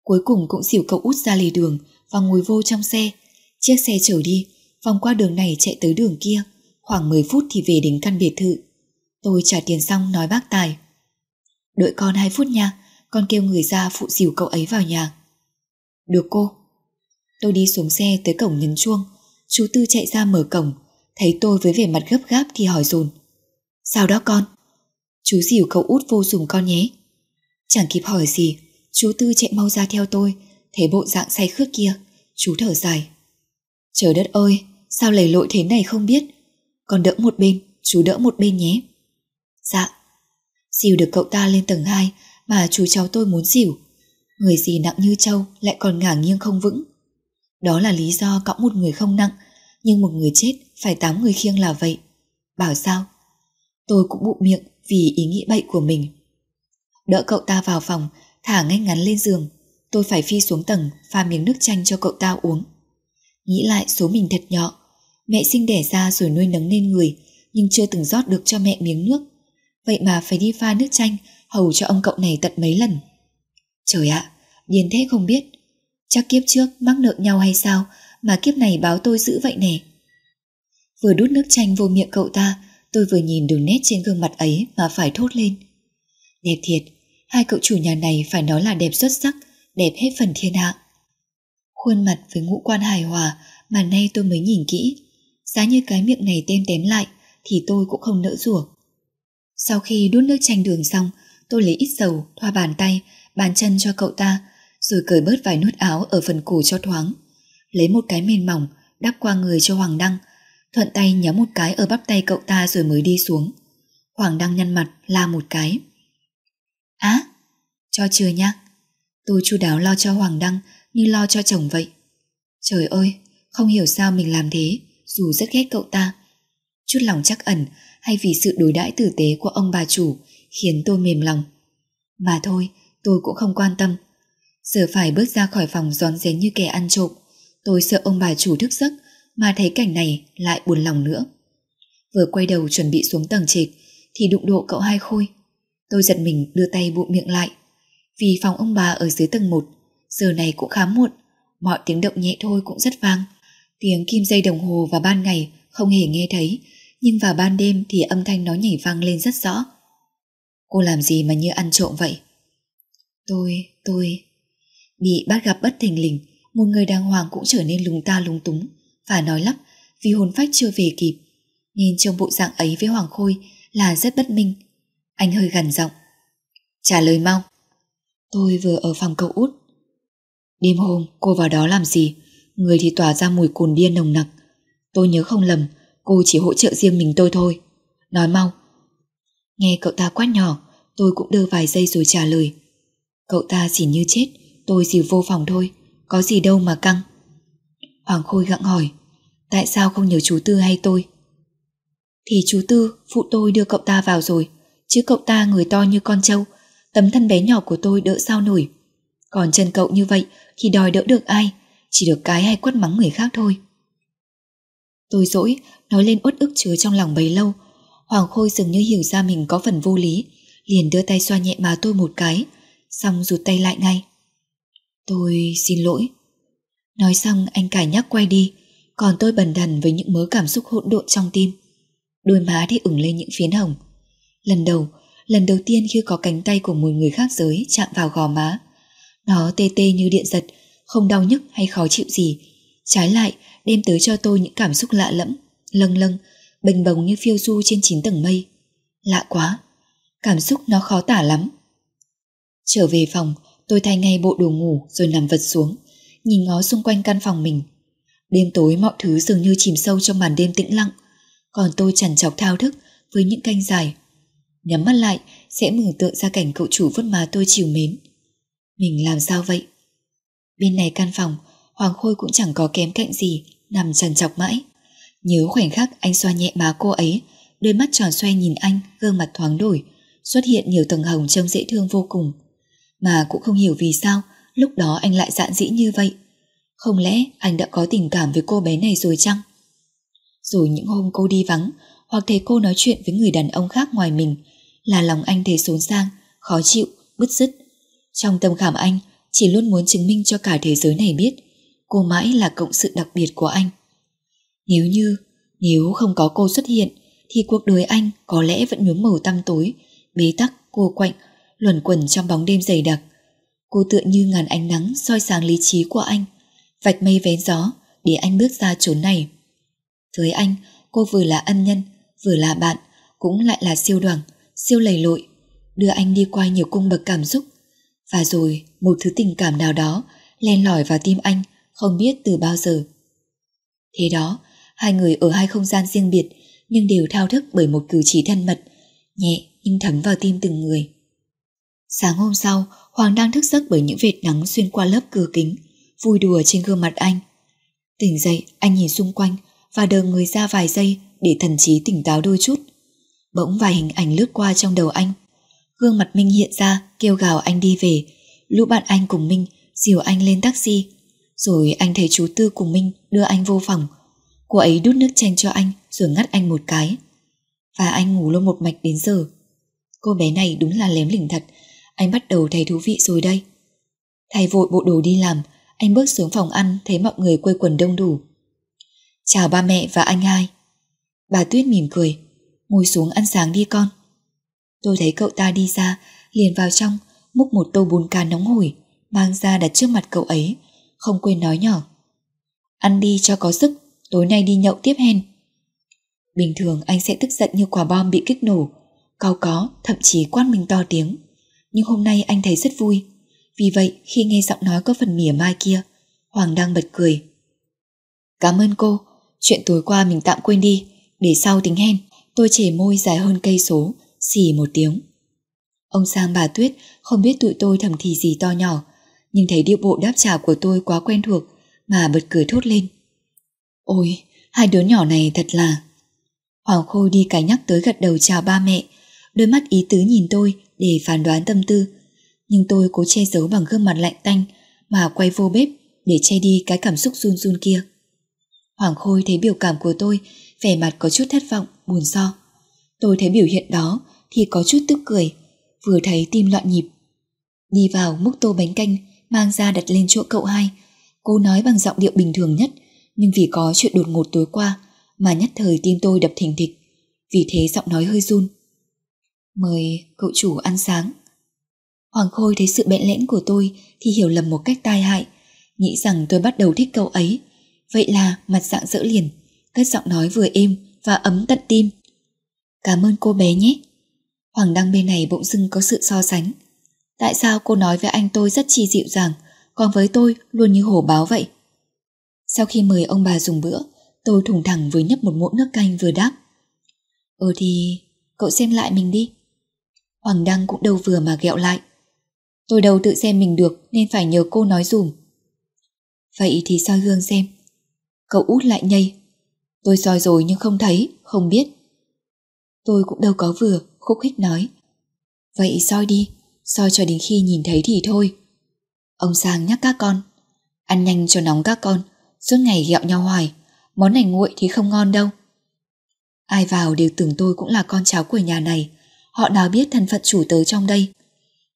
Cuối cùng cũng dìu cậu út ra lề đường và ngồi vô trong xe. Chiếc xe chở đi, vòng qua đường này chạy tới đường kia. Khoảng 10 phút thì về đến căn biệt thự. Tôi trả tiền xong nói bác Tài. Đợi con 2 phút nha, con kêu người ra phụ dìu cậu ấy vào nhà. Được cô. Tôi đi xuống xe tới cổng nhấn chuông. Chú Tư chạy ra mở cổng, thấy tôi với vẻ mặt gấp gáp thì hỏi dồn. Sao đó con? Chú dìu cậu út vô dùng con nhé. Chẳng kịp hỏi gì, chú Tư chạy mau ra theo tôi, thấy bộ dạng say khướt kia, chú thở dài. Trời đất ơi, sao lầy lội thế này không biết. còn đỡ một bên, chú đỡ một bên nhé. Dạ. Dìu được cậu ta lên tầng 2 mà chú cháu tôi muốn dìu, Người gì nặng như trâu lại còn ngả nghiêng không vững. Đó là lý do cõng một người không nặng, nhưng một người chết phải tám người khiêng là vậy. Bảo sao? Tôi cũng bụng miệng vì ý nghĩ bậy của mình. Đỡ cậu ta vào phòng, thả ngay ngắn lên giường. Tôi phải phi xuống tầng, pha miếng nước chanh cho cậu ta uống. Nghĩ lại số mình thật nhỏ. Mẹ sinh đẻ ra rồi nuôi nấng nên người, nhưng chưa từng rót được cho mẹ miếng nước. Vậy mà phải đi pha nước chanh hầu cho ông cậu này tận mấy lần. Trời ạ, điên thế không biết. Chắc kiếp trước mắc nợ nhau hay sao mà kiếp này báo tôi giữ vậy nè. Vừa đút nước chanh vô miệng cậu ta, tôi vừa nhìn đường nét trên gương mặt ấy mà phải thốt lên. Đẹp thiệt, hai cậu chủ nhà này phải nói là đẹp xuất sắc, đẹp hết phần thiên hạ. Khuôn mặt với ngũ quan hài hòa mà nay tôi mới nhìn kỹ. Giá như cái miệng này tem tém lại thì tôi cũng không nỡ rủa. Sau khi đút nước chanh đường xong, tôi lấy ít dầu, thoa bàn tay, bàn chân cho cậu ta, rồi cởi bớt vài nút áo ở phần cổ cho thoáng. Lấy một cái mền mỏng, đắp qua người cho Hoàng Đăng, thuận tay nhắm một cái ở bắp tay cậu ta rồi mới đi xuống. Hoàng Đăng nhăn mặt, la một cái. Á, cho chưa nhá. Tôi chu đáo lo cho Hoàng Đăng như lo cho chồng vậy. Trời ơi, không hiểu sao mình làm thế, dù rất ghét cậu ta. Chút lòng chắc ẩn hay vì sự đối đãi tử tế của ông bà chủ khiến tôi mềm lòng. Mà thôi, tôi cũng không quan tâm. Giờ phải bước ra khỏi phòng gión rén như kẻ ăn trộm. Tôi sợ ông bà chủ thức giấc mà thấy cảnh này lại buồn lòng nữa. Vừa quay đầu chuẩn bị xuống tầng trệt thì đụng độ cậu hai khôi. Tôi giật mình đưa tay bụng miệng lại. Vì phòng ông bà ở dưới tầng 1, giờ này cũng khá muộn, mọi tiếng động nhẹ thôi cũng rất vang. Tiếng kim dây đồng hồ vào ban ngày không hề nghe thấy, nhưng vào ban đêm thì âm thanh nó nhảy vang lên rất rõ. Cô làm gì mà như ăn trộm vậy? Tôi, tôi... Bị bắt gặp bất thình lình, một người đàng hoàng cũng trở nên lúng ta lúng túng và nói lắp vì hồn phách chưa về kịp. Nhìn trong bộ dạng ấy với Hoàng Khôi là rất bất minh. Anh hơi gằn giọng. Trả lời mau. Tôi vừa ở phòng cậu út. Đêm hôm cô vào đó làm gì? Người thì tỏa ra mùi cồn điên nồng nặc. Tôi nhớ không lầm, cô chỉ hỗ trợ riêng mình tôi thôi. Nói mau. Nghe cậu ta quát nhỏ, tôi cũng đưa vài giây rồi trả lời. Cậu ta chỉ như chết, tôi dìu vô phòng thôi, có gì đâu mà căng. Hoàng Khôi gặng hỏi, tại sao không nhờ chú Tư hay tôi? Thì chú Tư, phụ tôi đưa cậu ta vào rồi, chứ cậu ta người to như con trâu, tấm thân bé nhỏ của tôi đỡ sao nổi. Còn chân cậu như vậy thì đòi đỡ được ai, chỉ được cái hay quất mắng người khác thôi. Tôi dỗi, nói lên uất ức chứa trong lòng bấy lâu. Hoàng Khôi dường như hiểu ra mình có phần vô lý, liền đưa tay xoa nhẹ má tôi một cái, xong rụt tay lại ngay. Tôi xin lỗi. Nói xong anh cải nhắc quay đi, còn tôi bần đần với những mớ cảm xúc hỗn độn trong tim. Đôi má thì ửng lên những phiến hồng. Lần đầu, lần đầu tiên khi có cánh tay của một người khác giới chạm vào gò má. Nó tê tê như điện giật, không đau nhức hay khó chịu gì. Trái lại, đem tới cho tôi những cảm xúc lạ lẫm, lâng lâng, bình bồng như phiêu du trên chín tầng mây. Lạ quá, cảm xúc nó khó tả lắm. Trở về phòng, tôi thay ngay bộ đồ ngủ rồi nằm vật xuống, nhìn ngó xung quanh căn phòng mình. Đêm tối mọi thứ dường như chìm sâu trong màn đêm tĩnh lặng, còn tôi chằn chọc thao thức với những canh dài. Nhắm mắt lại sẽ mường tượng ra cảnh cậu chủ vất má tôi chiều mến. Mình làm sao vậy? Bên này căn phòng, Hoàng Khôi cũng chẳng có kém cạnh gì, nằm chằn chọc mãi. Nhớ khoảnh khắc anh xoa nhẹ má cô ấy, đôi mắt tròn xoe nhìn anh, gương mặt thoáng đổi, xuất hiện nhiều tầng hồng trông dễ thương vô cùng. Mà cũng không hiểu vì sao lúc đó anh lại dạn dĩ như vậy. Không lẽ anh đã có tình cảm với cô bé này rồi chăng? Rồi những hôm cô đi vắng hoặc thấy cô nói chuyện với người đàn ông khác ngoài mình là lòng anh thấy xốn sang, khó chịu, bứt rứt. Trong tâm khảm anh chỉ luôn muốn chứng minh cho cả thế giới này biết cô mãi là cộng sự đặc biệt của anh. Nếu như, nếu không có cô xuất hiện thì cuộc đời anh có lẽ vẫn nhuốm màu tăm tối, bế tắc, cô quạnh, luẩn quẩn trong bóng đêm dày đặc. Cô tựa như ngàn ánh nắng soi sáng lý trí của anh, vạch mây vén gió để anh bước ra chốn này. Với anh, cô vừa là ân nhân, vừa là bạn, cũng lại là siêu đoàn, siêu lầy lội, đưa anh đi qua nhiều cung bậc cảm xúc. Và rồi, một thứ tình cảm nào đó len lỏi vào tim anh, không biết từ bao giờ. Thế đó, hai người ở hai không gian riêng biệt, nhưng đều thao thức bởi một cử chỉ thân mật, nhẹ nhưng thấm vào tim từng người. Sáng hôm sau, Hoàng đang thức giấc bởi những vệt nắng xuyên qua lớp cửa kính, vui đùa trên gương mặt anh. Tỉnh dậy, anh nhìn xung quanh và đờ người ra vài giây để thần trí tỉnh táo đôi chút. Bỗng vài hình ảnh lướt qua trong đầu anh. Gương mặt Minh hiện ra, kêu gào anh đi về. Lũ bạn anh cùng Minh dìu anh lên taxi. Rồi anh thấy chú Tư cùng Minh đưa anh vô phòng. Cô ấy đút nước chanh cho anh rồi ngắt anh một cái. Và anh ngủ luôn một mạch đến giờ. Cô bé này đúng là lém lỉnh thật. Anh bắt đầu thấy thú vị rồi đây. Thay vội bộ đồ đi làm, anh bước xuống phòng ăn thấy mọi người quây quần đông đủ. Chào ba mẹ và anh hai. Bà Tuyết mỉm cười. Ngồi xuống ăn sáng đi con. Tôi thấy cậu ta đi ra, liền vào trong, múc một tô bún cá nóng hổi, mang ra đặt trước mặt cậu ấy, không quên nói nhỏ. Ăn đi cho có sức, tối nay đi nhậu tiếp hen. Bình thường anh sẽ tức giận như quả bom bị kích nổ, cao có, thậm chí quan mình to tiếng. Nhưng hôm nay anh thấy rất vui. Vì vậy khi nghe giọng nói có phần mỉa mai kia, Hoàng đang bật cười. Cảm ơn cô, chuyện tối qua mình tạm quên đi, để sau tính hen. Tôi chề môi dài hơn cây số, xì một tiếng. Ông Sang bà Tuyết không biết tụi tôi thầm thì gì to nhỏ, nhưng thấy điệu bộ đáp trả của tôi quá quen thuộc mà bật cười thốt lên. Ôi, hai đứa nhỏ này thật là... Hoàng Khôi đi cái nhắc tới gật đầu chào ba mẹ, đôi mắt ý tứ nhìn tôi để phán đoán tâm tư. Nhưng tôi cố che giấu bằng gương mặt lạnh tanh mà quay vô bếp để che đi cái cảm xúc run run kia. Hoàng Khôi thấy biểu cảm của tôi, vẻ mặt có chút thất vọng, buồn so. Tôi thấy biểu hiện đó thì có chút tức cười, vừa thấy tim loạn nhịp. Đi vào múc tô bánh canh, mang ra đặt lên chỗ cậu hai. Cô nói bằng giọng điệu bình thường nhất, nhưng vì có chuyện đột ngột tối qua mà nhất thời tim tôi đập thình thịch. Vì thế giọng nói hơi run. Mời cậu chủ ăn sáng. Hoàng Khôi thấy sự bẽn lẽn của tôi thì hiểu lầm một cách tai hại, nghĩ rằng tôi bắt đầu thích cậu ấy. Vậy là mặt dạng dỡ liền, cất giọng nói vừa êm và ấm tận tim. Cảm ơn cô bé nhé. Hoàng Đăng bên này bỗng dưng có sự so sánh. Tại sao cô nói với anh tôi rất chi dịu dàng, còn với tôi luôn như hổ báo vậy? Sau khi mời ông bà dùng bữa, tôi thủng thẳng với nhấp một muỗng nước canh vừa đáp. Ừ thì cậu xem lại mình đi. Hoàng Đăng cũng đâu vừa mà ghẹo lại. Tôi đâu tự xem mình được nên phải nhờ cô nói dùm. Vậy thì soi gương xem. Cậu út lại nhây. Tôi soi rồi nhưng không thấy, không biết. Tôi cũng đâu có vừa, khúc khích nói. Vậy soi đi, soi cho đến khi nhìn thấy thì thôi. Ông Sang nhắc các con. Ăn nhanh cho nóng các con, suốt ngày ghẹo nhau hoài. Món này nguội thì không ngon đâu. Ai vào đều tưởng tôi cũng là con cháu của nhà này. Họ nào biết thân phận chủ tớ trong đây.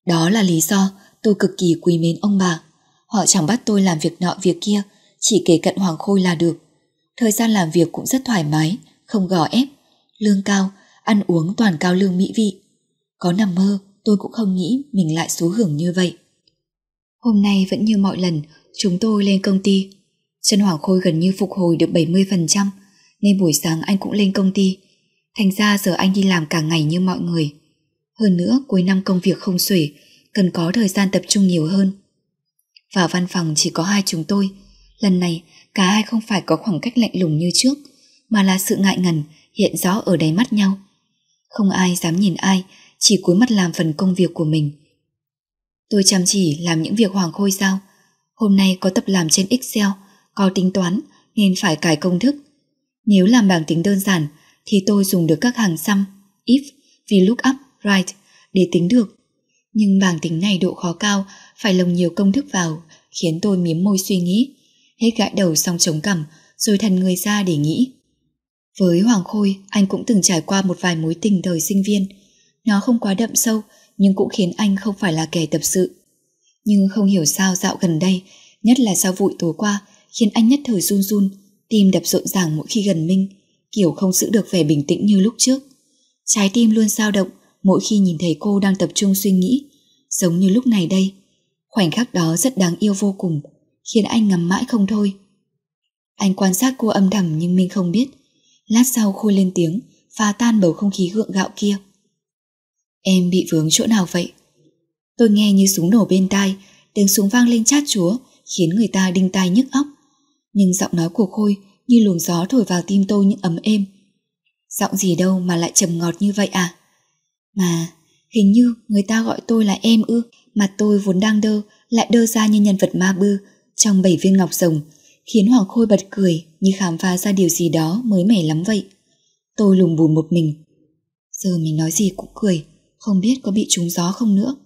Đó là lý do tôi cực kỳ quý mến ông bà. Họ chẳng bắt tôi làm việc nọ việc kia, chỉ kể cận Hoàng Khôi là được. Thời gian làm việc cũng rất thoải mái, không gò ép. Lương cao, ăn uống toàn cao lương mỹ vị. Có nằm mơ, tôi cũng không nghĩ mình lại số hưởng như vậy. Hôm nay vẫn như mọi lần, chúng tôi lên công ty. Trần Hoàng Khôi gần như phục hồi được 70%, nên buổi sáng anh cũng lên công ty. Thành ra giờ anh đi làm cả ngày như mọi người. Hơn nữa, cuối năm công việc không xuể, cần có thời gian tập trung nhiều hơn. Vào văn phòng chỉ có hai chúng tôi. Lần này, cả hai không phải có khoảng cách lạnh lùng như trước, mà là sự ngại ngần hiện rõ ở đáy mắt nhau. Không ai dám nhìn ai, chỉ cúi mắt làm phần công việc của mình. Tôi chăm chỉ làm những việc Hoàng Khôi giao. Hôm nay có tập làm trên Excel, có tính toán nên phải cài công thức. Nếu làm bảng tính đơn giản thì tôi dùng được các hàng xăm if, VLOOKUP, right để tính được. Nhưng bảng tính này độ khó cao, phải lồng nhiều công thức vào, khiến tôi miếm môi suy nghĩ. Hết gãi đầu xong chống cằm, rồi thần người ra để nghĩ. Với Hoàng Khôi, anh cũng từng trải qua một vài mối tình thời sinh viên. Nó không quá đậm sâu, nhưng cũng khiến anh không phải là kẻ tập sự. Nhưng không hiểu sao dạo gần đây, nhất là sau vụ tối qua, khiến anh nhất thời run run, tim đập rộn ràng mỗi khi gần Minh, kiểu không giữ được vẻ bình tĩnh như lúc trước. Trái tim luôn dao động mỗi khi nhìn thấy cô đang tập trung suy nghĩ, giống như lúc này đây. Khoảnh khắc đó rất đáng yêu vô cùng, khiến anh ngắm mãi không thôi. Anh quan sát cô âm thầm nhưng mình không biết. Lát sau Khôi lên tiếng, phá tan bầu không khí gượng gạo kia. Em bị vướng chỗ nào vậy? Tôi nghe như súng nổ bên tai, tiếng súng vang lên chát chúa, khiến người ta đinh tai nhức óc. Nhưng giọng nói của Khôi như luồng gió thổi vào tim tôi những ấm êm. Giọng gì đâu mà lại trầm ngọt như vậy à? Mà, Hình như người ta gọi tôi là em ư, mà tôi vốn đang đơ, lại đơ ra như nhân vật ma bư trong bảy viên ngọc rồng, khiến Hoàng Khôi bật cười như khám phá ra điều gì đó mới mẻ lắm vậy. Tôi lùng bùn một mình. Giờ mình nói gì cũng cười, không biết có bị trúng gió không nữa.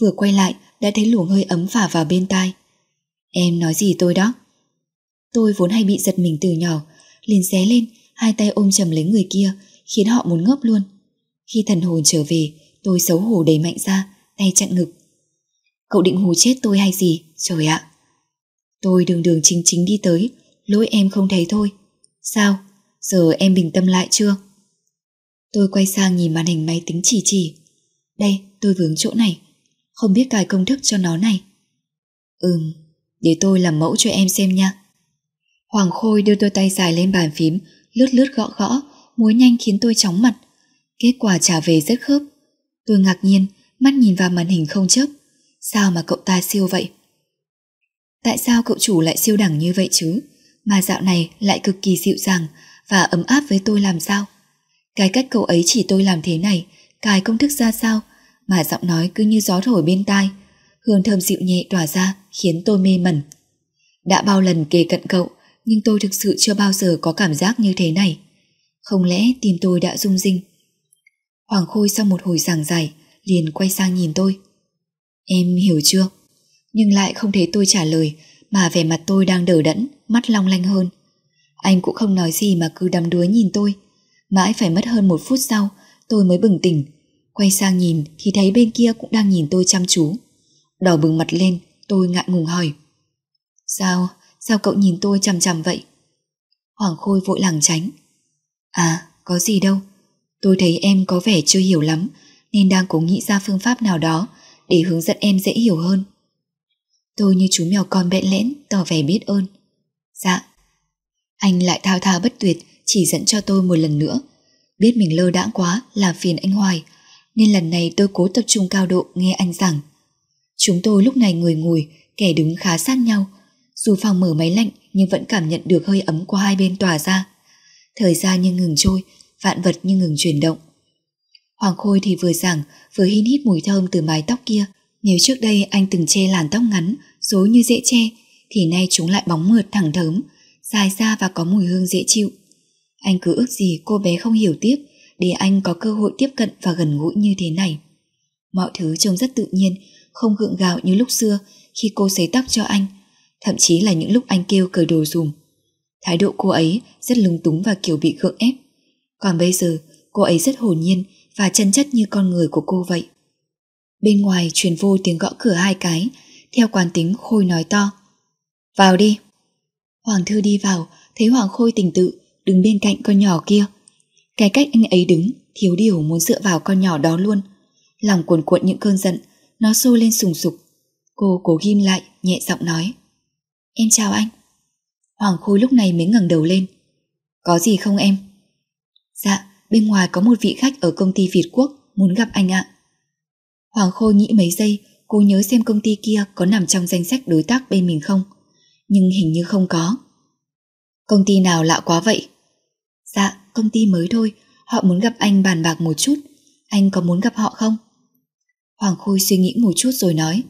Vừa quay lại đã thấy luồng hơi ấm phả vào bên tai. Em nói gì tôi đó? Tôi vốn hay bị giật mình từ nhỏ, liền xé lên, hai tay ôm chầm lấy người kia, khiến họ muốn ngốc luôn. Khi thần hồn trở về, tôi xấu hổ đầy mạnh ra, tay chặn ngực. Cậu định hù chết tôi hay gì, trời ạ. Tôi đường đường chính chính đi tới, lỗi em không thấy thôi. Sao, giờ em bình tâm lại chưa? Tôi quay sang nhìn màn hình máy tính chỉ chỉ. Đây, tôi vướng chỗ này. Không biết cài công thức cho nó này. Ừm, để tôi làm mẫu cho em xem nha. Hoàng Khôi đưa đôi tay dài lên bàn phím, lướt lướt gõ gõ, múa nhanh khiến tôi chóng mặt. Kết quả trả về rất khớp. Tôi ngạc nhiên, mắt nhìn vào màn hình không chớp. Sao mà cậu ta siêu vậy? Tại sao cậu chủ lại siêu đẳng như vậy chứ? Mà dạo này lại cực kỳ dịu dàng và ấm áp với tôi làm sao? Cái cách cậu ấy chỉ tôi làm thế này, cài công thức ra sao, mà giọng nói cứ như gió thổi bên tai, hương thơm dịu nhẹ tỏa ra khiến tôi mê mẩn. Đã bao lần kề cận cậu, nhưng tôi thực sự chưa bao giờ có cảm giác như thế này. Không lẽ tim tôi đã rung rinh? Hoàng Khôi sau một hồi giảng giải, liền quay sang nhìn tôi. Em hiểu chưa? Nhưng lại không thấy tôi trả lời, mà vẻ mặt tôi đang đờ đẫn, mắt long lanh hơn. Anh cũng không nói gì mà cứ đắm đuối nhìn tôi. Mãi phải mất hơn một phút sau, tôi mới bừng tỉnh. Quay sang nhìn thì thấy bên kia cũng đang nhìn tôi chăm chú. Đỏ bừng mặt lên, tôi ngại ngùng hỏi. Sao, sao cậu nhìn tôi chằm chằm vậy? Hoàng Khôi vội lảng tránh. À, có gì đâu. Tôi thấy em có vẻ chưa hiểu lắm, nên đang cố nghĩ ra phương pháp nào đó để hướng dẫn em dễ hiểu hơn. Tôi như chú mèo con bẽn lẽn, tỏ vẻ biết ơn. Dạ. Anh lại thao thao bất tuyệt, chỉ dẫn cho tôi một lần nữa. Biết mình lơ đãng quá, làm phiền anh Hoài, nên lần này tôi cố tập trung cao độ nghe anh giảng. Chúng tôi lúc này người ngồi, kẻ đứng khá sát nhau. Dù phòng mở máy lạnh nhưng vẫn cảm nhận được hơi ấm qua hai bên tỏa ra. Thời gian như ngừng trôi, vạn vật như ngừng chuyển động. Hoàng Khôi thì vừa giảng, vừa hít hít mùi thơm từ mái tóc kia. Nếu trước đây anh từng che làn tóc ngắn, rối như dễ che, thì nay chúng lại bóng mượt thẳng thớm, dài ra và có mùi hương dễ chịu. Anh cứ ước gì cô bé không hiểu tiếp để anh có cơ hội tiếp cận và gần gũi như thế này. Mọi thứ trông rất tự nhiên, không gượng gạo như lúc xưa khi cô sấy tóc cho anh, thậm chí là những lúc anh kêu cởi đồ dùm. Thái độ cô ấy rất lúng túng và kiểu bị gượng ép. Còn bây giờ, cô ấy rất hồn nhiên và chân chất như con người của cô vậy. Bên ngoài truyền vô tiếng gõ cửa hai cái, theo quán tính Khôi nói to. Vào đi. Hoàng thư đi vào, thấy Hoàng Khôi tỉnh tự, đứng bên cạnh con nhỏ kia. Cái cách anh ấy đứng, thiếu điều muốn dựa vào con nhỏ đó luôn. Lòng cuồn cuộn những cơn giận, nó sôi lên sùng sục. Cô cố ghim lại, nhẹ giọng nói. Em chào anh. Hoàng Khôi lúc này mới ngẩng đầu lên. Có gì không em? Dạ, bên ngoài có một vị khách ở công ty Việt Quốc muốn gặp anh ạ. Hoàng Khôi nghĩ mấy giây, cô nhớ xem công ty kia có nằm trong danh sách đối tác bên mình không. Nhưng hình như không có. Công ty nào lạ quá vậy? Dạ, công ty mới thôi, họ muốn gặp anh bàn bạc một chút. Anh có muốn gặp họ không? Hoàng Khôi suy nghĩ một chút rồi nói.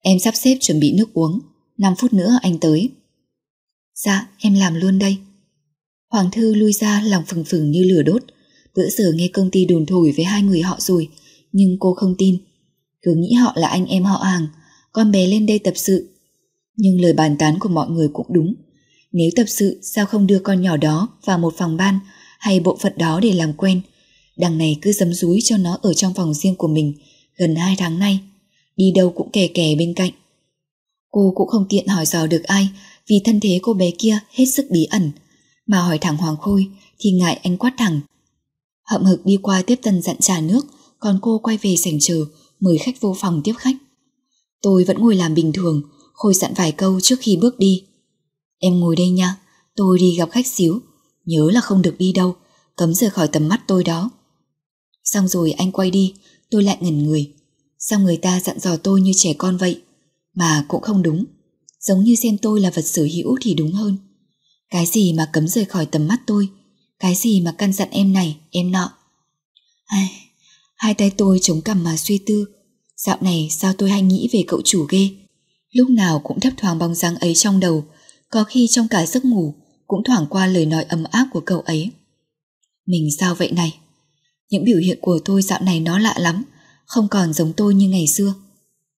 Em sắp xếp chuẩn bị nước uống, 5 phút nữa anh tới. Dạ, em làm luôn đây. Hoàng Thư lui ra lòng phừng phừng như lửa đốt. Bữa giờ nghe công ty đồn thổi với hai người họ rồi, nhưng cô không tin. Cứ nghĩ họ là anh em họ hàng, con bé lên đây tập sự. Nhưng lời bàn tán của mọi người cũng đúng. Nếu tập sự sao không đưa con nhỏ đó vào một phòng ban hay bộ phận đó để làm quen. Đằng này cứ dấm dúi cho nó ở trong phòng riêng của mình gần hai tháng nay. Đi đâu cũng kè kè bên cạnh. Cô cũng không tiện hỏi dò được ai vì thân thế cô bé kia hết sức bí ẩn. Mà hỏi thẳng Hoàng Khôi thì ngại anh quát thẳng. Hậm hực đi qua tiếp tân dặn trà nước còn cô quay về sảnh chờ mời khách vô phòng tiếp khách. Tôi vẫn ngồi làm bình thường, Khôi dặn vài câu trước khi bước đi. Em ngồi đây nha, tôi đi gặp khách xíu, nhớ là không được đi đâu, cấm rời khỏi tầm mắt tôi đó. Xong rồi anh quay đi, tôi lại ngẩn người. Sao người ta dặn dò tôi như trẻ con vậy? Mà cũng không đúng. Giống như xem tôi là vật sở hữu thì đúng hơn. Cái gì mà cấm rời khỏi tầm mắt tôi? Cái gì mà căn dặn em này, em nọ? Ai, Hai tay tôi chống cằm mà suy tư. Dạo này sao tôi hay nghĩ về cậu chủ ghê. Lúc nào cũng thấp thoáng bóng dáng ấy trong đầu, có khi trong cả giấc ngủ cũng thoảng qua lời nói ấm áp của cậu ấy. Mình sao vậy này? Những biểu hiện của tôi dạo này nó lạ lắm, không còn giống tôi như ngày xưa.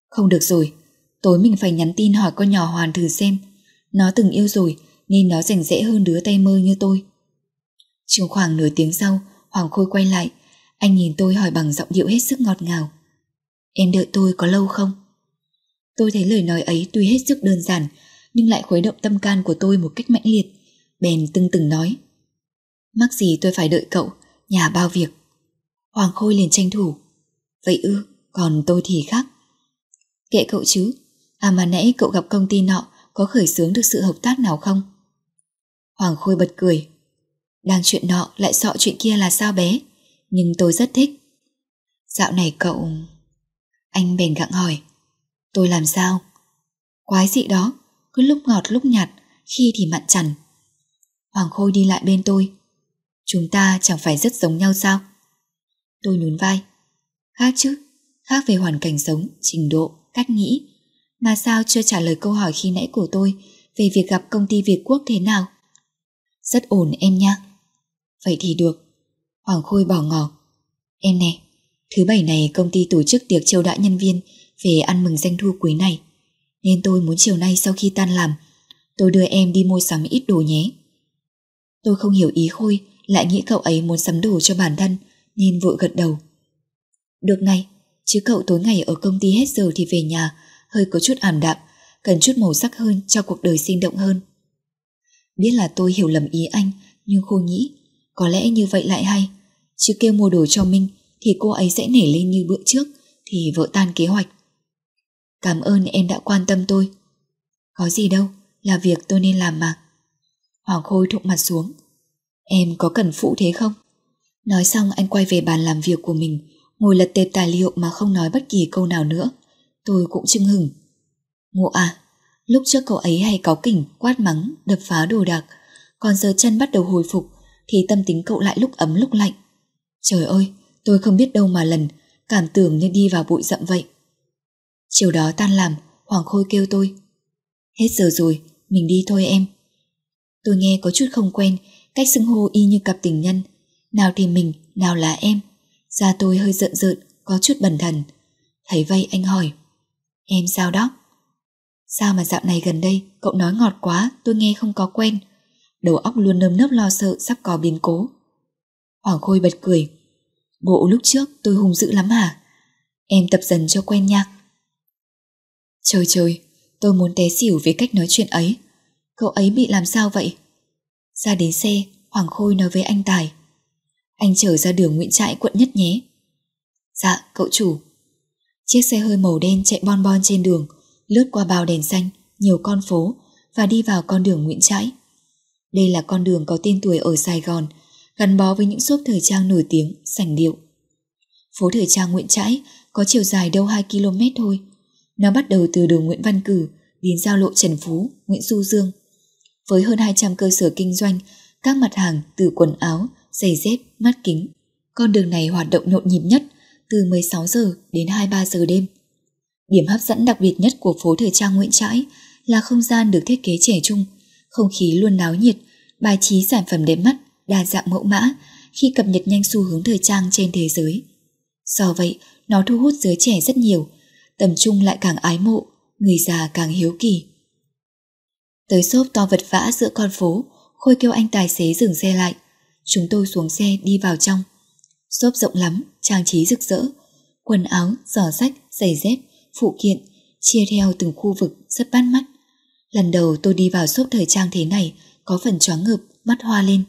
Không được rồi, tối mình phải nhắn tin hỏi con nhỏ Hoàn thử xem. Nó từng yêu rồi nên nó rảnh rẽ hơn đứa tay mơ như tôi. Chừng khoảng nửa tiếng sau, Hoàng Khôi quay lại, anh nhìn tôi hỏi bằng giọng điệu hết sức ngọt ngào. Em đợi tôi có lâu không? Tôi thấy lời nói ấy tuy hết sức đơn giản, nhưng lại khuấy động tâm can của tôi một cách mãnh liệt. Bèn tưng từng nói. Mắc gì tôi phải đợi cậu, nhà bao việc. Hoàng Khôi liền tranh thủ. Vậy ư, còn tôi thì khác. Kệ cậu chứ, à mà nãy cậu gặp công ty nọ có khởi xướng được sự hợp tác nào không? Hoàng Khôi bật cười. Đang chuyện nọ lại sợ chuyện kia là sao bé, nhưng tôi rất thích. Dạo này cậu... Anh bèn gặng hỏi. Tôi làm sao? Quái dị đó, cứ lúc ngọt lúc nhạt, khi thì mặn chằn. Hoàng Khôi đi lại bên tôi. Chúng ta chẳng phải rất giống nhau sao? Tôi nhún vai. Khác chứ, khác về hoàn cảnh sống, trình độ, cách nghĩ. Mà sao chưa trả lời câu hỏi khi nãy của tôi về việc gặp công ty Việt Quốc thế nào? Rất ổn em nha. Vậy thì được. Hoàng Khôi bỏ ngỏ. Em nè, thứ bảy này công ty tổ chức tiệc chiêu đãi nhân viên về ăn mừng doanh thu quý này. Nên tôi muốn chiều nay sau khi tan làm, tôi đưa em đi mua sắm ít đồ nhé. Tôi không hiểu ý Khôi, lại nghĩ cậu ấy muốn sắm đồ cho bản thân, nên vội gật đầu. Được ngay, chứ cậu tối ngày ở công ty hết giờ thì về nhà, hơi có chút ảm đạm, cần chút màu sắc hơn cho cuộc đời sinh động hơn. Biết là tôi hiểu lầm ý anh, nhưng cô nghĩ, có lẽ như vậy lại hay. Chứ kêu mua đồ cho Minh thì cô ấy sẽ nể lên như bữa trước, thì vợ tan kế hoạch. Cảm ơn em đã quan tâm tôi. Có gì đâu, là việc tôi nên làm mà. Hoàng Khôi thụng mặt xuống. Em có cần phụ thế không? Nói xong anh quay về bàn làm việc của mình, ngồi lật tệp tài liệu mà không nói bất kỳ câu nào nữa. Tôi cũng chưng hừng. Ngộ à, lúc trước cậu ấy hay có kỉnh, quát mắng, đập phá đồ đạc, còn giờ chân bắt đầu hồi phục thì tâm tính cậu lại lúc ấm lúc lạnh. Trời ơi, tôi không biết đâu mà lần, cảm tưởng như đi vào bụi rậm vậy. Chiều đó tan làm, Hoàng Khôi kêu tôi. Hết giờ rồi, mình đi thôi em. Tôi nghe có chút không quen, cách xưng hô y như cặp tình nhân. Nào thì mình, nào là em. Da tôi hơi giận giận, có chút bẩn thần. Thấy vậy anh hỏi. Em sao đó? Sao mà dạo này gần đây cậu nói ngọt quá tôi nghe không có quen. Đầu óc luôn nơm nớp lo sợ sắp có biến cố. Hoàng Khôi bật cười. Bộ lúc trước tôi hung dữ lắm hả? Em tập dần cho quen nha. Trời trời, tôi muốn té xỉu về cách nói chuyện ấy. Cậu ấy bị làm sao vậy? Ra đến xe, Hoàng Khôi nói với anh Tài. Anh chở ra đường Nguyễn Trãi quận nhất nhé. Dạ, cậu chủ. Chiếc xe hơi màu đen chạy bon bon trên đường, lướt qua bao đèn xanh, nhiều con phố và đi vào con đường Nguyễn Trãi. Đây là con đường có tên tuổi ở Sài Gòn, gắn bó với những shop thời trang nổi tiếng, sảnh điệu. Phố thời trang Nguyễn Trãi có chiều dài đâu 2 km thôi. Nó bắt đầu từ đường Nguyễn Văn Cử đến giao lộ Trần Phú, Nguyễn Du Dương. Với hơn 200 cơ sở kinh doanh, các mặt hàng từ quần áo, giày dép, mắt kính. Con đường này hoạt động nhộn nhịp nhất từ 16 giờ đến 23 giờ đêm. Điểm hấp dẫn đặc biệt nhất của phố thời trang Nguyễn Trãi là không gian được thiết kế trẻ trung, không khí luôn náo nhiệt, bài trí sản phẩm đẹp mắt, đa dạng mẫu mã khi cập nhật nhanh xu hướng thời trang trên thế giới. Do vậy, nó thu hút giới trẻ rất nhiều, tầm trung lại càng ái mộ, người già càng hiếu kỳ. Tới xốp to vật vã giữa con phố, Khôi kêu anh tài xế dừng xe lại. Chúng tôi xuống xe đi vào trong. Xốp rộng lắm, trang trí rực rỡ. Quần áo, giỏ sách, giày dép, phụ kiện, chia theo từng khu vực rất bắt mắt. Lần đầu tôi đi vào xốp thời trang thế này, có phần choáng ngợp, mắt hoa lên.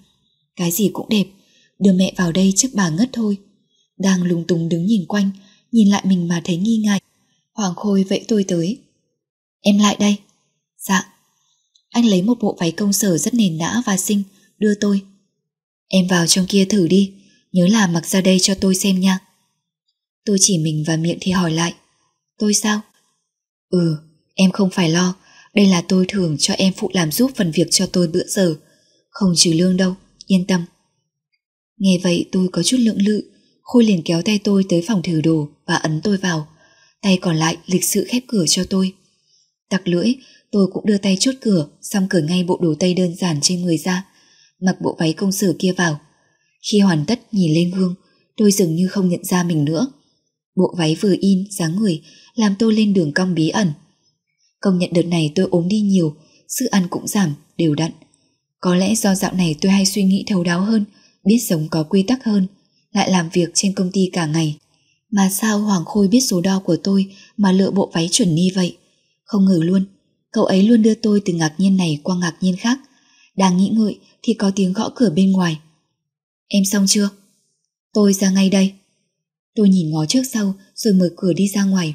Cái gì cũng đẹp, đưa mẹ vào đây chắc bà ngất thôi. Đang lúng túng đứng nhìn quanh, nhìn lại mình mà thấy nghi ngại. Hoàng Khôi vẫy tôi tới. Em lại đây. Dạ. Anh lấy một bộ váy công sở rất nền nã và xinh, đưa tôi. Em vào trong kia thử đi, nhớ là mặc ra đây cho tôi xem nha. Tôi chỉ mình và miệng thì hỏi lại. Tôi sao? Ừ, em không phải lo, đây là tôi thường cho em phụ làm giúp phần việc cho tôi bữa giờ. Không trừ lương đâu, yên tâm. Nghe vậy tôi có chút lượng lự, Khôi liền kéo tay tôi tới phòng thử đồ và ấn tôi vào. Tay còn lại lịch sự khép cửa cho tôi. Tặc lưỡi, tôi cũng đưa tay chốt cửa, xong cởi ngay bộ đồ tây đơn giản trên người ra, mặc bộ váy công sở kia vào. Khi hoàn tất nhìn lên gương, tôi dường như không nhận ra mình nữa. Bộ váy vừa in, dáng người, làm tôi lên đường cong bí ẩn. Công nhận đợt này tôi ốm đi nhiều, sức ăn cũng giảm, đều đặn. Có lẽ do dạo này tôi hay suy nghĩ thấu đáo hơn, biết sống có quy tắc hơn, lại làm việc trên công ty cả ngày. Mà sao Hoàng Khôi biết số đo của tôi mà lựa bộ váy chuẩn ni vậy? Không ngờ luôn, cậu ấy luôn đưa tôi từ ngạc nhiên này qua ngạc nhiên khác. Đang nghĩ ngợi thì có tiếng gõ cửa bên ngoài. Em xong chưa? Tôi ra ngay đây. Tôi nhìn ngó trước sau rồi mở cửa đi ra ngoài.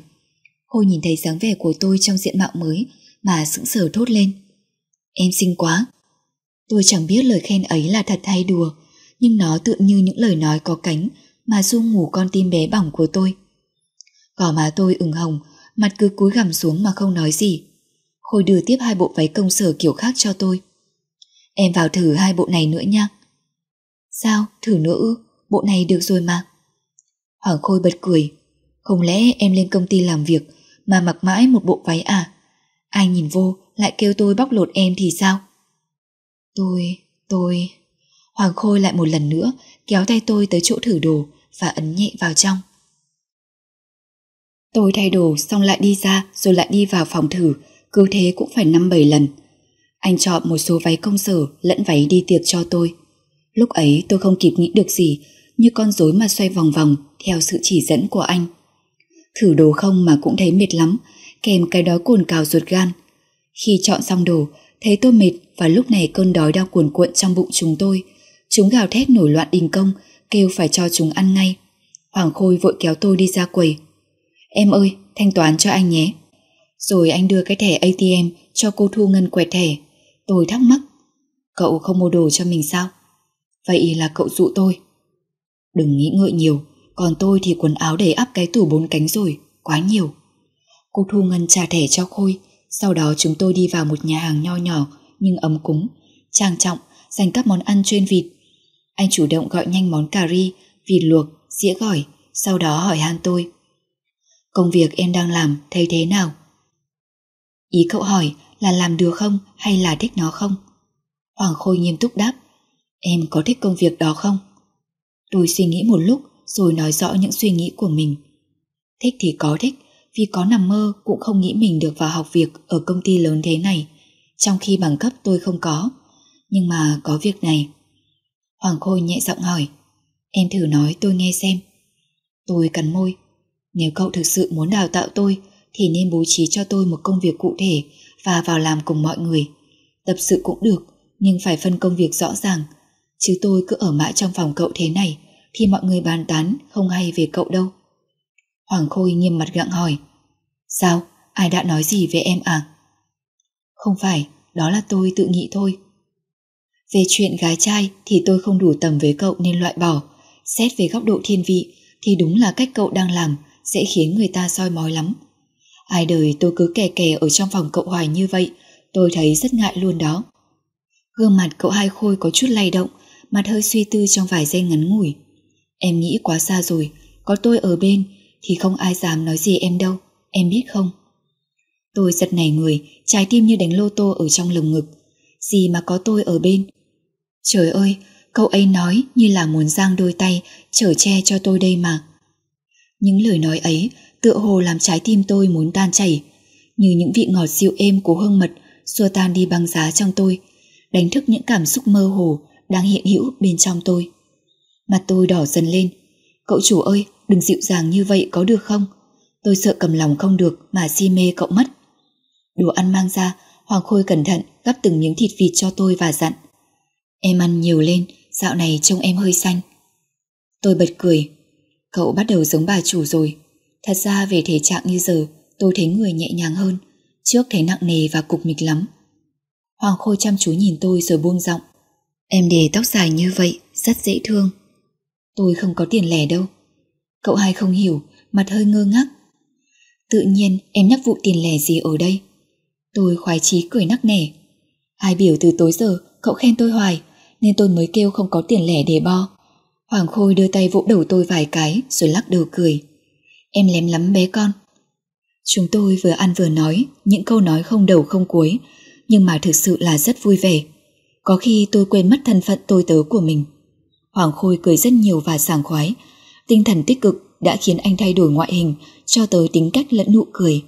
Khôi nhìn thấy dáng vẻ của tôi trong diện mạo mới mà sững sờ thốt lên. Em xinh quá. Tôi chẳng biết lời khen ấy là thật hay đùa, nhưng nó tựa như những lời nói có cánh mà du ngủ con tim bé bỏng của tôi. cỏ má tôi ửng hồng, mặt cứ cúi gằm xuống mà không nói gì. Khôi đưa tiếp hai bộ váy công sở kiểu khác cho tôi. Em vào thử hai bộ này nữa nha. Sao, thử nữa ư? Bộ này được rồi mà. Hoàng Khôi bật cười. Không lẽ em lên công ty làm việc mà mặc mãi một bộ váy à? Ai nhìn vô lại kêu tôi bóc lột em thì sao? Tôi, tôi... Hoàng Khôi lại một lần nữa kéo tay tôi tới chỗ thử đồ và ấn nhẹ vào trong. Tôi thay đồ xong lại đi ra rồi lại đi vào phòng thử, cứ thế cũng phải năm bảy lần. Anh chọn một số váy công sở lẫn váy đi tiệc cho tôi. Lúc ấy tôi không kịp nghĩ được gì, như con rối mà xoay vòng vòng theo sự chỉ dẫn của anh. Thử đồ không mà cũng thấy mệt lắm, kèm cái đói cồn cào ruột gan. Khi chọn xong đồ, thấy tôi mệt và lúc này cơn đói đang cuồn cuộn trong bụng chúng tôi. Chúng gào thét nổi loạn đình công, kêu phải cho chúng ăn ngay. Hoàng Khôi vội kéo tôi đi ra quầy. Em ơi, thanh toán cho anh nhé. Rồi anh đưa cái thẻ ATM cho cô Thu Ngân quẹt thẻ. Tôi thắc mắc. Cậu không mua đồ cho mình sao? Vậy là cậu dụ tôi. Đừng nghĩ ngợi nhiều, còn tôi thì quần áo đầy ắp cái tủ bốn cánh rồi, quá nhiều. Cô Thu Ngân trả thẻ cho Khôi, sau đó chúng tôi đi vào một nhà hàng nho nhỏ nhưng ấm cúng, trang trọng, dành các món ăn chuyên vịt. Anh chủ động gọi nhanh món cà ri, vịt luộc, dĩa gỏi, sau đó hỏi han tôi. Công việc em đang làm thấy thế nào? Ý cậu hỏi là làm được không hay là thích nó không? Hoàng Khôi nghiêm túc đáp. Em có thích công việc đó không? Tôi suy nghĩ một lúc rồi nói rõ những suy nghĩ của mình. Thích thì có thích, vì có nằm mơ cũng không nghĩ mình được vào học việc ở công ty lớn thế này, trong khi bằng cấp tôi không có. Nhưng mà có việc này. Hoàng Khôi nhẹ giọng hỏi, em thử nói tôi nghe xem. Tôi cắn môi, nếu cậu thực sự muốn đào tạo tôi thì nên bố trí cho tôi một công việc cụ thể và vào làm cùng mọi người. Tập sự cũng được, nhưng phải phân công việc rõ ràng. Chứ tôi cứ ở mãi trong phòng cậu thế này thì mọi người bàn tán không hay về cậu đâu. Hoàng Khôi nghiêm mặt gặng hỏi Sao? Ai đã nói gì về em à? Không phải, đó là tôi tự nghĩ thôi. Về chuyện gái trai thì tôi không đủ tầm với cậu nên loại bỏ. Xét về góc độ thiên vị thì đúng là cách cậu đang làm sẽ khiến người ta soi mói lắm. Ai đời tôi cứ kè kè ở trong phòng cậu hoài như vậy, tôi thấy rất ngại luôn đó. Gương mặt cậu hai khôi có chút lay động, mặt hơi suy tư trong vài giây ngắn ngủi. Em nghĩ quá xa rồi, có tôi ở bên thì không ai dám nói gì em đâu, em biết không? Tôi giật nảy người, trái tim như đánh lô tô ở trong lồng ngực. Gì mà có tôi ở bên? Trời ơi, cậu ấy nói như là muốn giang đôi tay, chở che cho tôi đây mà. Những lời nói ấy tựa hồ làm trái tim tôi muốn tan chảy, như những vị ngọt dịu êm của hương mật xua tan đi băng giá trong tôi, đánh thức những cảm xúc mơ hồ đang hiện hữu bên trong tôi. Mặt tôi đỏ dần lên. Cậu chủ ơi, đừng dịu dàng như vậy có được không? Tôi sợ cầm lòng không được mà si mê cậu mất. Đồ ăn mang ra, Hoàng Khôi cẩn thận gắp từng miếng thịt vịt cho tôi và dặn. Em ăn nhiều lên, dạo này trông em hơi xanh. Tôi bật cười. Cậu bắt đầu giống bà chủ rồi. Thật ra về thể trạng như giờ, tôi thấy người nhẹ nhàng hơn. Trước thấy nặng nề và cục mịch lắm. Hoàng Khôi chăm chú nhìn tôi rồi buông giọng. Em để tóc dài như vậy, rất dễ thương. Tôi không có tiền lẻ đâu. Cậu hai không hiểu, mặt hơi ngơ ngác. Tự nhiên em nhắc vụ tiền lẻ gì ở đây. Tôi khoái chí cười nắc nẻ. Ai biểu từ tối giờ cậu khen tôi hoài, nên tôi mới kêu không có tiền lẻ để bo. Hoàng Khôi đưa tay vỗ đầu tôi vài cái rồi lắc đầu cười. Em lém lắm bé con. Chúng tôi vừa ăn vừa nói những câu nói không đầu không cuối nhưng mà thực sự là rất vui vẻ. Có khi tôi quên mất thân phận tôi tớ của mình. Hoàng Khôi cười rất nhiều và sảng khoái. Tinh thần tích cực đã khiến anh thay đổi ngoại hình cho tới tính cách lẫn nụ cười.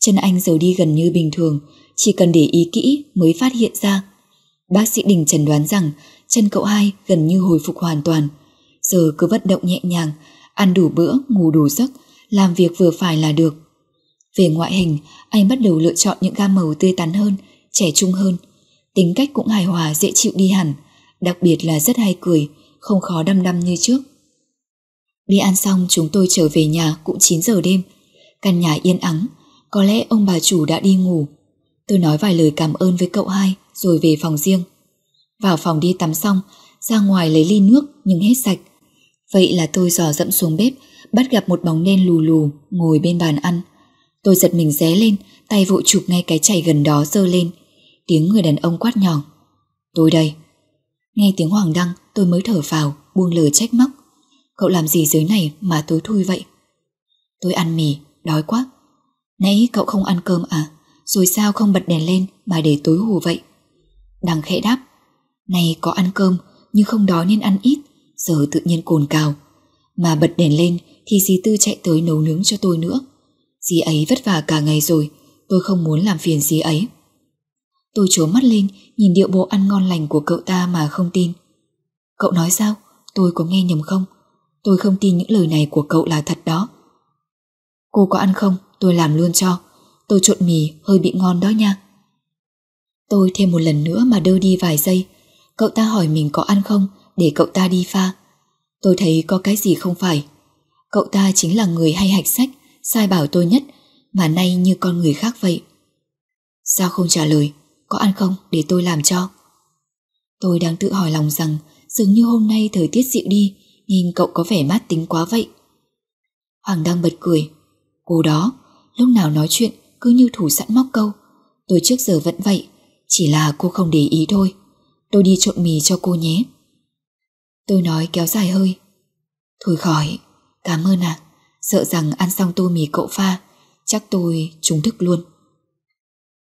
Chân anh giờ đi gần như bình thường, chỉ cần để ý kỹ mới phát hiện ra. Bác sĩ Đình chẩn đoán rằng chân cậu hai gần như hồi phục hoàn toàn. Giờ cứ vận động nhẹ nhàng, ăn đủ bữa, ngủ đủ giấc, làm việc vừa phải là được. Về ngoại hình, anh bắt đầu lựa chọn những gam màu tươi tắn hơn, trẻ trung hơn. Tính cách cũng hài hòa dễ chịu đi hẳn, đặc biệt là rất hay cười, không khó đăm đăm như trước. Đi ăn xong chúng tôi trở về nhà cũng 9 giờ đêm. Căn nhà yên ắng, có lẽ ông bà chủ đã đi ngủ. Tôi nói vài lời cảm ơn với cậu hai rồi về phòng riêng. Vào phòng đi tắm xong, ra ngoài lấy ly nước nhưng hết sạch. Vậy là tôi dò dẫm xuống bếp, bắt gặp một bóng đen lù lù ngồi bên bàn ăn. Tôi giật mình ré lên, tay vội chụp ngay cái chày gần đó dơ lên. Tiếng người đàn ông quát nhỏ. Tôi đây. Nghe tiếng Hoàng Đăng, tôi mới thở vào, buông lời trách móc. Cậu làm gì dưới này mà tối thui vậy? Tôi ăn mì, đói quá. Nãy cậu không ăn cơm à? Rồi sao không bật đèn lên mà để tối hù vậy? Đằng khẽ đáp. Này có ăn cơm nhưng không đói nên ăn ít, giờ tự nhiên cồn cào. Mà bật đèn lên thì dì Tư chạy tới nấu nướng cho tôi nữa. Dì ấy vất vả cả ngày rồi, tôi không muốn làm phiền dì ấy. Tôi trố mắt lên nhìn điệu bộ ăn ngon lành của cậu ta mà không tin. Cậu nói sao? Tôi có nghe nhầm không? Tôi không tin những lời này của cậu là thật đó. Cô có ăn không? Tôi làm luôn cho. Tôi trộn mì hơi bị ngon đó nha. Tôi thêm một lần nữa mà đơ đi vài giây. Cậu ta hỏi mình có ăn không để cậu ta đi pha. Tôi thấy có cái gì không phải. Cậu ta chính là người hay hạch sách, sai bảo tôi nhất, mà nay như con người khác vậy. Sao không trả lời? Có ăn không để tôi làm cho? Tôi đang tự hỏi lòng rằng dường như hôm nay thời tiết dịu đi nhìn cậu có vẻ mát tính quá vậy. Hoàng đang bật cười. Cô đó, lúc nào nói chuyện cứ như thủ sẵn móc câu. Tôi trước giờ vẫn vậy, chỉ là cô không để ý thôi. Tôi đi trộn mì cho cô nhé. Tôi nói kéo dài hơi. Thôi khỏi, cảm ơn ạ. Sợ rằng ăn xong tô mì cậu pha, chắc tôi trúng thức luôn.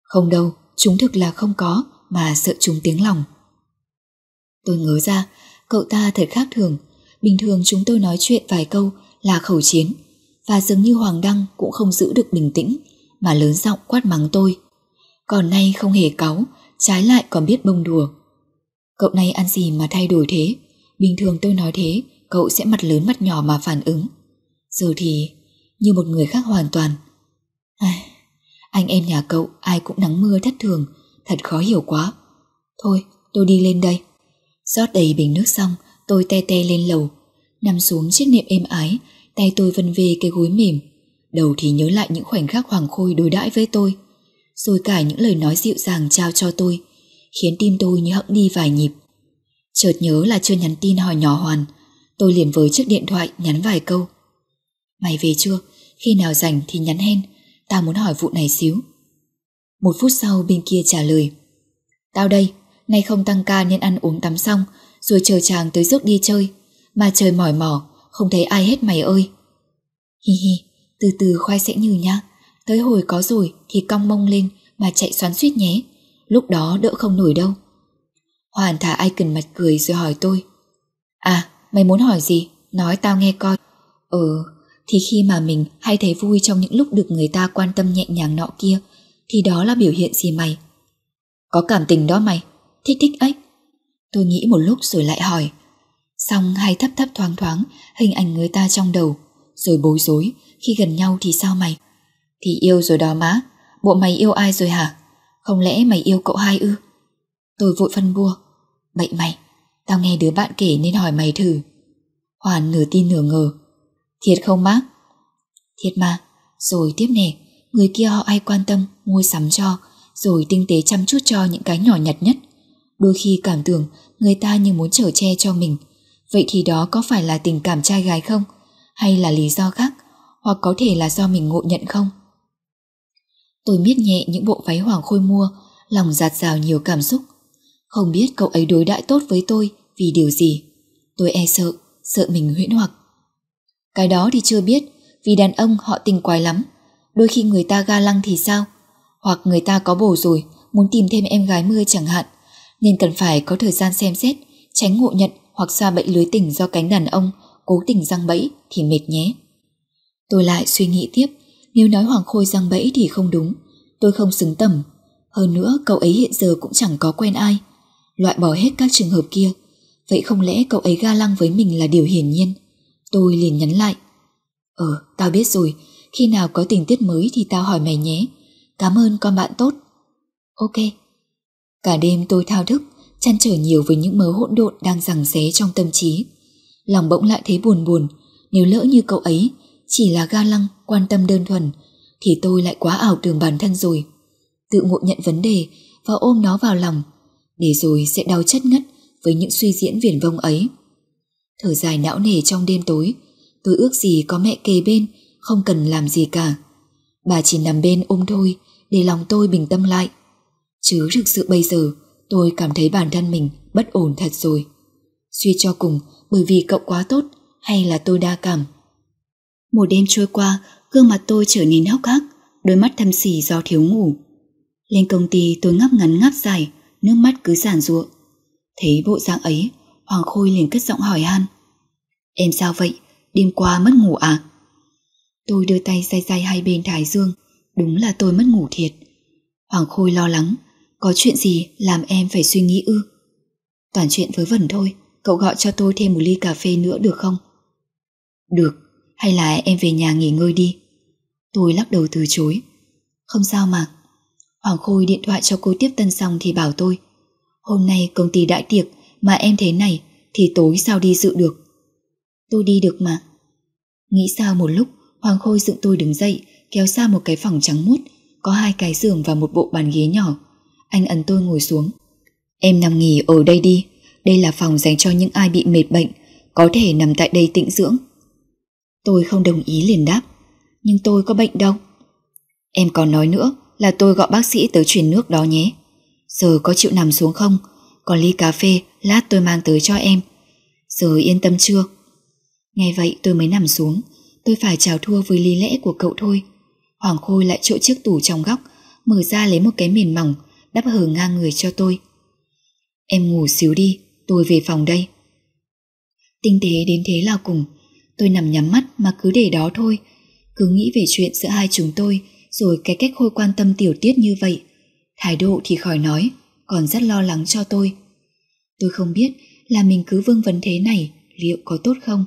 Không đâu, chúng thực là không có, mà sợ chúng tiếng lòng. Tôi ngớ ra, cậu ta thật khác thường. Bình thường chúng tôi nói chuyện vài câu là khẩu chiến, và dường như Hoàng Đăng cũng không giữ được bình tĩnh, mà lớn giọng quát mắng tôi. Còn nay không hề cáu, trái lại còn biết bông đùa. Cậu này ăn gì mà thay đổi thế? Bình thường tôi nói thế, cậu sẽ mặt lớn mặt nhỏ mà phản ứng. Giờ thì như một người khác hoàn toàn. Ai, anh em nhà cậu ai cũng nắng mưa thất thường, thật khó hiểu quá. Thôi, tôi đi lên đây. rót đầy bình nước xong, tôi te te lên lầu. Nằm xuống chiếc nệm êm ái, tay tôi vân về cái gối mềm. Đầu thì nhớ lại những khoảnh khắc Hoàng Khôi đối đãi với tôi. Rồi cả những lời nói dịu dàng trao cho tôi, khiến tim tôi như hẫng đi vài nhịp. Chợt nhớ là chưa nhắn tin hỏi nhỏ Hoàn, tôi liền với chiếc điện thoại nhắn vài câu. Mày về chưa? Khi nào rảnh thì nhắn hen, tao muốn hỏi vụ này xíu. Một phút sau bên kia trả lời. Tao đây, nay không tăng ca nên ăn uống tắm xong, rồi chờ chàng tới rước đi chơi, mà trời mỏi mỏ, không thấy ai hết mày ơi. Hi hi, từ từ khoai sẽ như nhá, tới hồi có rồi thì cong mông lên mà chạy xoắn suýt nhé, lúc đó đỡ không nổi đâu. Hoàn thả ai cần mặt cười rồi hỏi tôi. À, mày muốn hỏi gì? Nói tao nghe coi. Ừ, thì khi mà mình hay thấy vui trong những lúc được người ta quan tâm nhẹ nhàng nọ kia, thì đó là biểu hiện gì mày? Có cảm tình đó mày, thích thích ấy. Tôi nghĩ một lúc rồi lại hỏi. Xong hay thấp thấp thoáng thoáng hình ảnh người ta trong đầu, rồi bối rối khi gần nhau thì sao mày? Thì yêu rồi đó má, bộ mày yêu ai rồi hả? Không lẽ mày yêu cậu hai ư? Tôi vội phân bua. Bậy mày, tao nghe đứa bạn kể nên hỏi mày thử. Hoàn nửa tin nửa ngờ. Thiệt không bác? Thiệt mà. Rồi tiếp nè, người kia họ ai quan tâm, mua sắm cho, rồi tinh tế chăm chút cho những cái nhỏ nhặt nhất. Đôi khi cảm tưởng người ta như muốn trở che cho mình. Vậy thì đó có phải là tình cảm trai gái không? Hay là lý do khác? Hoặc có thể là do mình ngộ nhận không? Tôi miết nhẹ những bộ váy hoàng khôi mua, lòng giạt rào nhiều cảm xúc. Không biết cậu ấy đối đãi tốt với tôi vì điều gì. Tôi e sợ sợ mình huyễn hoặc. Cái đó thì chưa biết, vì đàn ông họ tình quái lắm. Đôi khi người ta ga lăng thì sao? Hoặc người ta có bồ rồi, muốn tìm thêm em gái mưa chẳng hạn, nên cần phải có thời gian xem xét, tránh ngộ nhận hoặc xa bẫy lưới tình do cánh đàn ông cố tình răng bẫy thì mệt nhé. Tôi lại suy nghĩ tiếp, nếu nói Hoàng Khôi răng bẫy thì không đúng, tôi không xứng tầm. Hơn nữa cậu ấy hiện giờ cũng chẳng có quen ai, loại bỏ hết các trường hợp kia. Vậy không lẽ cậu ấy ga lăng với mình là điều hiển nhiên? Tôi liền nhắn lại. Ờ, tao biết rồi, khi nào có tình tiết mới thì tao hỏi mày nhé. Cảm ơn con bạn tốt. Ok. Cả đêm tôi thao thức, chăn trở nhiều với những mớ hỗn độn đang giằng xé trong tâm trí. Lòng bỗng lại thấy buồn buồn, nếu lỡ như cậu ấy chỉ là ga lăng quan tâm đơn thuần, thì tôi lại quá ảo tưởng bản thân rồi. Tự ngộ nhận vấn đề và ôm nó vào lòng, để rồi sẽ đau chất ngất với những suy diễn viển vông ấy. Thở dài não nề trong đêm tối, tôi ước gì có mẹ kề bên, không cần làm gì cả. Bà chỉ nằm bên ôm thôi, để lòng tôi bình tâm lại. Chứ thực sự bây giờ, tôi cảm thấy bản thân mình bất ổn thật rồi. Suy cho cùng, bởi vì cậu quá tốt, hay là tôi đa cảm. Một đêm trôi qua, gương mặt tôi trở nên hốc hác, đôi mắt thâm xỉ do thiếu ngủ. Lên công ty tôi ngắp ngắn ngáp dài, nước mắt cứ giản ruộng. Thấy bộ dạng ấy, Hoàng Khôi liền cất giọng hỏi han. Em sao vậy? Đêm qua mất ngủ à? Tôi đưa tay say say hai bên thái dương, đúng là tôi mất ngủ thiệt. Hoàng Khôi lo lắng, có chuyện gì làm em phải suy nghĩ ư? Toàn chuyện với vẩn thôi, cậu gọi cho tôi thêm một ly cà phê nữa được không? Được, hay là em về nhà nghỉ ngơi đi? Tôi lắc đầu từ chối. Không sao mà. Hoàng Khôi điện thoại cho cô tiếp tân xong thì bảo tôi Hôm nay công ty đại tiệc mà em thế này thì tối sao đi dự được. Tôi đi được mà. Nghĩ sao một lúc, Hoàng Khôi dựng tôi đứng dậy, kéo xa một cái phòng trắng muốt, có hai cái giường và một bộ bàn ghế nhỏ. Anh ấn tôi ngồi xuống. Em nằm nghỉ ở đây đi. Đây là phòng dành cho những ai bị mệt bệnh, có thể nằm tại đây tĩnh dưỡng. Tôi không đồng ý liền đáp. Nhưng tôi có bệnh đâu. Em còn nói nữa là tôi gọi bác sĩ tới truyền nước đó nhé. Giờ có chịu nằm xuống không? Còn ly cà phê lát tôi mang tới cho em. Giờ yên tâm chưa? ngay vậy tôi mới nằm xuống. Tôi phải chào thua với lý lẽ của cậu thôi. Hoàng Khôi lại chỗ chiếc tủ trong góc, mở ra lấy một cái mền mỏng, đắp hở ngang người cho tôi. Em ngủ xíu đi, tôi về phòng đây. Tinh tế đến thế là cùng, tôi nằm nhắm mắt mà cứ để đó thôi. Cứ nghĩ về chuyện giữa hai chúng tôi, rồi cái cách Khôi quan tâm tiểu tiết như vậy. Thái độ thì khỏi nói, còn rất lo lắng cho tôi. Tôi không biết là mình cứ vương vấn thế này liệu có tốt không?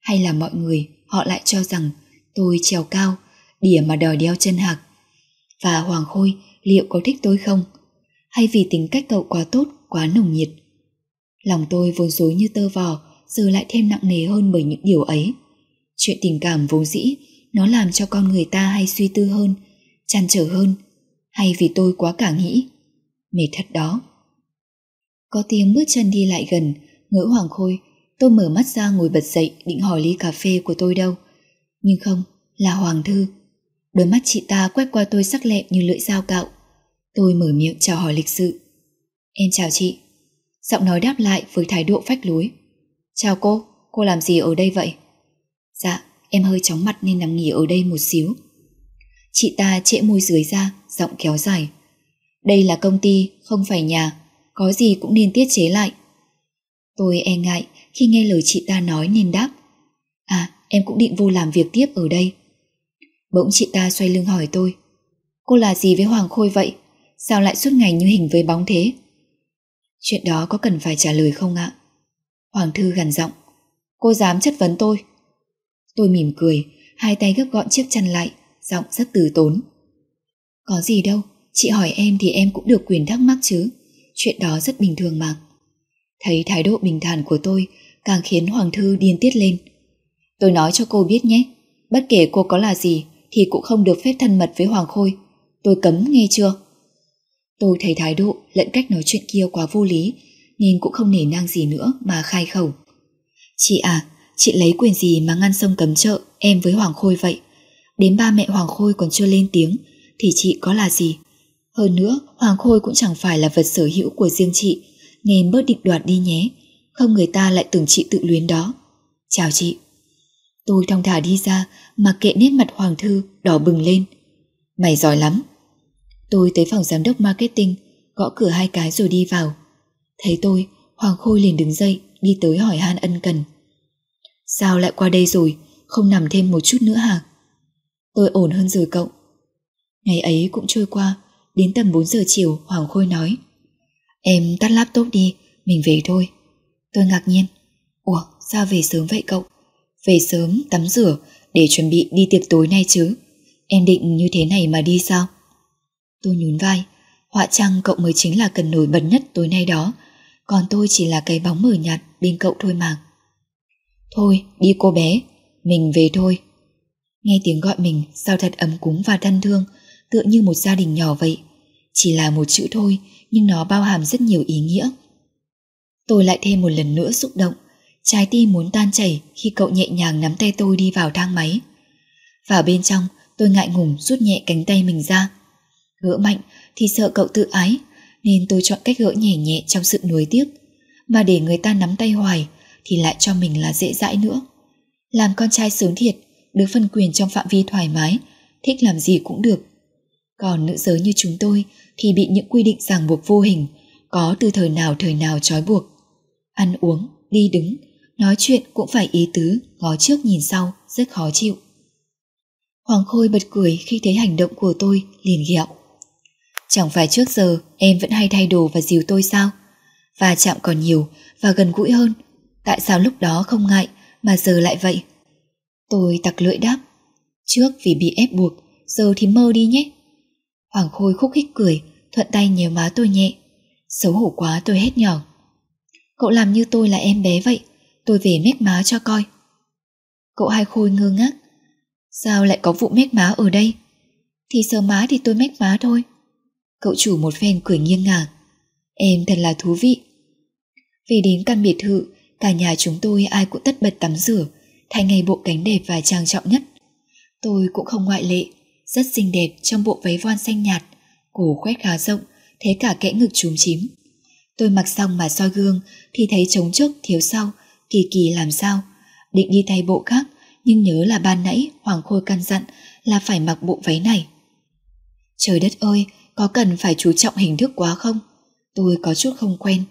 Hay là mọi người họ lại cho rằng tôi trèo cao, đỉa mà đòi đeo chân hạc. Và Hoàng Khôi liệu có thích tôi không? Hay vì tính cách cậu quá tốt, quá nồng nhiệt? Lòng tôi vốn dối như tơ vò, giờ lại thêm nặng nề hơn bởi những điều ấy. Chuyện tình cảm vốn dĩ, nó làm cho con người ta hay suy tư hơn, chăn trở hơn, hay vì tôi quá cả nghĩ. Mệt thật đó. Có tiếng bước chân đi lại gần, ngỡ Hoàng Khôi, tôi mở mắt ra ngồi bật dậy định hỏi ly cà phê của tôi đâu. Nhưng không, là Hoàng Thư. Đôi mắt chị ta quét qua tôi sắc lẹm như lưỡi dao cạo. Tôi mở miệng chào hỏi lịch sự. Em chào chị. Giọng nói đáp lại với thái độ phách lối. Chào cô, cô làm gì ở đây vậy? Dạ, em hơi chóng mặt nên nằm nghỉ ở đây một xíu. Chị ta trễ môi dưới ra, giọng kéo dài. Đây là công ty, không phải nhà, có gì cũng nên tiết chế lại. Tôi e ngại khi nghe lời chị ta nói nên đáp. À, em cũng định vô làm việc tiếp ở đây. Bỗng chị ta xoay lưng hỏi tôi. Cô là gì với Hoàng Khôi vậy? Sao lại suốt ngày như hình với bóng thế? Chuyện đó có cần phải trả lời không ạ? Hoàng Thư gằn giọng. Cô dám chất vấn tôi. Tôi mỉm cười, hai tay gấp gọn chiếc chăn lại, giọng rất từ tốn. Có gì đâu, chị hỏi em thì em cũng được quyền thắc mắc chứ. Chuyện đó rất bình thường mà. Thấy thái độ bình thản của tôi càng khiến Hoàng Thư điên tiết lên. Tôi nói cho cô biết nhé, bất kể cô có là gì thì cũng không được phép thân mật với Hoàng Khôi. Tôi cấm nghe chưa? Tôi thấy thái độ lẫn cách nói chuyện kia quá vô lý nên cũng không nể nang gì nữa mà khai khẩu. Chị à, chị lấy quyền gì mà ngăn sông cấm chợ em với Hoàng Khôi vậy? Đến ba mẹ Hoàng Khôi còn chưa lên tiếng thì chị có là gì? Hơn nữa, Hoàng Khôi cũng chẳng phải là vật sở hữu của riêng chị nên bớt định đoạt đi nhé. Không người ta lại tưởng chị tự luyến đó. Chào chị. Tôi thong thả đi ra mà kệ nét mặt Hoàng Thư đỏ bừng lên. Mày giỏi lắm. Tôi tới phòng giám đốc marketing, gõ cửa hai cái rồi đi vào. Thấy tôi, Hoàng Khôi liền đứng dậy, đi tới hỏi han ân cần. Sao lại qua đây rồi, không nằm thêm một chút nữa hả? Tôi ổn hơn rồi cậu. Ngày ấy cũng trôi qua, đến tầm 4 giờ chiều Hoàng Khôi nói. Em tắt laptop đi, mình về thôi. Tôi ngạc nhiên. Ủa, sao về sớm vậy cậu? Về sớm, tắm rửa, để chuẩn bị đi tiệc tối nay chứ. Em định như thế này mà đi sao? Tôi nhún vai. Họa trang cậu mới chính là cần nổi bật nhất tối nay đó. Còn tôi chỉ là cái bóng mờ nhạt bên cậu thôi mà. Thôi, đi cô bé. Mình về thôi. Nghe tiếng gọi mình sao thật ấm cúng và thân thương, tựa như một gia đình nhỏ vậy. Chỉ là một chữ thôi, nhưng nó bao hàm rất nhiều ý nghĩa. Tôi lại thêm một lần nữa xúc động, trái tim muốn tan chảy khi cậu nhẹ nhàng nắm tay tôi đi vào thang máy. Vào bên trong, tôi ngại ngùng rút nhẹ cánh tay mình ra. Gỡ mạnh thì sợ cậu tự ái, nên tôi chọn cách gỡ nhẹ nhẹ trong sự nuối tiếc. Mà để người ta nắm tay hoài thì lại cho mình là dễ dãi nữa. Làm con trai sướng thiệt, được phân quyền trong phạm vi thoải mái, thích làm gì cũng được. Còn nữ giới như chúng tôi thì bị những quy định ràng buộc vô hình, có từ thời nào thời nào trói buộc. Ăn uống, đi đứng, nói chuyện cũng phải ý tứ, ngó trước nhìn sau, rất khó chịu. Hoàng Khôi bật cười khi thấy hành động của tôi, liền ghẹo. Chẳng phải trước giờ em vẫn hay thay đồ và dìu tôi sao? Và chạm còn nhiều và gần gũi hơn. Tại sao lúc đó không ngại mà giờ lại vậy? Tôi tặc lưỡi đáp. Trước vì bị ép buộc, giờ thì mơ đi nhé. Hoàng Khôi khúc khích cười, thuận tay nhéo má tôi nhẹ. Xấu hổ quá tôi hết nhỏ. Cậu làm như tôi là em bé vậy, tôi về mét má cho coi. Cậu hai Khôi ngơ ngác. Sao lại có vụ mét má ở đây? Thì sờ má thì tôi mét má thôi. Cậu chủ một phen cười nghiêng ngả. Em thật là thú vị. Về đến căn biệt thự, cả nhà chúng tôi ai cũng tất bật tắm rửa, thay ngay bộ cánh đẹp và trang trọng nhất. Tôi cũng không ngoại lệ, rất xinh đẹp trong bộ váy voan xanh nhạt, cổ khoét khá rộng, thế cả kẽ ngực trúm chím. Tôi mặc xong mà soi gương thì thấy trống trước thiếu sau, kỳ kỳ làm sao. Định đi thay bộ khác, nhưng nhớ là ban nãy Hoàng Khôi căn dặn là phải mặc bộ váy này. Trời đất ơi, có cần phải chú trọng hình thức quá không? Tôi có chút không quen.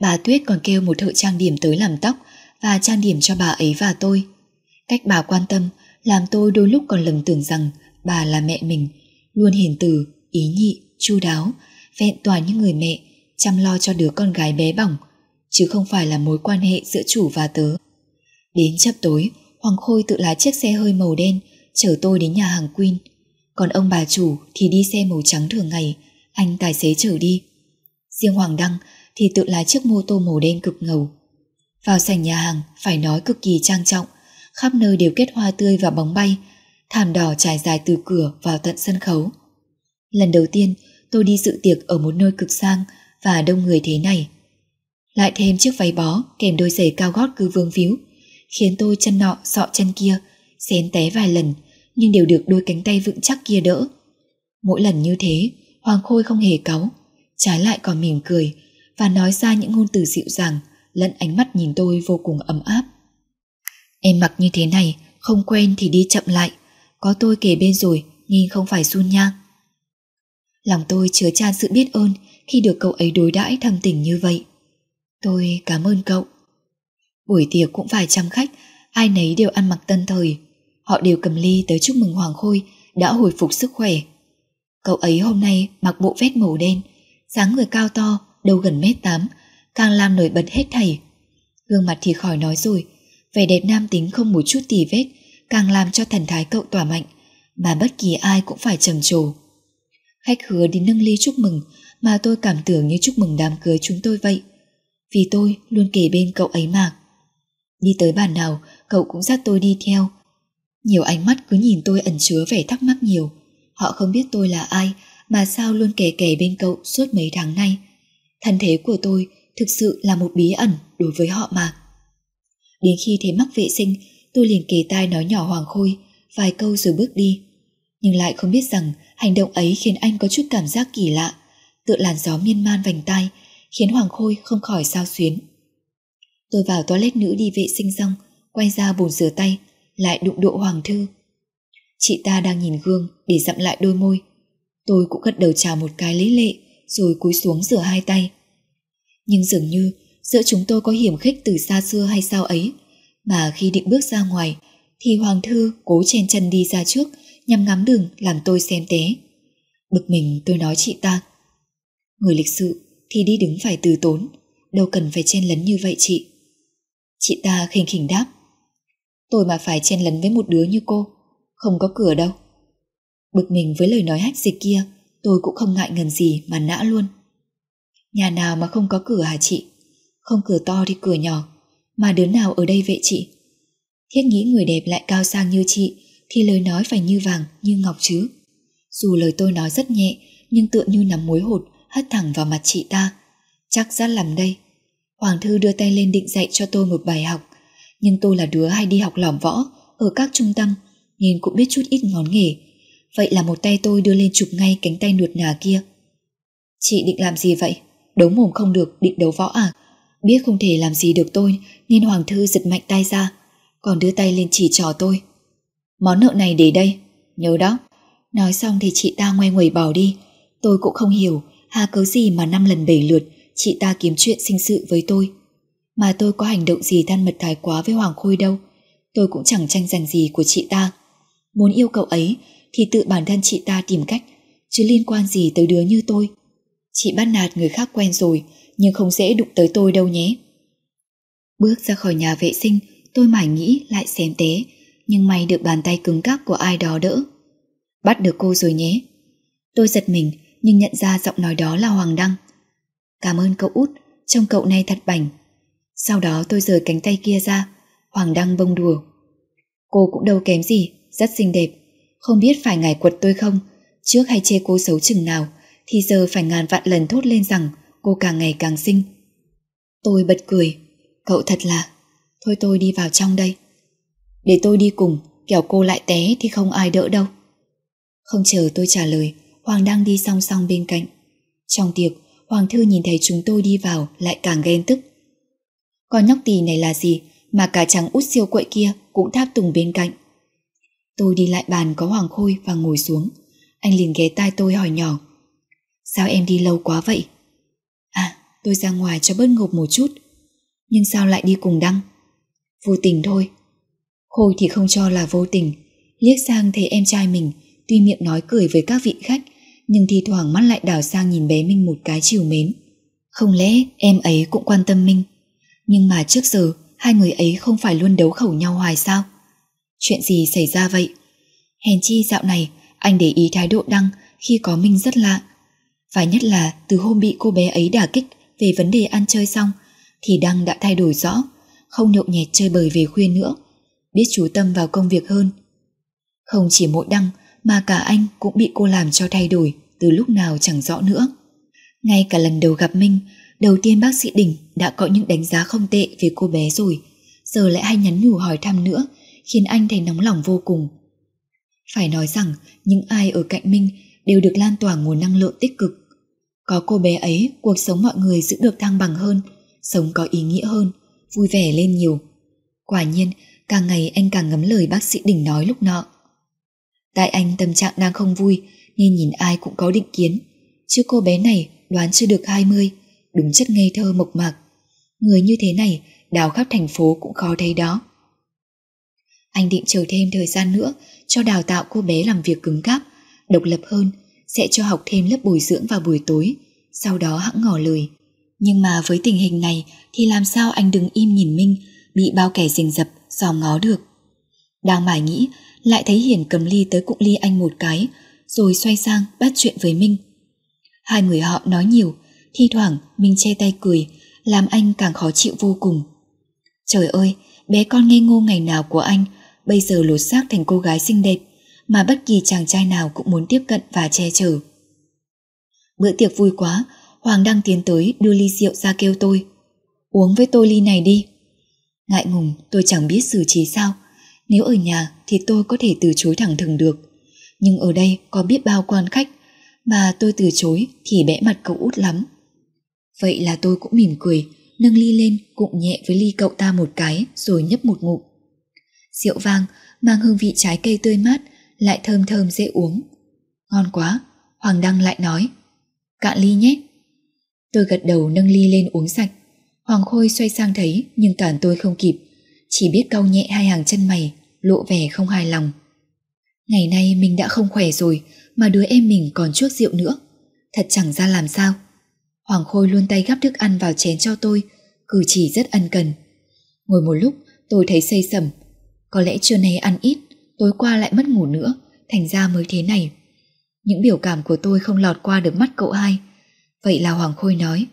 Bà Tuyết còn kêu một thợ trang điểm tới làm tóc và trang điểm cho bà ấy và tôi. Cách bà quan tâm làm tôi đôi lúc còn lầm tưởng rằng bà là mẹ mình, luôn hiền từ, ý nhị, chu đáo, vẹn toàn như người mẹ, chăm lo cho đứa con gái bé bỏng, chứ không phải là mối quan hệ giữa chủ và tớ. Đến chập tối, Hoàng Khôi tự lái chiếc xe hơi màu đen chở tôi đến nhà hàng Queen. Còn ông bà chủ thì đi xe màu trắng thường ngày, anh tài xế chở đi. Riêng Hoàng Đăng thì tự lái chiếc mô tô màu đen cực ngầu. Vào sảnh nhà hàng phải nói cực kỳ trang trọng, khắp nơi đều kết hoa tươi và bóng bay, thảm đỏ trải dài từ cửa vào tận sân khấu. Lần đầu tiên tôi đi dự tiệc ở một nơi cực sang và đông người thế này. Lại thêm chiếc váy bó kèm đôi giày cao gót cứ vương víu, khiến tôi chân nọ sọ chân kia, xén té vài lần nhưng đều được đôi cánh tay vững chắc kia đỡ. Mỗi lần như thế, Hoàng Khôi không hề cáu, trái lại còn mỉm cười và nói ra những ngôn từ dịu dàng lẫn ánh mắt nhìn tôi vô cùng ấm áp. Em mặc như thế này, không quen thì đi chậm lại, có tôi kể bên rồi, nhìn không phải run nha. Lòng tôi chứa chan sự biết ơn khi được cậu ấy đối đãi thầm tình như vậy. Tôi cảm ơn cậu. Buổi tiệc cũng vài trăm khách, ai nấy đều ăn mặc tân thời. Họ đều cầm ly tới chúc mừng Hoàng Khôi đã hồi phục sức khỏe. Cậu ấy hôm nay mặc bộ vest màu đen, dáng người cao to, đầu gần mét tám, càng làm nổi bật hết thảy. Gương mặt thì khỏi nói rồi, vẻ đẹp nam tính không một chút tì vết, càng làm cho thần thái cậu tỏa mạnh, mà bất kỳ ai cũng phải trầm trồ. Khách hứa đến nâng ly chúc mừng mà tôi cảm tưởng như chúc mừng đám cưới chúng tôi vậy. Vì tôi luôn kể bên cậu ấy mà. Đi tới bàn nào, cậu cũng dắt tôi đi theo. Nhiều ánh mắt cứ nhìn tôi ẩn chứa vẻ thắc mắc nhiều. Họ không biết tôi là ai, mà sao luôn kể kể bên cậu suốt mấy tháng nay. Thân thế của tôi thực sự là một bí ẩn đối với họ mà. Đến khi thấy mắc vệ sinh, tôi liền kề tai nói nhỏ Hoàng Khôi vài câu rồi bước đi. Nhưng lại không biết rằng hành động ấy khiến anh có chút cảm giác kỳ lạ, tựa làn gió miên man vành tai, khiến Hoàng Khôi không khỏi sao xuyến. Tôi vào toilet nữ đi vệ sinh xong, Quay ra bồn rửa tay, lại đụng độ Hoàng Thư. Chị ta đang nhìn gương để dặm lại đôi môi. Tôi cũng gật đầu chào một cái lấy lệ, rồi cúi xuống rửa hai tay. Nhưng dường như giữa chúng tôi có hiểm khích từ xa xưa hay sao ấy, mà khi định bước ra ngoài, thì Hoàng Thư cố chen chân đi ra trước nhằm ngắm đường làm tôi xem té. Bực mình tôi nói chị ta. Người lịch sự thì đi đứng phải từ tốn, đâu cần phải chen lấn như vậy chị. Chị ta khinh khỉnh đáp. Tôi mà phải chen lấn với một đứa như cô, không có cửa đâu. Bực mình với lời nói hách dịch kia, tôi cũng không ngại ngần gì mà nã luôn. Nhà nào mà không có cửa hả chị? Không cửa to thì cửa nhỏ, mà đứa nào ở đây vậy chị? Thiết nghĩ người đẹp lại cao sang như chị thì lời nói phải như vàng, như ngọc chứ. Dù lời tôi nói rất nhẹ, nhưng tựa như nắm muối hột hất thẳng vào mặt chị ta. Chắc rất lắm đây. Hoàng Thư đưa tay lên định dạy cho tôi một bài học, nhưng tôi là đứa hay đi học lỏm võ ở các trung tâm, nên cũng biết chút ít ngón nghề. Vậy là một tay tôi đưa lên chụp ngay cánh tay nuột nà kia. Chị định làm gì vậy? Đấu mồm không được, định đấu võ à? Biết không thể làm gì được tôi, nên Hoàng Thư giật mạnh tay ra, còn đưa tay lên chỉ trò tôi. Món nợ này để đây, nhớ đó. Nói xong thì chị ta ngoe nguẩy bỏ đi. Tôi cũng không hiểu hà cớ gì mà năm lần bảy lượt chị ta kiếm chuyện sinh sự với tôi. Mà tôi có hành động gì than mật thái quá với Hoàng Khôi đâu. Tôi cũng chẳng tranh giành gì của chị ta. Muốn yêu cậu ấy thì tự bản thân chị ta tìm cách, chứ liên quan gì tới đứa như tôi. Chị bắt nạt người khác quen rồi, nhưng không dễ đụng tới tôi đâu nhé. Bước ra khỏi nhà vệ sinh, tôi mải nghĩ lại xem té, nhưng may được bàn tay cứng cáp của ai đó đỡ. Bắt được cô rồi nhé. Tôi giật mình, nhưng nhận ra giọng nói đó là Hoàng Đăng. Cảm ơn cậu út, trông cậu này thật bảnh. Sau đó tôi rời cánh tay kia ra, Hoàng Đăng bông đùa. Cô cũng đâu kém gì, rất xinh đẹp. Không biết phải ngài quật tôi không, trước hay chê cô xấu chừng nào, thì giờ phải ngàn vạn lần thốt lên rằng cô càng ngày càng xinh. Tôi bật cười, cậu thật là, thôi tôi đi vào trong đây. Để tôi đi cùng, kẻo cô lại té thì không ai đỡ đâu. Không chờ tôi trả lời, Hoàng đang đi song song bên cạnh. Trong tiệc, Hoàng thư nhìn thấy chúng tôi đi vào lại càng ghen tức. Con nhóc tì này là gì mà cả chàng út siêu quậy kia cũng tháp tùng bên cạnh. Tôi đi lại bàn có Hoàng Khôi và ngồi xuống. Anh liền ghé tai tôi hỏi nhỏ. Sao em đi lâu quá vậy? Tôi ra ngoài cho bớt ngộp một chút. Nhưng sao lại đi cùng Đăng? Vô tình thôi. Khôi thì không cho là vô tình. Liếc sang thấy em trai mình, tuy miệng nói cười với các vị khách, nhưng thi thoảng mắt lại đảo sang nhìn bé Minh một cái chiều mến. Không lẽ em ấy cũng quan tâm Minh? Nhưng mà trước giờ hai người ấy không phải luôn đấu khẩu nhau hoài sao? Chuyện gì xảy ra vậy? Hèn chi dạo này anh để ý thái độ Đăng khi có Minh rất lạ. Phải nhất là từ hôm bị cô bé ấy đả kích về vấn đề ăn chơi xong thì Đăng đã thay đổi rõ, không nhộn nhẹt chơi bời về khuya nữa, biết chú tâm vào công việc hơn. Không chỉ mỗi Đăng mà cả anh cũng bị cô làm cho thay đổi từ lúc nào chẳng rõ nữa. Ngay cả lần đầu gặp Minh, đầu tiên bác sĩ Đình đã có những đánh giá không tệ về cô bé rồi, giờ lại hay nhắn nhủ hỏi thăm nữa, khiến anh thấy nóng lòng vô cùng. Phải nói rằng, những ai ở cạnh Minh đều được lan tỏa nguồn năng lượng tích cực. Có cô bé ấy, cuộc sống mọi người giữ được thăng bằng hơn, sống có ý nghĩa hơn, vui vẻ lên nhiều. Quả nhiên, càng ngày anh càng ngấm lời bác sĩ Đình nói lúc nọ. Tại anh tâm trạng đang không vui nên nhìn ai cũng có định kiến. Chứ cô bé này đoán chưa được 20, đúng chất ngây thơ mộc mạc. Người như thế này đào khắp thành phố cũng khó thấy đó. Anh định chờ thêm thời gian nữa cho đào tạo cô bé làm việc cứng cáp, độc lập hơn, sẽ cho học thêm lớp bồi dưỡng vào buổi tối, sau đó hãng ngỏ lời. Nhưng mà với tình hình này thì làm sao anh đứng im nhìn Minh bị bao kẻ rình rập, dòm ngó được. Đang mải nghĩ lại thấy Hiền cầm ly tới cụng ly anh một cái, rồi xoay sang bắt chuyện với Minh. Hai người họ nói nhiều, thi thoảng Minh che tay cười, làm anh càng khó chịu vô cùng. Trời ơi, bé con ngây ngô ngày nào của anh, bây giờ lột xác thành cô gái xinh đẹp, mà bất kỳ chàng trai nào cũng muốn tiếp cận và che chở. Bữa tiệc vui quá, Hoàng đang tiến tới đưa ly rượu ra kêu tôi. Uống với tôi ly này đi. Ngại ngùng tôi chẳng biết xử trí sao, nếu ở nhà thì tôi có thể từ chối thẳng thừng được. Nhưng ở đây có biết bao quan khách, mà tôi từ chối thì bẽ mặt cậu út lắm. Vậy là tôi cũng mỉm cười, nâng ly lên cụng nhẹ với ly cậu ta một cái rồi nhấp một ngụm. Rượu vang mang hương vị trái cây tươi mát, lại thơm thơm dễ uống. Ngon quá, Hoàng Đăng lại nói. Cạn ly nhé. Tôi gật đầu nâng ly lên uống sạch. Hoàng Khôi xoay sang thấy nhưng cản tôi không kịp, chỉ biết cau nhẹ hai hàng chân mày, lộ vẻ không hài lòng. Ngày nay mình đã không khỏe rồi mà đứa em mình còn chuốc rượu nữa. Thật chẳng ra làm sao. Hoàng Khôi luôn tay gắp thức ăn vào chén cho tôi, cử chỉ rất ân cần. Ngồi một lúc tôi thấy say sầm. Có lẽ trưa nay ăn ít, tối qua lại mất ngủ nữa, thành ra mới thế này. Những biểu cảm của tôi không lọt qua được mắt cậu hai. Vậy là Hoàng Khôi nói.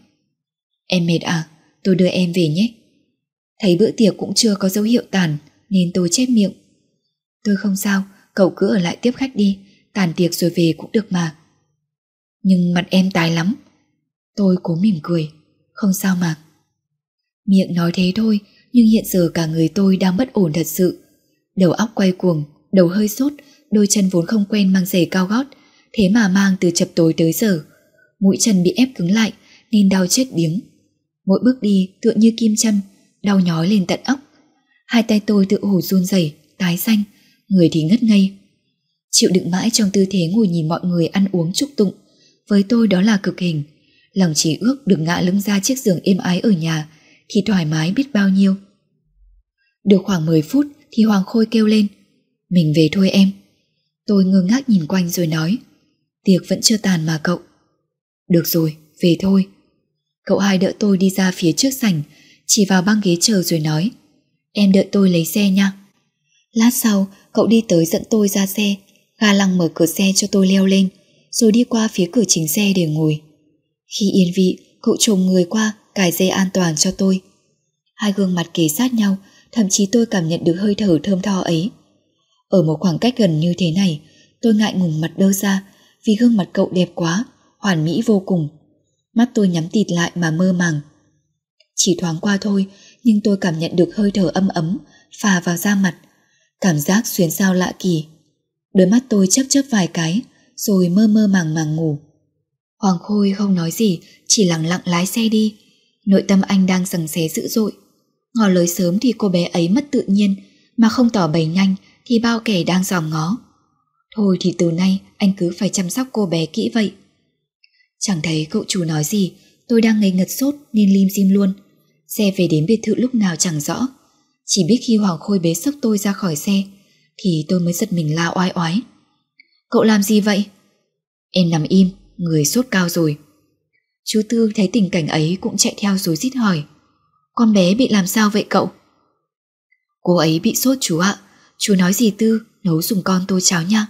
Em mệt à, tôi đưa em về nhé. Thấy bữa tiệc cũng chưa có dấu hiệu tàn, nên tôi chép miệng. Tôi không sao, cậu cứ ở lại tiếp khách đi, tàn tiệc rồi về cũng được mà. Nhưng mặt em tái lắm. Tôi cố mỉm cười, không sao mà. Miệng nói thế thôi, nhưng hiện giờ cả người tôi đang bất ổn thật sự. Đầu óc quay cuồng, đầu hơi sốt, đôi chân vốn không quen mang giày cao gót, thế mà mang từ chập tối tới giờ. Mũi chân bị ép cứng lại nên đau chết điếng. Mỗi bước đi tựa như kim châm, đau nhói lên tận óc. Hai tay tôi tự hồ run rẩy, tái xanh, người thì ngất ngây. Chịu đựng mãi trong tư thế ngồi nhìn mọi người ăn uống chúc tụng, với tôi đó là cực hình. Lòng chỉ ước được ngã lưng ra chiếc giường êm ái ở nhà thì thoải mái biết bao nhiêu. Được khoảng 10 phút thì Hoàng Khôi kêu lên Mình về thôi em. Tôi ngơ ngác nhìn quanh rồi nói Tiệc vẫn chưa tàn mà cậu. Được rồi, về thôi. Cậu hai đỡ tôi đi ra phía trước sảnh Chỉ vào băng ghế chờ rồi nói Em đợi tôi lấy xe nha. Lát sau cậu đi tới dẫn tôi ra xe Ga lăng mở cửa xe cho tôi leo lên Rồi đi qua phía cửa chính xe để ngồi. Khi yên vị Cậu trồm người qua cài dây an toàn cho tôi. Hai gương mặt kề sát nhau Thậm chí tôi cảm nhận được hơi thở thơm tho ấy. Ở một khoảng cách gần như thế này, Tôi ngại ngùng mặt đơ ra Vì gương mặt cậu đẹp quá, Hoàn mỹ vô cùng. Mắt tôi nhắm tịt lại mà mơ màng. Chỉ thoáng qua thôi, Nhưng tôi cảm nhận được hơi thở âm ấm, Phà vào da mặt. Cảm giác xuyến sao lạ kỳ. Đôi mắt tôi chớp chớp vài cái, Rồi mơ mơ màng màng ngủ. Hoàng Khôi không nói gì, Chỉ lặng lặng lái xe đi. Nội tâm anh đang sằng xé dữ dội. Ngỏ lời sớm thì cô bé ấy mất tự nhiên Mà không tỏ bày nhanh Thì bao kẻ đang dòm ngó. Thôi thì từ nay anh cứ phải chăm sóc cô bé kỹ vậy. Chẳng thấy cậu chủ nói gì Tôi đang ngây ngật sốt nên lim dim luôn. Xe về đến biệt thự lúc nào chẳng rõ. Chỉ biết khi Hoàng Khôi bế sốc tôi ra khỏi xe Thì tôi mới giật mình la oai oái. Cậu làm gì vậy? Em nằm im, người sốt cao rồi. Chú Tư thấy tình cảnh ấy cũng chạy theo rồi rít hỏi. Con bé bị làm sao vậy cậu? Cô ấy bị sốt chú ạ. Chú nói gì Tư? Nấu dùng con tôi cháo nha.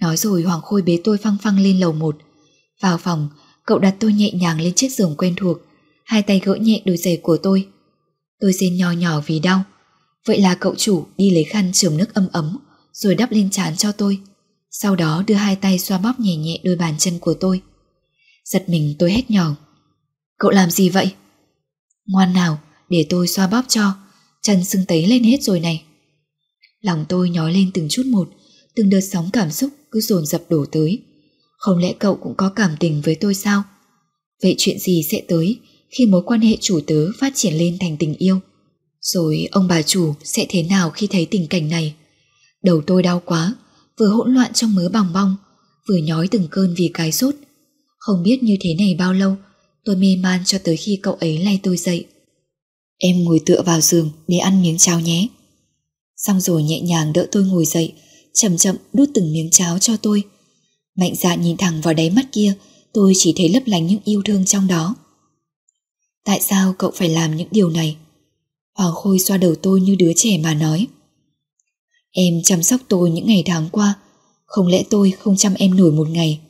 Nói rồi Hoàng Khôi bế tôi phăng phăng lên lầu một. Vào phòng, Cậu đặt tôi nhẹ nhàng lên chiếc giường quen thuộc. Hai tay gỡ nhẹ đôi giày của tôi. Tôi rên nhỏ nhỏ vì đau. Vậy là cậu chủ đi lấy khăn trường nước ấm ấm, Rồi đắp lên trán cho tôi. Sau đó đưa hai tay xoa bóp nhẹ nhẹ đôi bàn chân của tôi. Giật mình tôi hét nhỏ. Cậu làm gì vậy? Ngoan nào, để tôi xoa bóp cho. Chân sưng tấy lên hết rồi này. Lòng tôi nhói lên từng chút một, Từng đợt sóng cảm xúc cứ dồn dập đổ tới. Không lẽ cậu cũng có cảm tình với tôi sao? Vậy chuyện gì sẽ tới Khi mối quan hệ chủ tớ phát triển lên thành tình yêu? Rồi ông bà chủ sẽ thế nào khi thấy tình cảnh này? Đầu tôi đau quá, Vừa hỗn loạn trong mớ bòng bong, Vừa nhói từng cơn vì cái sốt. Không biết như thế này bao lâu Tôi mê man cho tới khi cậu ấy lay tôi dậy. Em ngồi tựa vào giường Để ăn miếng cháo nhé. Xong rồi nhẹ nhàng đỡ tôi ngồi dậy, Chậm chậm đút từng miếng cháo cho tôi. Mạnh dạn nhìn thẳng vào đáy mắt kia, Tôi chỉ thấy lấp lánh những yêu thương trong đó. Tại sao cậu phải làm những điều này? Hoàng Khôi xoa đầu tôi như đứa trẻ mà nói. Em chăm sóc tôi những ngày tháng qua, Không lẽ tôi không chăm em nổi một ngày?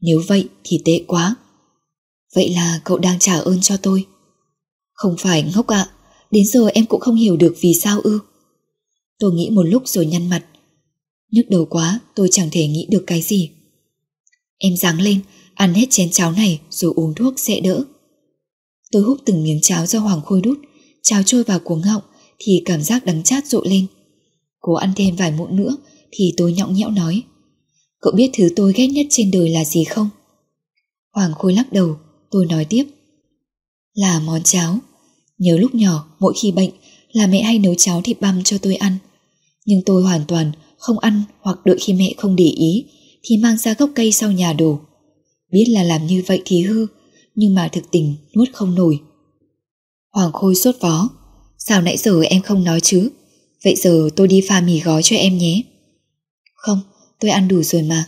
Nếu vậy thì tệ quá. Vậy là cậu đang trả ơn cho tôi. Không phải ngốc ạ Đến giờ em cũng không hiểu được vì sao ư. Tôi nghĩ một lúc rồi nhăn mặt. Nhức đầu quá tôi chẳng thể nghĩ được cái gì. Em ráng lên Ăn hết chén cháo này rồi uống thuốc sẽ đỡ. Tôi hút từng miếng cháo do Hoàng Khôi đút Cháo trôi vào cuống họng Thì cảm giác đắng chát rội lên. Cố ăn thêm vài muỗng nữa Thì tôi nhõng nhẽo nói Cậu biết thứ tôi ghét nhất trên đời là gì không? Hoàng Khôi lắc đầu, tôi nói tiếp. Là món cháo. Nhớ lúc nhỏ, mỗi khi bệnh, là mẹ hay nấu cháo thịt băm cho tôi ăn. Nhưng tôi hoàn toàn không ăn hoặc đợi khi mẹ không để ý thì mang ra gốc cây sau nhà đổ Biết là làm như vậy thì hư, nhưng mà thực tình nuốt không nổi. Hoàng Khôi sốt vó, sao nãy giờ em không nói chứ? Vậy giờ tôi đi pha mì gói cho em nhé. Không, tôi ăn đủ rồi mà.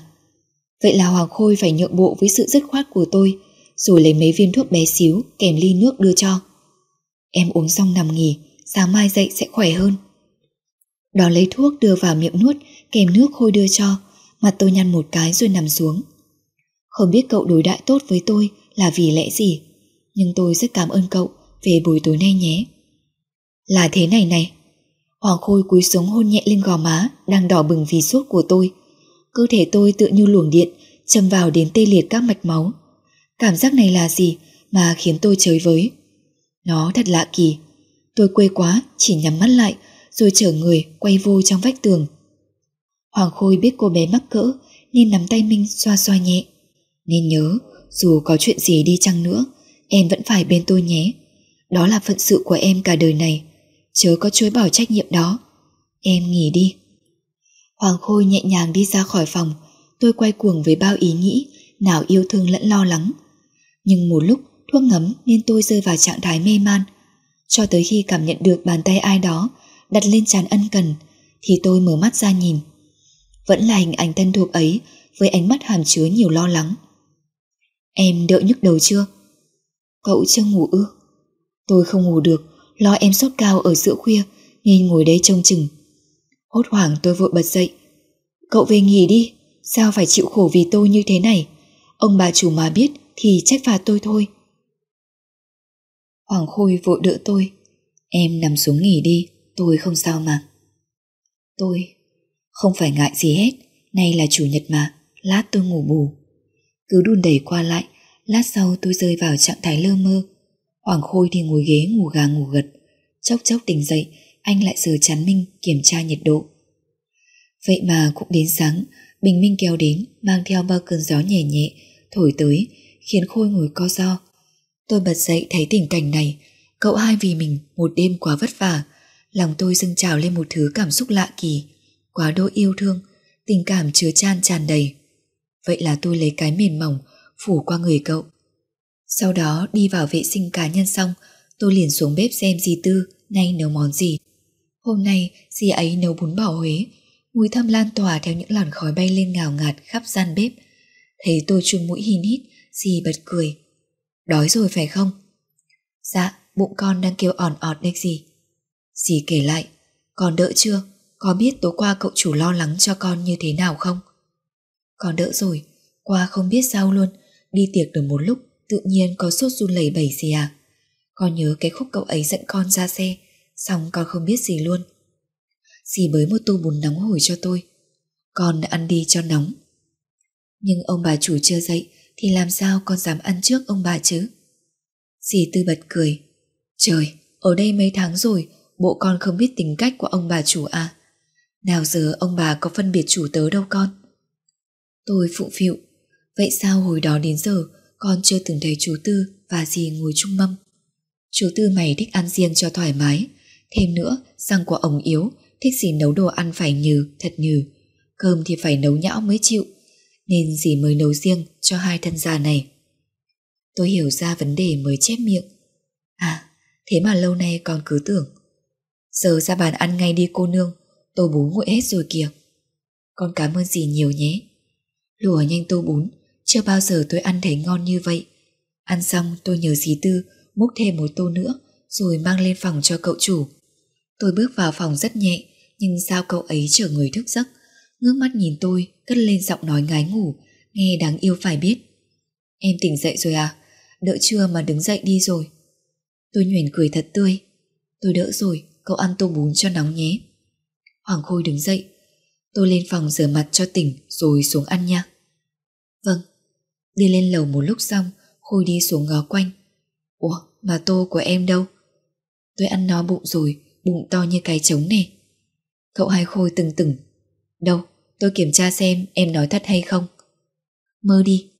Vậy là Hoàng Khôi phải nhượng bộ với sự dứt khoát của tôi, rồi lấy mấy viên thuốc bé xíu kèm ly nước đưa cho. Em uống xong nằm nghỉ, sáng mai dậy sẽ khỏe hơn. Đó lấy thuốc đưa vào miệng nuốt kèm nước Khôi đưa cho, mặt tôi nhăn một cái rồi nằm xuống. Không biết cậu đối đãi tốt với tôi là vì lẽ gì, nhưng tôi rất cảm ơn cậu về buổi tối nay nhé. Là thế này này, Hoàng Khôi cúi xuống hôn nhẹ lên gò má đang đỏ bừng vì sốt của tôi. Cơ thể tôi tựa như luồng điện châm vào đến tê liệt các mạch máu. Cảm giác này là gì mà khiến tôi chơi với? Nó thật lạ kỳ. Tôi quê quá chỉ nhắm mắt lại rồi chở người quay vô trong vách tường. Hoàng Khôi biết cô bé mắc cỡ nên nắm tay Minh xoa xoa nhẹ. Nên nhớ, dù có chuyện gì đi chăng nữa, em vẫn phải bên tôi nhé. Đó là phận sự của em cả đời này, chớ có chối bỏ trách nhiệm đó. Em nghỉ đi. Hoàng Khôi nhẹ nhàng đi ra khỏi phòng, tôi quay cuồng với bao ý nghĩ, nào yêu thương lẫn lo lắng. Nhưng một lúc thuốc ngấm nên tôi rơi vào trạng thái mê man. Cho tới khi cảm nhận được bàn tay ai đó đặt lên trán ân cần, thì tôi mở mắt ra nhìn. Vẫn là hình ảnh thân thuộc ấy với ánh mắt hàm chứa nhiều lo lắng. Em đỡ nhức đầu chưa? Cậu chưa ngủ ư? Tôi không ngủ được, lo em sốt cao ở giữa khuya nên ngồi đây trông chừng. Hốt hoảng tôi vội bật dậy. Cậu về nghỉ đi, sao phải chịu khổ vì tôi như thế này? Ông bà chủ mà biết thì trách phạt tôi thôi. Hoàng Khôi vội đỡ tôi. Em nằm xuống nghỉ đi, tôi không sao mà. Tôi không phải ngại gì hết, nay là chủ nhật mà, lát tôi ngủ bù. Cứ đun đẩy qua lại, lát sau tôi rơi vào trạng thái lơ mơ. Hoàng Khôi thì ngồi ghế ngủ gà ngủ gật. Chốc chốc tỉnh dậy, anh lại sờ chắn Minh kiểm tra nhiệt độ. Vậy mà cũng đến sáng, Bình Minh kéo đến, mang theo bao cơn gió nhẹ nhẹ, thổi tới, khiến Khôi ngồi co do. Tôi bật dậy thấy tình cảnh này, cậu hai vì mình một đêm quá vất vả, lòng tôi dâng trào lên một thứ cảm xúc lạ kỳ, quá đỗi yêu thương, tình cảm chứa chan tràn đầy. Vậy là tôi lấy cái mền mỏng phủ qua người cậu. Sau đó đi vào vệ sinh cá nhân xong, tôi liền xuống bếp xem dì Tư nay nấu món gì. Hôm nay dì ấy nấu bún bò Huế, mùi thơm lan tỏa theo những làn khói bay lên ngào ngạt khắp gian bếp. Thấy tôi chung mũi hin hít, dì bật cười. Đói rồi phải không? Dạ, bụng con đang kêu ỏn ọt đấy gì. Dì kể lại, con đỡ chưa? Có biết tối qua cậu chủ lo lắng cho con như thế nào không? Con đỡ rồi, qua không biết sao luôn, đi tiệc được một lúc tự nhiên có sốt run lẩy bẩy gì à? Con nhớ cái khúc cậu ấy dẫn con ra xe, xong con không biết gì luôn. Dì bới một tô bún nóng hổi cho tôi. Con đã ăn đi cho nóng. Nhưng ông bà chủ chưa dậy thì làm sao con dám ăn trước ông bà chứ? Dì tư bật cười. Trời, ở đây mấy tháng rồi, bộ con không biết tính cách của ông bà chủ à? Nào giờ ông bà có phân biệt chủ tớ đâu con? Tôi phụ phịu. Vậy sao hồi đó đến giờ con chưa từng thấy chú Tư và dì ngồi chung mâm? Chú Tư mày thích ăn riêng cho thoải mái. Thêm nữa, răng của ông yếu, thích gì nấu đồ ăn phải nhừ, thật nhừ. Cơm thì phải nấu nhão mới chịu, nên dì mới nấu riêng cho hai thân già này. Tôi hiểu ra vấn đề mới chép miệng. À, thế mà lâu nay còn cứ tưởng. Giờ ra bàn ăn ngay đi cô nương, tô bún nguội hết rồi kìa. Con cảm ơn dì nhiều nhé. Lùa nhanh tô bún, chưa bao giờ tôi ăn thấy ngon như vậy. Ăn xong tôi nhờ dì Tư múc thêm một tô nữa rồi mang lên phòng cho cậu chủ. Tôi bước vào phòng rất nhẹ, nhưng sao cậu ấy chở người thức giấc, ngước mắt nhìn tôi, cất lên giọng nói ngái ngủ, nghe đáng yêu phải biết. Em tỉnh dậy rồi à? Đỡ chưa mà đứng dậy đi rồi. Tôi nhoẻn cười thật tươi. Tôi đỡ rồi, cậu ăn tô bún cho nóng nhé. Hoàng Khôi đứng dậy. Tôi lên phòng rửa mặt cho tỉnh rồi xuống ăn nha. Vâng. Đi lên lầu một lúc xong, Khôi đi xuống ngó quanh. Ủa, mà tô của em đâu? Tôi ăn no bụng rồi, bụng to như cái trống nè. Cậu hai Khôi từng từng. Đâu, tôi kiểm tra xem em nói thật hay không. Mơ đi.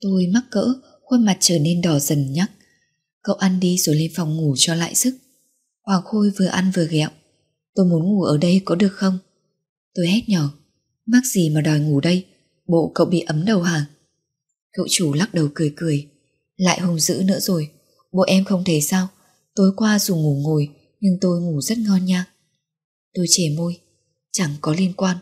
Tôi mắc cỡ, khuôn mặt trở nên đỏ dần nhắc. Cậu ăn đi rồi lên phòng ngủ cho lại sức. Hoàng Khôi vừa ăn vừa ghẹo. Tôi muốn ngủ ở đây có được không? Tôi hét nhỏ. Mắc gì mà đòi ngủ đây? Bộ cậu bị ấm đầu hả? Cậu chủ lắc đầu cười cười. Lại hung dữ nữa rồi. Bộ em không thấy sao? Tối qua dù ngủ ngồi nhưng tôi ngủ rất ngon nha. Tôi chề môi. Chẳng có liên quan.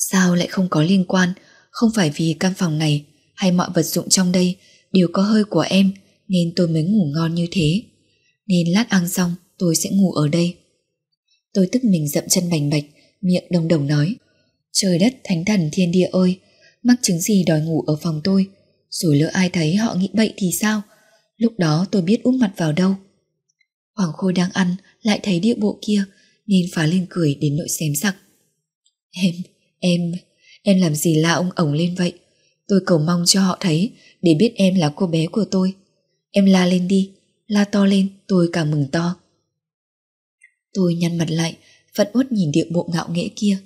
Sao lại không có liên quan? Không phải vì căn phòng này hay mọi vật dụng trong đây đều có hơi của em nên tôi mới ngủ ngon như thế. Nên lát ăn xong tôi sẽ ngủ ở đây. Tôi tức mình dậm chân bành bạch, miệng đồng đồng nói. Trời đất thánh thần thiên địa ơi, mắc chứng gì đòi ngủ ở phòng tôi, rồi lỡ ai thấy họ nghĩ bậy thì sao? Lúc đó tôi biết úp mặt vào đâu. Hoàng Khôi đang ăn, lại thấy địa bộ kia, nên phá lên cười đến nỗi xém sặc. Em, em, em làm gì la ông ổng lên vậy? Tôi cầu mong cho họ thấy, để biết em là cô bé của tôi. Em la lên đi, la to lên, tôi càng mừng to. Tôi nhăn mặt lại, vẫn uất nhìn điệu bộ ngạo nghễ kia.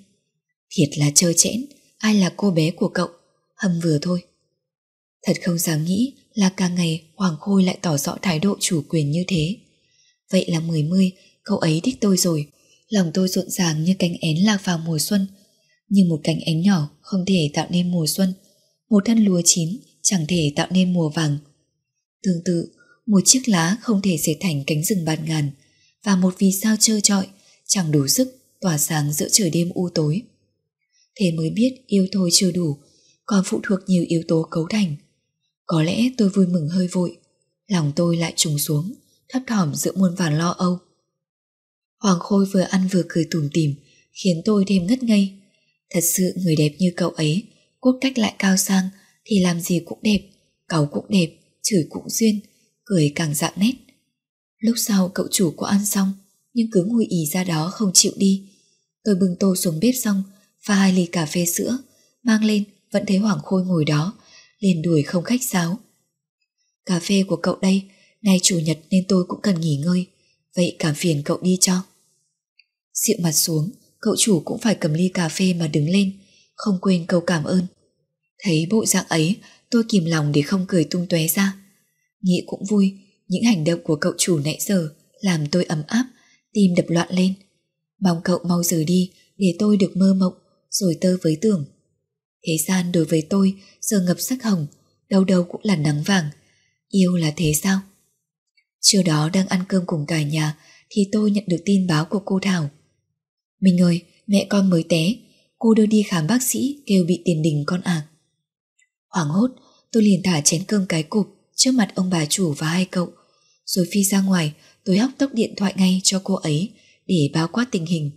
Thiệt là trơ chẽn, ai là cô bé của cậu, hầm vừa thôi. Thật không dám nghĩ là càng ngày Hoàng Khôi lại tỏ rõ thái độ chủ quyền như thế. Vậy là mười mươi, cậu ấy thích tôi rồi. Lòng tôi rộn ràng như cánh én lạc vào mùa xuân. Nhưng một cành én nhỏ không thể tạo nên mùa xuân. Một thân lúa chín chẳng thể tạo nên mùa vàng. Tương tự, một chiếc lá không thể dệt thành cánh rừng bạt ngàn và một vì sao trơ trọi chẳng đủ sức tỏa sáng giữa trời đêm u tối. Thế mới biết yêu thôi chưa đủ, còn phụ thuộc nhiều yếu tố cấu thành. Có lẽ tôi vui mừng hơi vội, lòng tôi lại trùng xuống, thấp thỏm giữa muôn vàn lo âu. Hoàng Khôi vừa ăn vừa cười tủm tỉm, khiến tôi thêm ngất ngây. Thật sự người đẹp như cậu ấy, quốc cách lại cao sang thì làm gì cũng đẹp, cáu cũng đẹp, chửi cũng duyên, cười càng dạng nét. Lúc sau cậu chủ có ăn xong, nhưng cứ ngồi ý ra đó không chịu đi. Tôi bưng tô xuống bếp xong, pha hai ly cà phê sữa, mang lên vẫn thấy Hoàng Khôi ngồi đó, liền đuổi không khách sáo. Cà phê của cậu đây, nay chủ nhật nên tôi cũng cần nghỉ ngơi, vậy cảm phiền cậu đi cho. Dịu mặt xuống, cậu chủ cũng phải cầm ly cà phê mà đứng lên, không quên câu cảm ơn. Thấy bộ dạng ấy, tôi kìm lòng để không cười tung tóe ra. Nghĩ cũng vui, những hành động của cậu chủ nãy giờ làm tôi ấm áp, tim đập loạn lên. Mong cậu mau rời đi để tôi được mơ mộng, rồi tơ với tưởng. Thế gian đối với tôi giờ ngập sắc hồng, đâu đâu cũng là nắng vàng. Yêu là thế sao? Trưa đó đang ăn cơm cùng cả nhà thì tôi nhận được tin báo của cô Thảo. Mình ơi, mẹ con mới té, cô đưa đi khám bác sĩ kêu bị tiền đình con ạc. Hoảng hốt, tôi liền thả chén cơm cái cục trước mặt ông bà chủ và hai cậu. Rồi phi ra ngoài, tôi hóc tốc điện thoại ngay cho cô ấy để báo quát tình hình.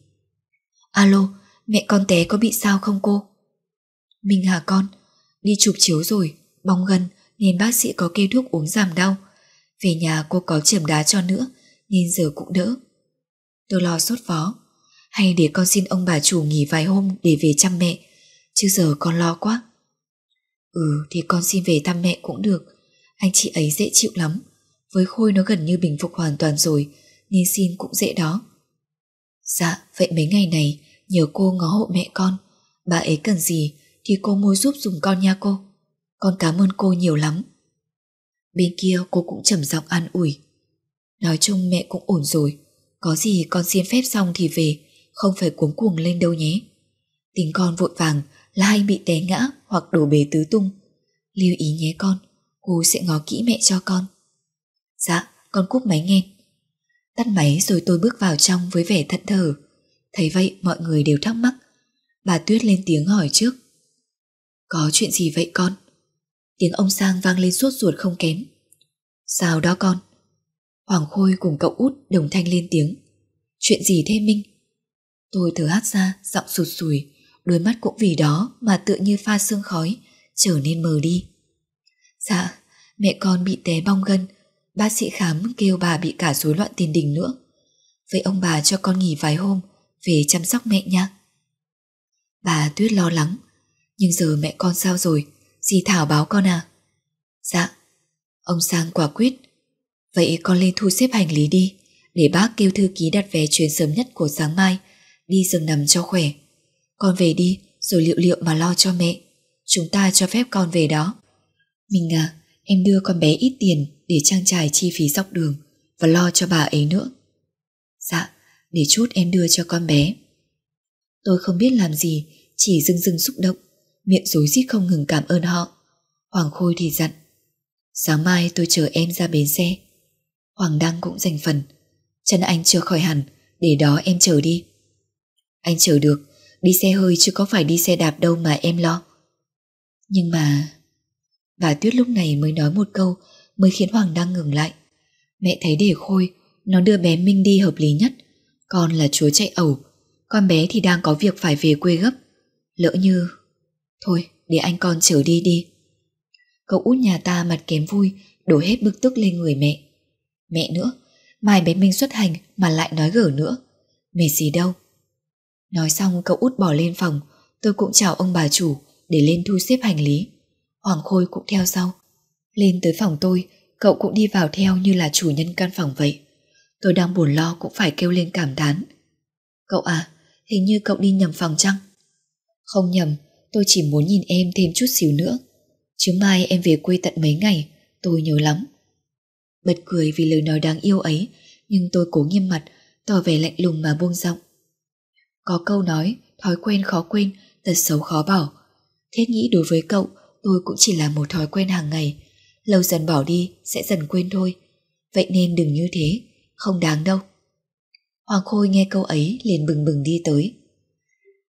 Alo, mẹ con té có bị sao không cô? Minh hả con? Đi chụp chiếu rồi, bong gần nên bác sĩ có kê thuốc uống giảm đau. Về nhà cô có chườm đá cho nữa nên giờ cũng đỡ. Tôi lo sốt phó. Hay để con xin ông bà chủ nghỉ vài hôm để về chăm mẹ, chứ giờ con lo quá. Ừ thì con xin về thăm mẹ cũng được, anh chị ấy dễ chịu lắm. Với Khôi nó gần như bình phục hoàn toàn rồi, nên xin cũng dễ đó. Dạ, vậy mấy ngày này nhờ cô ngó hộ mẹ con. Bà ấy cần gì thì cô mua giúp dùng con nha cô. Con cảm ơn cô nhiều lắm. Bên kia cô cũng trầm giọng an ủi. Nói chung mẹ cũng ổn rồi, có gì con xin phép xong thì về, không phải cuống cuồng lên đâu nhé. Tính con vội vàng là hay bị té ngã hoặc đổ bể tứ tung. Lưu ý nhé con, cô sẽ ngó kỹ mẹ cho con. Dạ, con cúp máy nghe. Tắt máy rồi tôi bước vào trong với vẻ thận thờ. Thấy vậy mọi người đều thắc mắc. Bà Tuyết lên tiếng hỏi trước. Có chuyện gì vậy con? Tiếng ông Sang vang lên suốt ruột không kém. Sao đó con? Hoàng Khôi cùng cậu út đồng thanh lên tiếng. Chuyện gì thế Minh? Tôi thở hắt ra, giọng sụt sùi, đôi mắt cũng vì đó mà tự như pha sương khói, trở nên mờ đi. Dạ, mẹ con bị té bong gân, bác sĩ khám kêu bà bị cả rối loạn tiền đình nữa. Vậy ông bà cho con nghỉ vài hôm, về chăm sóc mẹ nha. Bà Tuyết lo lắng, nhưng giờ mẹ con sao rồi, dì Thảo báo con à? Dạ, ông Sang quả quyết. Vậy con lên thu xếp hành lý đi, để bác kêu thư ký đặt vé chuyến sớm nhất của sáng mai, đi giường nằm cho khỏe. Con về đi, rồi liệu liệu mà lo cho mẹ. Chúng ta cho phép con về đó. Mình à, em đưa con bé ít tiền để trang trải chi phí dọc đường và lo cho bà ấy nữa. Dạ, để chút em đưa cho con bé. Tôi không biết làm gì, chỉ dưng dưng xúc động, miệng rối rít không ngừng cảm ơn họ. Hoàng Khôi thì dặn, sáng mai tôi chờ em ra bến xe. Hoàng Đăng cũng dành phần, chân anh chưa khỏi hẳn, để đó em chờ đi. Anh chờ được, đi xe hơi chứ có phải đi xe đạp đâu mà em lo. Nhưng mà... Bà Tuyết lúc này mới nói một câu mới khiến Hoàng Đăng ngừng lại. Mẹ thấy để khôi, nó đưa bé Minh đi hợp lý nhất. Con là chúa chạy ẩu, con bé thì đang có việc phải về quê gấp. Lỡ như... Thôi, để anh con chở đi đi. Cậu út nhà ta mặt kém vui, đổ hết bực tức lên người mẹ. Mẹ nữa, mai bé Minh xuất hành mà lại nói gở nữa. Mệt gì đâu. Nói xong cậu út bỏ lên phòng, tôi cũng chào ông bà chủ để lên thu xếp hành lý. Hoàng Khôi cũng theo sau. Lên tới phòng tôi, cậu cũng đi vào theo như là chủ nhân căn phòng vậy. Tôi đang buồn lo cũng phải kêu lên cảm thán. Cậu à, hình như cậu đi nhầm phòng chăng? Không nhầm, tôi chỉ muốn nhìn em thêm chút xíu nữa. Chứ mai em về quê tận mấy ngày, tôi nhớ lắm. Bật cười vì lời nói đáng yêu ấy, nhưng tôi cố nghiêm mặt, tỏ vẻ lạnh lùng mà buông giọng. Có câu nói, thói quen khó quên, tật xấu khó bỏ. Thế nghĩ đối với cậu, tôi cũng chỉ là một thói quen hàng ngày. Lâu dần bỏ đi, sẽ dần quên thôi. Vậy nên đừng như thế, không đáng đâu. Hoàng Khôi nghe câu ấy liền bừng bừng đi tới.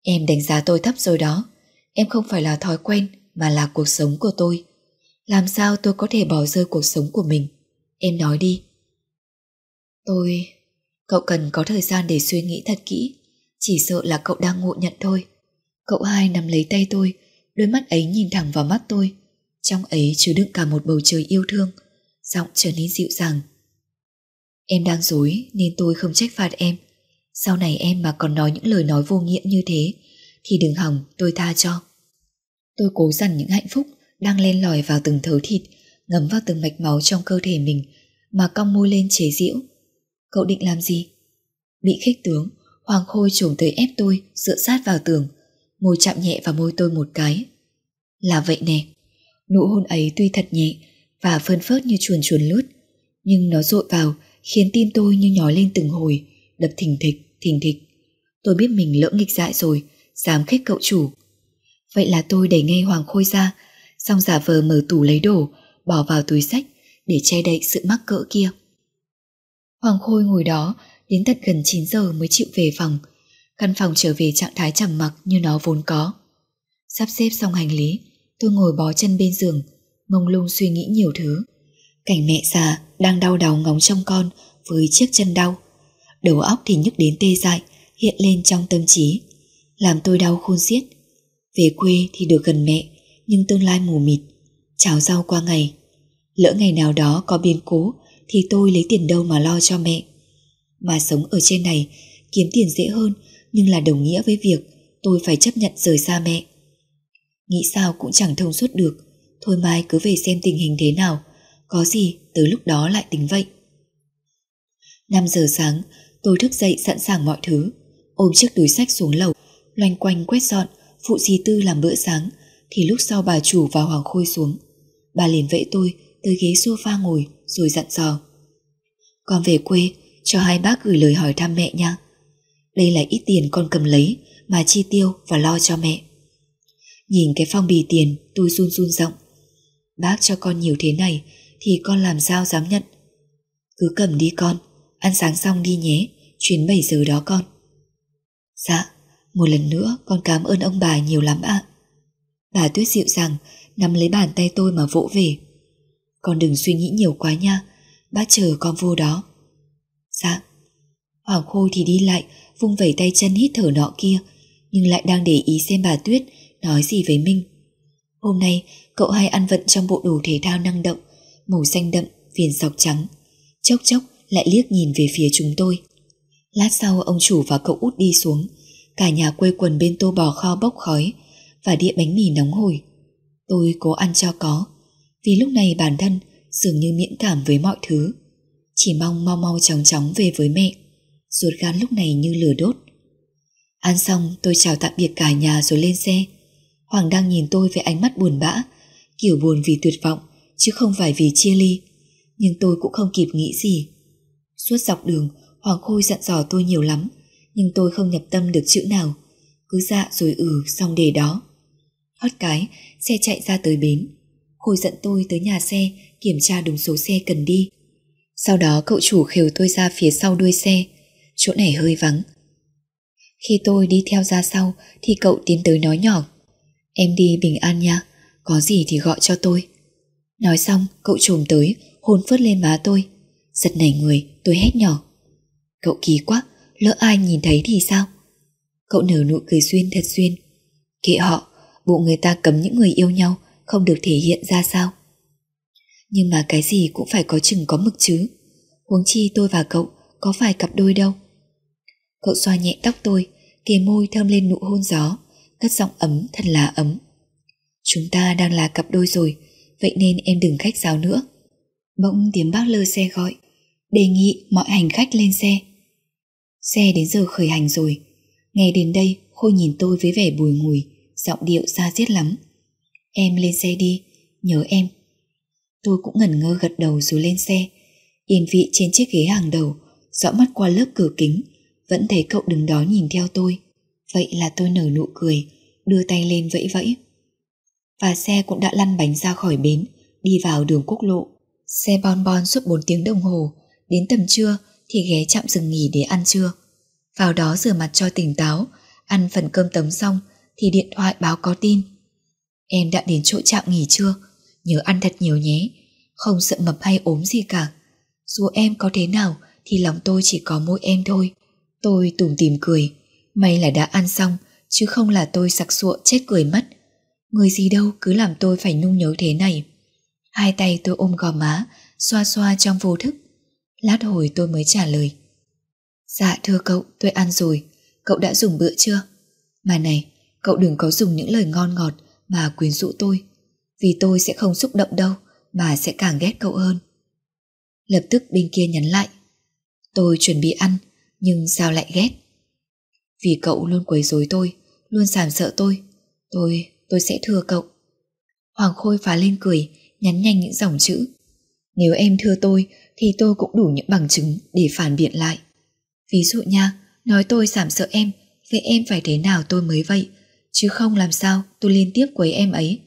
Em đánh giá tôi thấp rồi đó. Em không phải là thói quen mà là cuộc sống của tôi. Làm sao tôi có thể bỏ rơi cuộc sống của mình? Em nói đi. Tôi... Cậu cần có thời gian để suy nghĩ thật kỹ. Chỉ sợ là cậu đang ngộ nhận thôi. Cậu hai nắm lấy tay tôi, đôi mắt ấy nhìn thẳng vào mắt tôi. Trong ấy chứa đựng cả một bầu trời yêu thương, giọng trở nên dịu dàng. Em đang dối nên tôi không trách phạt em. Sau này em mà còn nói những lời nói vô nghĩa như thế, thì đừng hỏng tôi tha cho. Tôi cố dằn những hạnh phúc đang len lỏi vào từng thớ thịt, ngấm vào từng mạch máu trong cơ thể mình, mà cong môi lên chế giễu. Cậu định làm gì? Bị khích tướng, Hoàng Khôi trồm tới ép tôi dựa sát vào tường, môi chạm nhẹ vào môi tôi một cái. Là vậy nè, nụ hôn ấy tuy thật nhẹ và phơn phớt như chuồn chuồn lướt, nhưng nó dội vào khiến tim tôi như nhói lên từng hồi, đập thình thịch, thình thịch. Tôi biết mình lỡ nghịch dại rồi, dám khích cậu chủ. Vậy là tôi đẩy ngay Hoàng Khôi ra, xong giả vờ mở tủ lấy đồ, bỏ vào túi sách để che đậy sự mắc cỡ kia. Hoàng Khôi ngồi đó đến tận gần 9 giờ mới chịu về phòng. Căn phòng trở về trạng thái trầm mặc như nó vốn có. Sắp xếp xong hành lý, tôi ngồi bó chân bên giường, mông lung suy nghĩ nhiều thứ. Cảnh mẹ già đang đau đầu ngóng trong con với chiếc chân đau. Đầu óc thì nhức đến tê dại, hiện lên trong tâm trí. Làm tôi đau khôn xiết. Về quê thì được gần mẹ, nhưng tương lai mù mịt. Cháo rau qua ngày. Lỡ ngày nào đó có biến cố thì tôi lấy tiền đâu mà lo cho mẹ. Mà sống ở trên này kiếm tiền dễ hơn nhưng là đồng nghĩa với việc tôi phải chấp nhận rời xa mẹ. Nghĩ sao cũng chẳng thông suốt được, thôi mai cứ về xem tình hình thế nào, có gì tới lúc đó lại tính vậy. 5 giờ sáng, tôi thức dậy sẵn sàng mọi thứ, ôm chiếc túi sách xuống lầu, loanh quanh quét dọn, phụ dì tư làm bữa sáng, thì lúc sau bà chủ và Hoàng Khôi xuống. Bà liền vẫy tôi tới ghế sofa ngồi rồi dặn dò. Con về quê, cho hai bác gửi lời hỏi thăm mẹ nha. Đây là ít tiền con cầm lấy mà chi tiêu và lo cho mẹ. Nhìn cái phong bì tiền tôi run run rộng. Bác cho con nhiều thế này thì con làm sao dám nhận. Cứ cầm đi con, ăn sáng xong đi nhé, chuyến 7 giờ đó con. Dạ, một lần nữa con cảm ơn ông bà nhiều lắm ạ. Bà Tuyết dịu dàng nắm lấy bàn tay tôi mà vỗ về. Con đừng suy nghĩ nhiều quá nha, bác chờ con vô đó. Dạ. Hoàng Khôi thì đi lại, vung vẩy tay chân hít thở nọ kia, nhưng lại đang để ý xem bà Tuyết nói gì với Minh. Hôm nay, cậu hai ăn vận trong bộ đồ thể thao năng động, màu xanh đậm, viền sọc trắng. Chốc chốc lại liếc nhìn về phía chúng tôi. Lát sau ông chủ và cậu út đi xuống, cả nhà quây quần bên tô bò kho bốc khói và đĩa bánh mì nóng hổi. Tôi cố ăn cho có, vì lúc này bản thân dường như miễn cảm với mọi thứ. Chỉ mong mau mau chóng chóng về với mẹ Ruột gan lúc này như lửa đốt Ăn xong tôi chào tạm biệt cả nhà rồi lên xe Hoàng đang nhìn tôi với ánh mắt buồn bã Kiểu buồn vì tuyệt vọng Chứ không phải vì chia ly Nhưng tôi cũng không kịp nghĩ gì Suốt dọc đường Hoàng Khôi dặn dò tôi nhiều lắm, nhưng tôi không nhập tâm được chữ nào. Cứ dạ rồi ừ xong để đó. Hót cái, xe chạy ra tới bến. Khôi dẫn tôi tới nhà xe, kiểm tra đúng số xe cần đi. Sau đó cậu chủ khều tôi ra phía sau đuôi xe, chỗ này hơi vắng. Khi tôi đi theo ra sau thì cậu tiến tới nói nhỏ. Em đi bình an nha, có gì thì gọi cho tôi. Nói xong, cậu trồm tới, hôn phớt lên má tôi. Giật nảy người, tôi hét nhỏ. Cậu kỳ quá, lỡ ai nhìn thấy thì sao? Cậu nở nụ cười duyên thật duyên. Kệ họ, bộ người ta cấm những người yêu nhau không được thể hiện ra sao. Nhưng mà cái gì cũng phải có chừng có mực chứ. Huống chi tôi và cậu có phải cặp đôi đâu. Cậu xoa nhẹ tóc tôi, kề môi thơm lên nụ hôn gió, cất giọng ấm thật là ấm. Chúng ta đang là cặp đôi rồi, vậy nên em đừng khách sáo nữa. Bỗng tiếng bác lơ xe gọi, đề nghị mọi hành khách lên xe. Xe đến giờ khởi hành rồi, nghe đến đây Khôi nhìn tôi với vẻ bùi ngùi, giọng điệu xa diết lắm. Em lên xe đi, nhớ em. Tôi cũng ngẩn ngơ gật đầu rồi lên xe, yên vị trên chiếc ghế hàng đầu, rõ mắt qua lớp cửa kính, vẫn thấy cậu đứng đó nhìn theo tôi. Vậy là tôi nở nụ cười, đưa tay lên vẫy vẫy. Và xe cũng đã lăn bánh ra khỏi bến, đi vào đường quốc lộ. Xe bon bon suốt 4 tiếng đồng hồ, đến tầm trưa thì ghé chạm dừng nghỉ để ăn trưa. Vào đó rửa mặt cho tỉnh táo, ăn phần cơm tấm xong thì điện thoại báo có tin. Em đã đến chỗ chạm nghỉ chưa? Nhớ ăn thật nhiều nhé, không sợ mập hay ốm gì cả. Dù em có thế nào thì lòng tôi chỉ có mỗi em thôi. Tôi tủm tìm cười, may là đã ăn xong, chứ không là tôi sặc sụa chết cười mất. Người gì đâu cứ làm tôi phải nung nhớ thế này. Hai tay tôi ôm gò má, xoa xoa trong vô thức. Lát hồi tôi mới trả lời. Dạ thưa cậu, tôi ăn rồi. Cậu đã dùng bữa chưa? Mà này, cậu đừng có dùng những lời ngon ngọt mà quyến rũ tôi. Vì tôi sẽ không xúc động đâu, bà sẽ càng ghét cậu hơn. Lập tức bên kia nhắn lại. Tôi chuẩn bị ăn, nhưng sao lại ghét? Vì cậu luôn quấy rối tôi, luôn sàm sợ tôi. Tôi, tôi sẽ thưa cậu. Hoàng Khôi phá lên cười, nhắn nhanh những dòng chữ. Nếu em thưa tôi, thì tôi cũng đủ những bằng chứng để phản biện lại. Ví dụ nha, nói tôi sảm sợ em, vậy em phải thế nào tôi mới vậy, chứ không làm sao tôi liên tiếp quấy em ấy.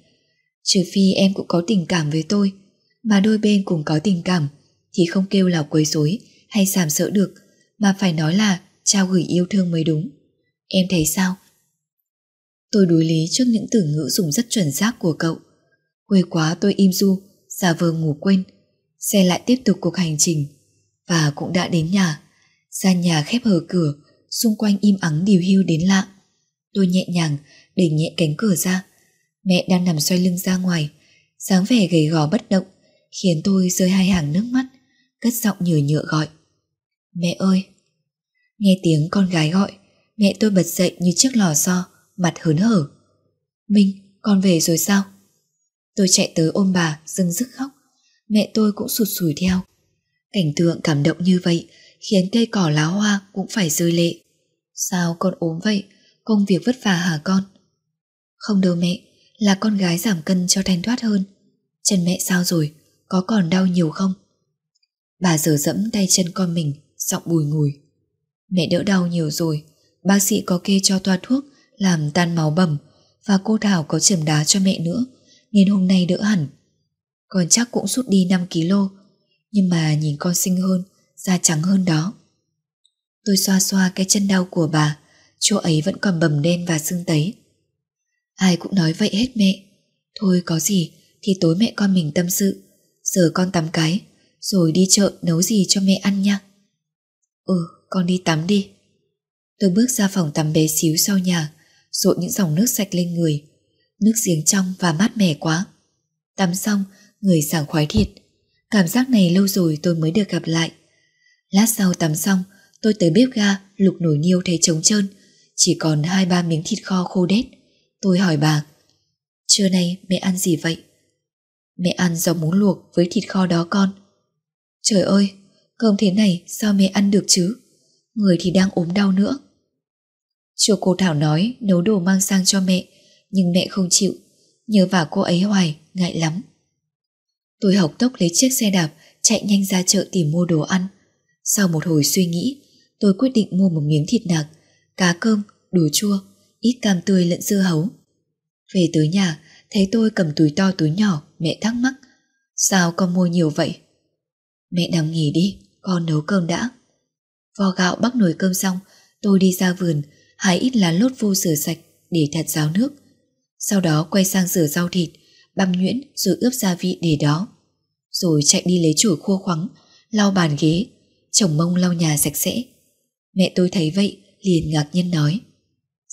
Trừ phi em cũng có tình cảm với tôi, mà đôi bên cùng có tình cảm, thì không kêu là quấy rối hay sàm sợ được, mà phải nói là trao gửi yêu thương mới đúng. Em thấy sao? Tôi đối lý trước những từ ngữ dùng rất chuẩn xác của cậu. Quê quá tôi im du, giả vờ ngủ quên. Xe lại tiếp tục cuộc hành trình. Và cũng đã đến nhà. ra nhà khép hờ cửa, xung quanh im ắng điều hưu đến lạ. Tôi nhẹ nhàng đẩy nhẹ cánh cửa ra. Mẹ đang nằm xoay lưng ra ngoài, dáng vẻ gầy gò bất động, khiến tôi rơi hai hàng nước mắt, cất giọng nhờ nhựa gọi. Mẹ ơi! Nghe tiếng con gái gọi, mẹ tôi bật dậy như chiếc lò xo, mặt hớn hở. Minh, con về rồi sao? Tôi chạy tới ôm bà, dưng dứt khóc. Mẹ tôi cũng sụt sùi theo. Cảnh tượng cảm động như vậy khiến cây cỏ lá hoa cũng phải rơi lệ. Sao con ốm vậy? Công việc vất vả hả con? Không đâu mẹ, là con gái giảm cân cho thanh thoát hơn. Chân mẹ sao rồi? Có còn đau nhiều không? Bà giờ dẫm tay chân con mình, giọng bùi ngùi. Mẹ đỡ đau nhiều rồi, bác sĩ có kê cho toa thuốc làm tan máu bầm và cô Thảo có chườm đá cho mẹ nữa nên hôm nay đỡ hẳn. Còn chắc cũng sút đi 5 kg nhưng mà nhìn con xinh hơn, da trắng hơn đó. Tôi xoa xoa cái chân đau của bà, chỗ ấy vẫn còn bầm đen và sưng tấy. Ai cũng nói vậy hết mẹ. Thôi có gì thì tối mẹ con mình tâm sự, giờ con tắm cái, rồi đi chợ nấu gì cho mẹ ăn nha. Ừ, con đi tắm đi. Tôi bước ra phòng tắm bé xíu sau nhà, rội những dòng nước sạch lên người. Nước giếng trong và mát mẻ quá. Tắm xong, người sảng khoái thiệt. Cảm giác này lâu rồi tôi mới được gặp lại. Lát sau tắm xong, tôi tới bếp ga lục nồi niêu thấy trống trơn, chỉ còn hai ba miếng thịt kho khô đét. Tôi hỏi bà, trưa nay mẹ ăn gì vậy? Mẹ ăn rau muống luộc với thịt kho đó con. Trời ơi, cơm thế này sao mẹ ăn được chứ? Người thì đang ốm đau nữa. Chiều cô Thảo nói nấu đồ mang sang cho mẹ, nhưng mẹ không chịu, nhớ vào cô ấy hoài, ngại lắm. Tôi học tốc lấy chiếc xe đạp chạy nhanh ra chợ tìm mua đồ ăn. Sau một hồi suy nghĩ, tôi quyết định mua một miếng thịt nạc, cá cơm, đồ chua, ít cam tươi lẫn dưa hấu. Về tới nhà, thấy tôi cầm túi to túi nhỏ, mẹ thắc mắc. Sao con mua nhiều vậy? Mẹ nằm nghỉ đi, con nấu cơm đã. Vò gạo bắc nồi cơm xong, tôi đi ra vườn, hái ít lá lốt vô rửa sạch để thật ráo nước. Sau đó quay sang rửa rau thịt, băm nhuyễn rồi ướp gia vị để đó. Rồi chạy đi lấy chổi khô khoắng, lau bàn ghế, chồng mông lau nhà sạch sẽ. Mẹ tôi thấy vậy, liền ngạc nhiên nói.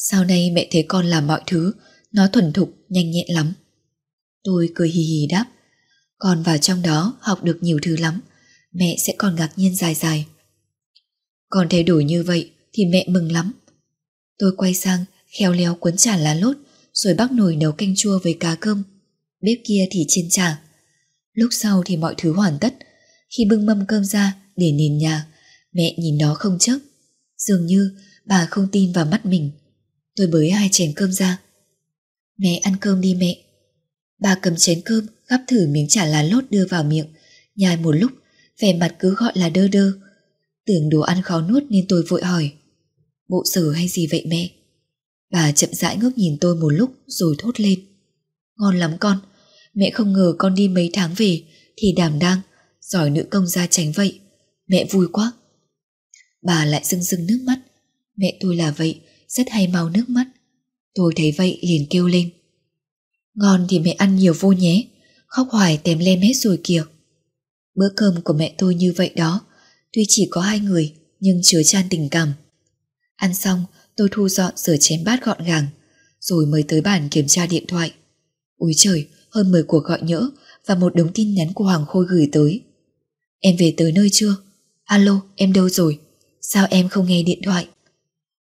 Sau này mẹ thấy con làm mọi thứ, nó thuần thục, nhanh nhẹn lắm. Tôi cười hì hì đáp. Con vào trong đó học được nhiều thứ lắm, mẹ sẽ còn ngạc nhiên dài dài. Con thay đổi như vậy thì mẹ mừng lắm. Tôi quay sang khéo léo cuốn chả lá lốt rồi bắt nồi nấu canh chua với cá cơm. Bếp kia thì chiên chả. Lúc sau thì mọi thứ hoàn tất. Khi bưng mâm cơm ra để nền nhà, mẹ nhìn nó không chớp. Dường như bà không tin vào mắt mình. Tôi bới hai chén cơm ra. Mẹ ăn cơm đi mẹ. Bà cầm chén cơm gắp thử miếng chả lá lốt đưa vào miệng. Nhai một lúc, vẻ mặt cứ gọi là đơ đơ. Tưởng đồ ăn khó nuốt nên tôi vội hỏi. Bộ sở hay gì vậy mẹ? Bà chậm rãi ngước nhìn tôi một lúc rồi thốt lên. Ngon lắm con, mẹ không ngờ con đi mấy tháng về thì đảm đang, giỏi nữ công gia tránh vậy. Mẹ vui quá. Bà lại rưng rưng nước mắt. Mẹ tôi là vậy, rất hay mau nước mắt. Tôi thấy vậy liền kêu lên. Ngon thì mẹ ăn nhiều vô nhé, khóc hoài tèm lem hết rồi kìa. Bữa cơm của mẹ tôi như vậy đó, tuy chỉ có hai người nhưng chứa chan tình cảm. Ăn xong, tôi thu dọn rửa chén bát gọn gàng, rồi mới tới bàn kiểm tra điện thoại. Úi trời, hơn 10 cuộc gọi nhỡ và một đống tin nhắn của Hoàng Khôi gửi tới. Em về tới nơi chưa? Alo, em đâu rồi? Sao em không nghe điện thoại?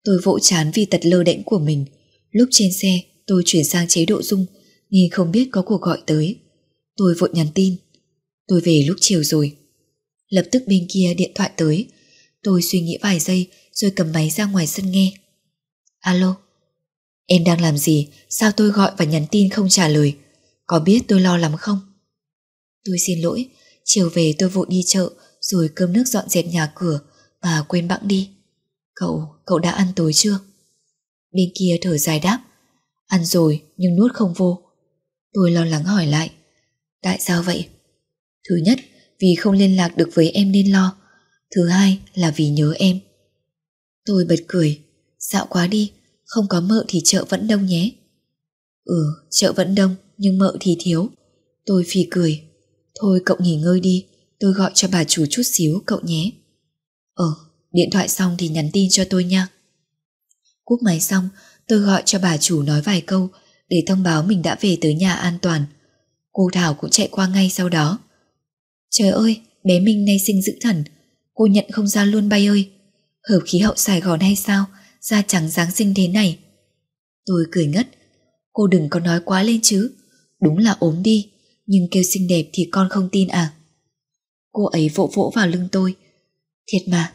Tôi vỗ chán vì tật lơ đễnh của mình. Lúc trên xe, tôi chuyển sang chế độ rung, nhưng không biết có cuộc gọi tới. Tôi vội nhắn tin. Tôi về lúc chiều rồi. Lập tức bên kia điện thoại tới. Tôi suy nghĩ vài giây rồi cầm máy ra ngoài sân nghe. Alo, em đang làm gì? Sao tôi gọi và nhắn tin không trả lời? Có biết tôi lo lắm không? Tôi xin lỗi, chiều về tôi vội đi chợ rồi cơm nước dọn dẹp nhà cửa và quên bẵng đi. Cậu, cậu đã ăn tối chưa? Bên kia thở dài đáp. Ăn rồi nhưng nuốt không vô. Tôi lo lắng hỏi lại. Tại sao vậy? Thứ nhất, vì không liên lạc được với em nên lo. Thứ hai là vì nhớ em. Tôi bật cười. Dạo quá đi, không có mợ thì chợ vẫn đông nhé. Ừ, chợ vẫn đông, nhưng mợ thì thiếu. Tôi phì cười. Thôi cậu nghỉ ngơi đi, tôi gọi cho bà chủ chút xíu cậu nhé. Ờ, điện thoại xong thì nhắn tin cho tôi nha. Cúp máy xong, tôi gọi cho bà chủ nói vài câu để thông báo mình đã về tới nhà an toàn. Cô Thảo cũng chạy qua ngay sau đó. Trời ơi, bé Minh nay sinh dữ thần, cô nhận không ra luôn bay ơi. Hợp khí hậu Sài Gòn hay sao, da trắng Giáng sinh thế này. Tôi cười ngất, cô đừng có nói quá lên chứ, đúng là ốm đi, nhưng kêu xinh đẹp thì con không tin à. Cô ấy vỗ vỗ vào lưng tôi. Thiệt mà,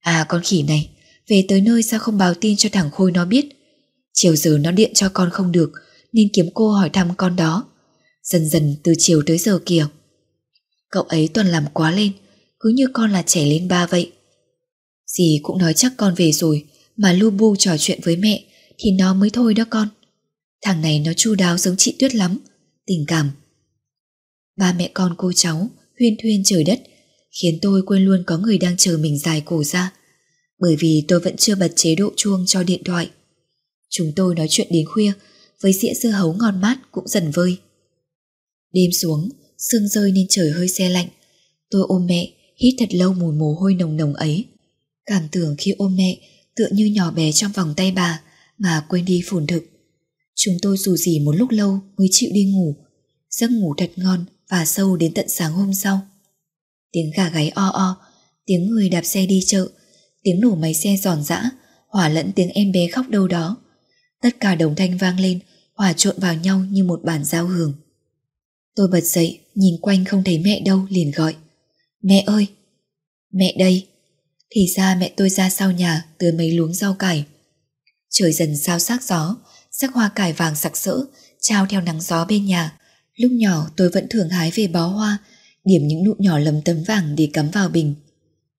à con khỉ này, về tới nơi sao không báo tin cho thằng Khôi nó biết. Chiều giờ nó điện cho con không được, nên kiếm cô hỏi thăm con đó. Dần dần từ chiều tới giờ kìa. Cậu ấy toàn làm quá lên, cứ như con là trẻ lên ba vậy. Dì cũng nói chắc con về rồi, mà lu bu trò chuyện với mẹ thì nó mới thôi đó con. Thằng này nó chu đáo giống chị Tuyết lắm, tình cảm. Ba mẹ con cô cháu huyên thuyên trời đất khiến tôi quên luôn có người đang chờ mình dài cổ ra bởi vì tôi vẫn chưa bật chế độ chuông cho điện thoại. Chúng tôi nói chuyện đến khuya với dĩa dưa hấu ngon mát cũng dần vơi. Đêm xuống, sương rơi nên trời hơi xe lạnh. Tôi ôm mẹ, hít thật lâu mùi mồ hôi nồng nồng ấy. Cảm tưởng khi ôm mẹ tựa như nhỏ bé trong vòng tay bà mà quên đi phồn thực. Chúng tôi dù gì một lúc lâu mới chịu đi ngủ. Giấc ngủ thật ngon và sâu đến tận sáng hôm sau. Tiếng gà gáy o o, tiếng người đạp xe đi chợ, tiếng nổ máy xe giòn giã, hòa lẫn tiếng em bé khóc đâu đó. Tất cả đồng thanh vang lên, hòa trộn vào nhau như một bản giao hưởng. Tôi bật dậy, nhìn quanh không thấy mẹ đâu liền gọi. Mẹ ơi! Mẹ đây! Thì ra mẹ tôi ra sau nhà tưới mấy luống rau cải. Trời dần sao sắc gió, sắc hoa cải vàng sặc sỡ, trao theo nắng gió bên nhà. Lúc nhỏ tôi vẫn thường hái về bó hoa, điểm những nụ nhỏ lấm tấm vàng để cắm vào bình.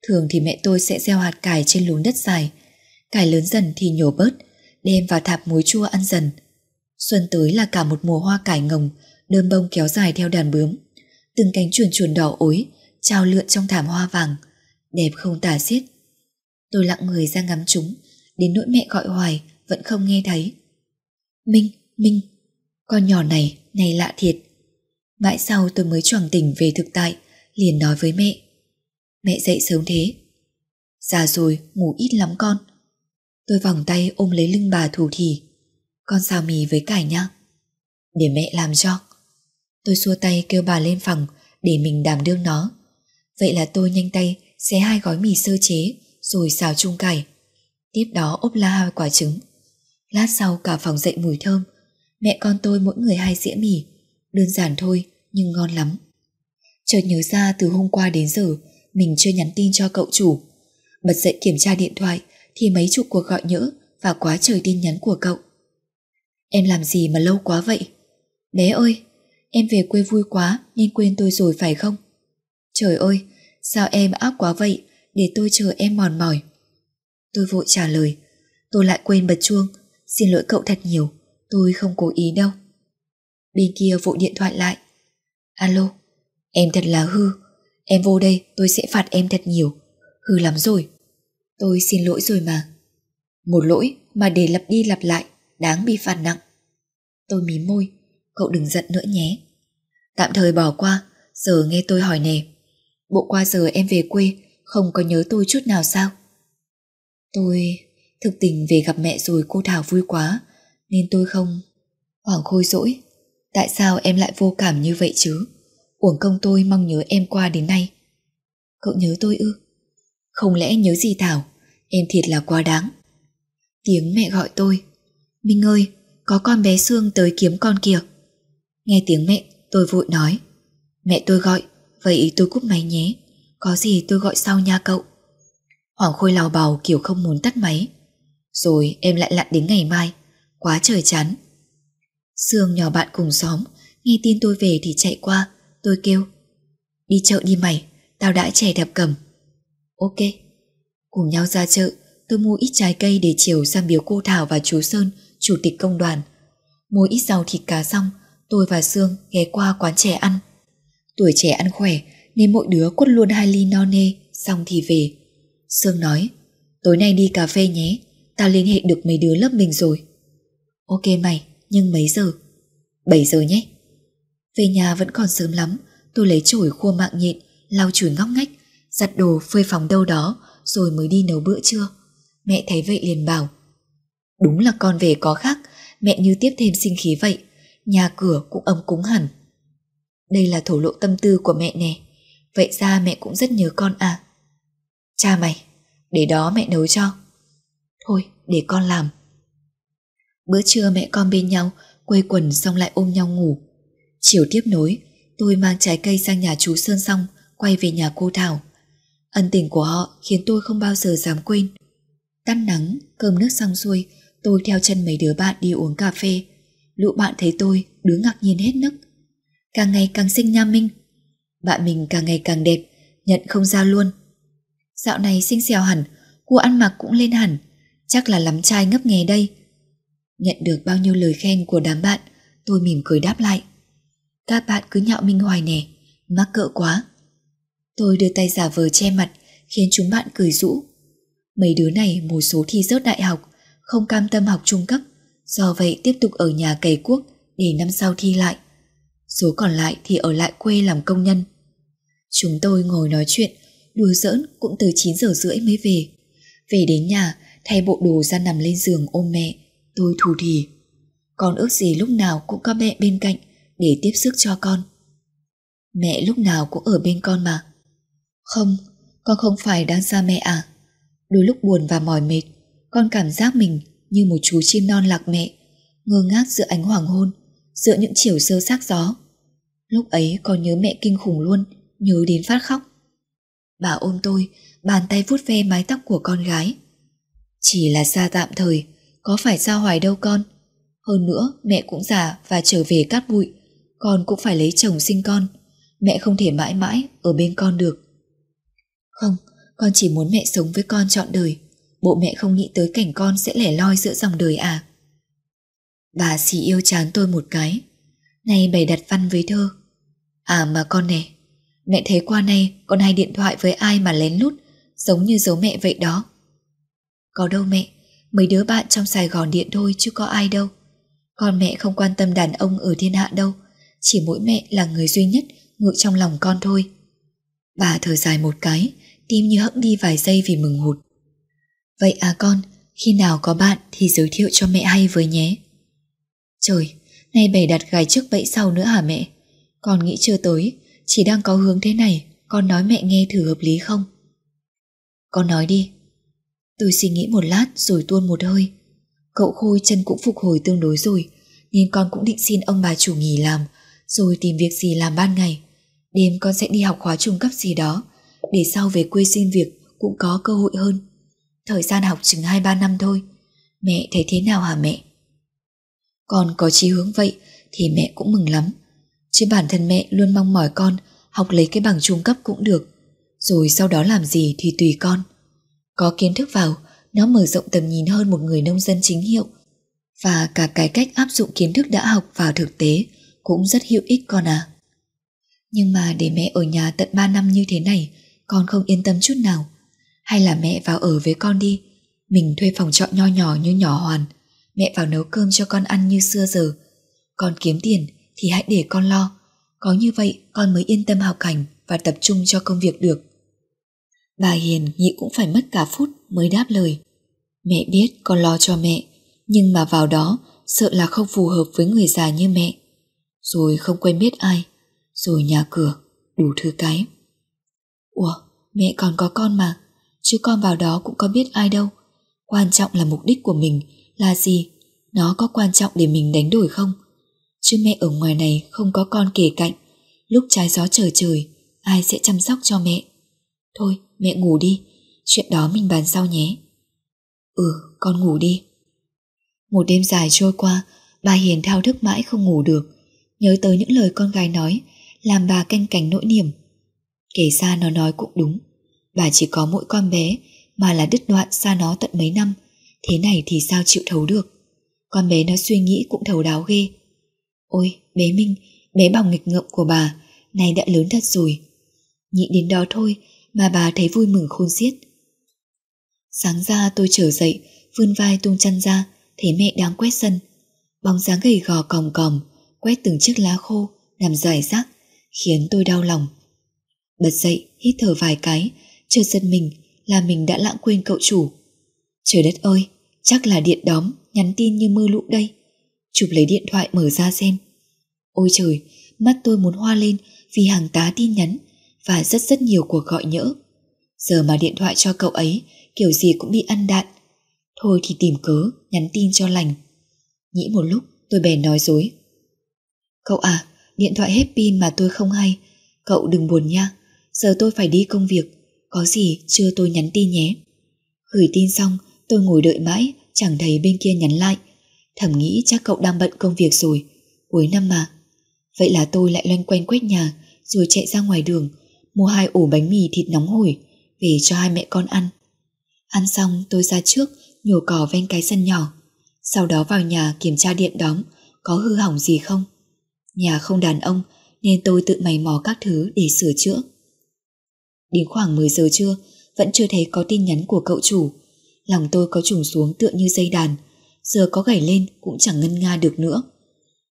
Thường thì mẹ tôi sẽ gieo hạt cải trên luống đất dài, cải lớn dần thì nhổ bớt, đem vào thạp muối chua ăn dần. Xuân tới là cả một mùa hoa cải ngồng, đơm bông kéo dài theo đàn bướm. Từng cánh chuồn chuồn đỏ ối, trao lượn trong thảm hoa vàng, đẹp không tả xiết. Tôi lặng người ra ngắm chúng, đến nỗi mẹ gọi hoài vẫn không nghe thấy. Minh, Minh, con nhỏ này, này lạ thiệt. Mãi sau tôi mới choàng tỉnh về thực tại, liền nói với mẹ. Mẹ dậy sớm thế. Già rồi, ngủ ít lắm con. Tôi vòng tay ôm lấy lưng bà thủ thì. Con xào mì với cải nhá. Để mẹ làm cho. Tôi xua tay kêu bà lên phòng để mình đảm đương nó. Vậy là tôi nhanh tay xé hai gói mì sơ chế rồi xào chung cải. Tiếp đó ốp la hai quả trứng. Lát sau cả phòng dậy mùi thơm. Mẹ con tôi mỗi người hai dĩa mì. Đơn giản thôi nhưng ngon lắm. Chợt nhớ ra từ hôm qua đến giờ mình chưa nhắn tin cho cậu chủ. Bật dậy kiểm tra điện thoại thì mấy chục cuộc gọi nhỡ và quá trời tin nhắn của cậu. Em làm gì mà lâu quá vậy? Bé ơi, em về quê vui quá nên quên tôi rồi phải không? Trời ơi, sao em áp quá vậy để tôi chờ em mòn mỏi. Tôi vội trả lời, tôi lại quên bật chuông, xin lỗi cậu thật nhiều, tôi không cố ý đâu. Bên kia vội điện thoại lại. Alo, em thật là hư, em vô đây tôi sẽ phạt em thật nhiều, hư lắm rồi. Tôi xin lỗi rồi mà. Một lỗi mà để lặp đi lặp lại, đáng bị phạt nặng. Tôi mím môi, cậu đừng giận nữa nhé. Tạm thời bỏ qua, giờ nghe tôi hỏi nè. Bộ qua giờ em về quê, không có nhớ tôi chút nào sao? Tôi thực tình về gặp mẹ rồi cô Thảo vui quá, nên tôi không... Hoàng Khôi dỗi, tại sao em lại vô cảm như vậy chứ? Uổng công tôi mong nhớ em qua đến nay. Cậu nhớ tôi ư? Không lẽ nhớ gì Thảo? Em thiệt là quá đáng. Tiếng mẹ gọi tôi. Minh ơi, có con bé Sương tới kiếm con kìa. Nghe tiếng mẹ, tôi vội nói. Mẹ tôi gọi, vậy tôi cúp máy nhé. Có gì tôi gọi sau nha cậu. Hoàng Khôi lào bào kiểu không muốn tắt máy. Rồi em lại lặn đến ngày mai. Quá trời chán. Sương nhỏ bạn cùng xóm, nghe tin tôi về thì chạy qua. Tôi kêu. Đi chợ đi mày, tao đã chè đập cầm. Ok. Cùng nhau ra chợ, tôi mua ít trái cây để chiều sang biếu cô Thảo và chú Sơn, chủ tịch công đoàn. Mua ít rau thịt cá xong, tôi và Sương ghé qua quán trẻ ăn. Tuổi trẻ ăn khỏe nên mỗi đứa quất luôn hai ly no nê, xong thì về. Sương nói, tối nay đi cà phê nhé, tao liên hệ được mấy đứa lớp mình rồi. Ok mày, nhưng mấy giờ? 7 giờ nhé. Về nhà vẫn còn sớm lắm, tôi lấy chổi khua mạng nhện, lau chùi ngóc ngách, giặt đồ phơi phòng đâu đó rồi mới đi nấu bữa trưa. Mẹ thấy vậy liền bảo Đúng là con về có khác. Mẹ như tiếp thêm sinh khí vậy. Nhà cửa cũng ấm cúng hẳn. Đây là thổ lộ tâm tư của mẹ nè. Vậy ra mẹ cũng rất nhớ con à. Cha mày Để đó mẹ nấu cho. Thôi để con làm. Bữa trưa mẹ con bên nhau Quây quần xong lại ôm nhau ngủ Chiều tiếp nối Tôi mang trái cây sang nhà chú Sơn xong Quay về nhà cô Thảo Ân tình của họ khiến tôi không bao giờ dám quên. Tắt nắng, cơm nước xong xuôi, tôi theo chân mấy đứa bạn đi uống cà phê. Lũ bạn thấy tôi, đứa ngạc nhiên hết nức. Càng ngày càng xinh nha Minh. Bạn mình càng ngày càng đẹp, nhận không ra luôn. Dạo này xinh xèo hẳn, cô ăn mặc cũng lên hẳn, chắc là lắm trai ngấp nghé đây. Nhận được bao nhiêu lời khen của đám bạn, tôi mỉm cười đáp lại. Các bạn cứ nhạo Minh hoài nè, mắc cỡ quá. Tôi đưa tay giả vờ che mặt khiến chúng bạn cười rũ. Mấy đứa này một số thi rớt đại học, không cam tâm học trung cấp, do vậy tiếp tục ở nhà cày cuốc để năm sau thi lại. Số còn lại thì ở lại quê làm công nhân. Chúng tôi ngồi nói chuyện, đùa giỡn cũng từ 9 giờ rưỡi mới về. Về đến nhà, thay bộ đồ ra nằm lên giường ôm mẹ, tôi thủ thì. Con ước gì lúc nào cũng có mẹ bên cạnh để tiếp sức cho con. Mẹ lúc nào cũng ở bên con mà. Không, con không phải đang xa mẹ à? Đôi lúc buồn và mỏi mệt, con cảm giác mình như một chú chim non lạc mẹ, ngơ ngác giữa ánh hoàng hôn, giữa những chiều sơ xác gió. Lúc ấy con nhớ mẹ kinh khủng luôn, nhớ đến phát khóc. Bà ôm tôi, bàn tay vuốt ve mái tóc của con gái. Chỉ là xa tạm thời, có phải sao hoài đâu con. Hơn nữa, mẹ cũng già và trở về cát bụi, con cũng phải lấy chồng sinh con. Mẹ không thể mãi mãi ở bên con được. Không, Con chỉ muốn mẹ sống với con trọn đời Bộ mẹ không nghĩ tới cảnh con sẽ lẻ loi giữa dòng đời à Bà xì yêu chán tôi một cái Nay bày đặt văn với thơ À mà con nè Mẹ thấy qua nay con hay điện thoại với ai mà lén lút Giống như giấu mẹ vậy đó Có đâu mẹ Mấy đứa bạn trong Sài Gòn điện thôi chứ có ai đâu. Con mẹ không quan tâm đàn ông ở thiên hạ đâu, Chỉ mỗi mẹ là người duy nhất Ngự trong lòng con thôi. Bà thở dài một cái, Tim như hẫng đi vài giây vì mừng hụt. Vậy à con, Khi nào có bạn thì giới thiệu cho mẹ hay với nhé. Trời, Nay bày đặt gài trước bẫy sau nữa hả mẹ? Con nghĩ chưa tới, Chỉ đang có hướng thế này, Con nói mẹ nghe thử hợp lý không? Con nói đi. Tôi suy nghĩ một lát rồi tuôn một hơi. Cậu Khôi chân cũng phục hồi tương đối rồi Nên con cũng định xin ông bà chủ nghỉ làm, Rồi tìm việc gì làm ban ngày. Đêm con sẽ đi học khóa trung cấp gì đó, Để sau về quê xin việc Cũng có cơ hội hơn. Thời gian học chừng 2-3 năm thôi. Mẹ thấy thế nào hả mẹ? Con có chí hướng vậy Thì mẹ cũng mừng lắm. Chứ bản thân mẹ luôn mong mỏi con Học lấy cái bằng trung cấp cũng được. Rồi sau đó làm gì thì tùy con. Có kiến thức vào, Nó mở rộng tầm nhìn hơn một người nông dân chính hiệu. Và cả cái cách áp dụng kiến thức đã học vào thực tế Cũng rất hữu ích con à Nhưng mà để mẹ ở nhà tận 3 năm như thế này, Con không yên tâm chút nào. Hay là mẹ vào ở với con đi, Mình thuê phòng trọ nho nhỏ như nhỏ hoàn, Mẹ vào nấu cơm cho con ăn như xưa giờ. Con kiếm tiền Thì hãy để con lo, Có như vậy con mới yên tâm học hành Và tập trung cho công việc được. Bà Hiền nghĩ cũng phải mất cả phút Mới đáp lời Mẹ biết con lo cho mẹ Nhưng mà vào đó sợ là không phù hợp với người già như mẹ Rồi không quen biết ai Rồi nhà cửa Đủ thứ cái Ủa mẹ còn có con mà chứ con vào đó cũng có biết ai đâu. Quan trọng là mục đích của mình là gì, nó có quan trọng để mình đánh đổi không? Chứ mẹ ở ngoài này không có con kể cạnh, lúc trái gió trời trời, ai sẽ chăm sóc cho mẹ? Thôi, mẹ ngủ đi, chuyện đó mình bàn sau nhé. Ừ, con ngủ đi. Một đêm dài trôi qua, bà Hiền thao thức mãi không ngủ được, nhớ tới những lời con gái nói, làm bà canh cánh nỗi niềm. Kể ra nó nói cũng đúng, Bà chỉ có mỗi con bé Mà là đứt đoạn xa nó tận mấy năm Thế này thì sao chịu thấu được Con bé nó suy nghĩ cũng thấu đáo ghê Ôi bé Minh Bé bỏng nghịch ngợm của bà Này đã lớn thật rồi Nghĩ đến đó thôi mà bà thấy vui mừng khôn xiết Sáng ra tôi trở dậy Vươn vai tung chân ra Thấy mẹ đang quét sân Bóng dáng gầy gò còm còm Quét từng chiếc lá khô Nằm dài rác Khiến tôi đau lòng Bật dậy hít thở vài cái chợt giật mình là mình đã lãng quên cậu chủ. Trời đất ơi, chắc là điện đóm, nhắn tin như mưa lũ đây. Chụp lấy điện thoại mở ra xem. Ôi trời, mắt tôi muốn hoa lên vì hàng tá tin nhắn và rất rất nhiều cuộc gọi nhỡ. Giờ mà điện thoại cho cậu ấy, kiểu gì cũng bị ăn đạn. Thôi thì tìm cớ, nhắn tin cho lành. Nghĩ một lúc, tôi bèn nói dối. Cậu à, điện thoại hết pin mà tôi không hay. Cậu đừng buồn nha, giờ tôi phải đi công việc. Có gì chưa tôi nhắn tin nhé Gửi tin xong tôi ngồi đợi mãi Chẳng thấy bên kia nhắn lại Thầm nghĩ chắc cậu đang bận công việc rồi Cuối năm mà Vậy là tôi lại loanh quanh quét nhà Rồi chạy ra ngoài đường Mua hai ổ bánh mì thịt nóng hổi Về cho hai mẹ con ăn. Ăn xong, tôi ra trước, Nhổ cỏ ven cái sân nhỏ. Sau đó vào nhà kiểm tra điện đóm, Có hư hỏng gì không? Nhà không đàn ông, Nên tôi tự mày mò các thứ để sửa chữa. Đến khoảng 10 giờ trưa, Vẫn chưa thấy có tin nhắn của cậu chủ. Lòng tôi có trùng xuống tựa như dây đàn, Giờ có gảy lên cũng chẳng ngân nga được nữa.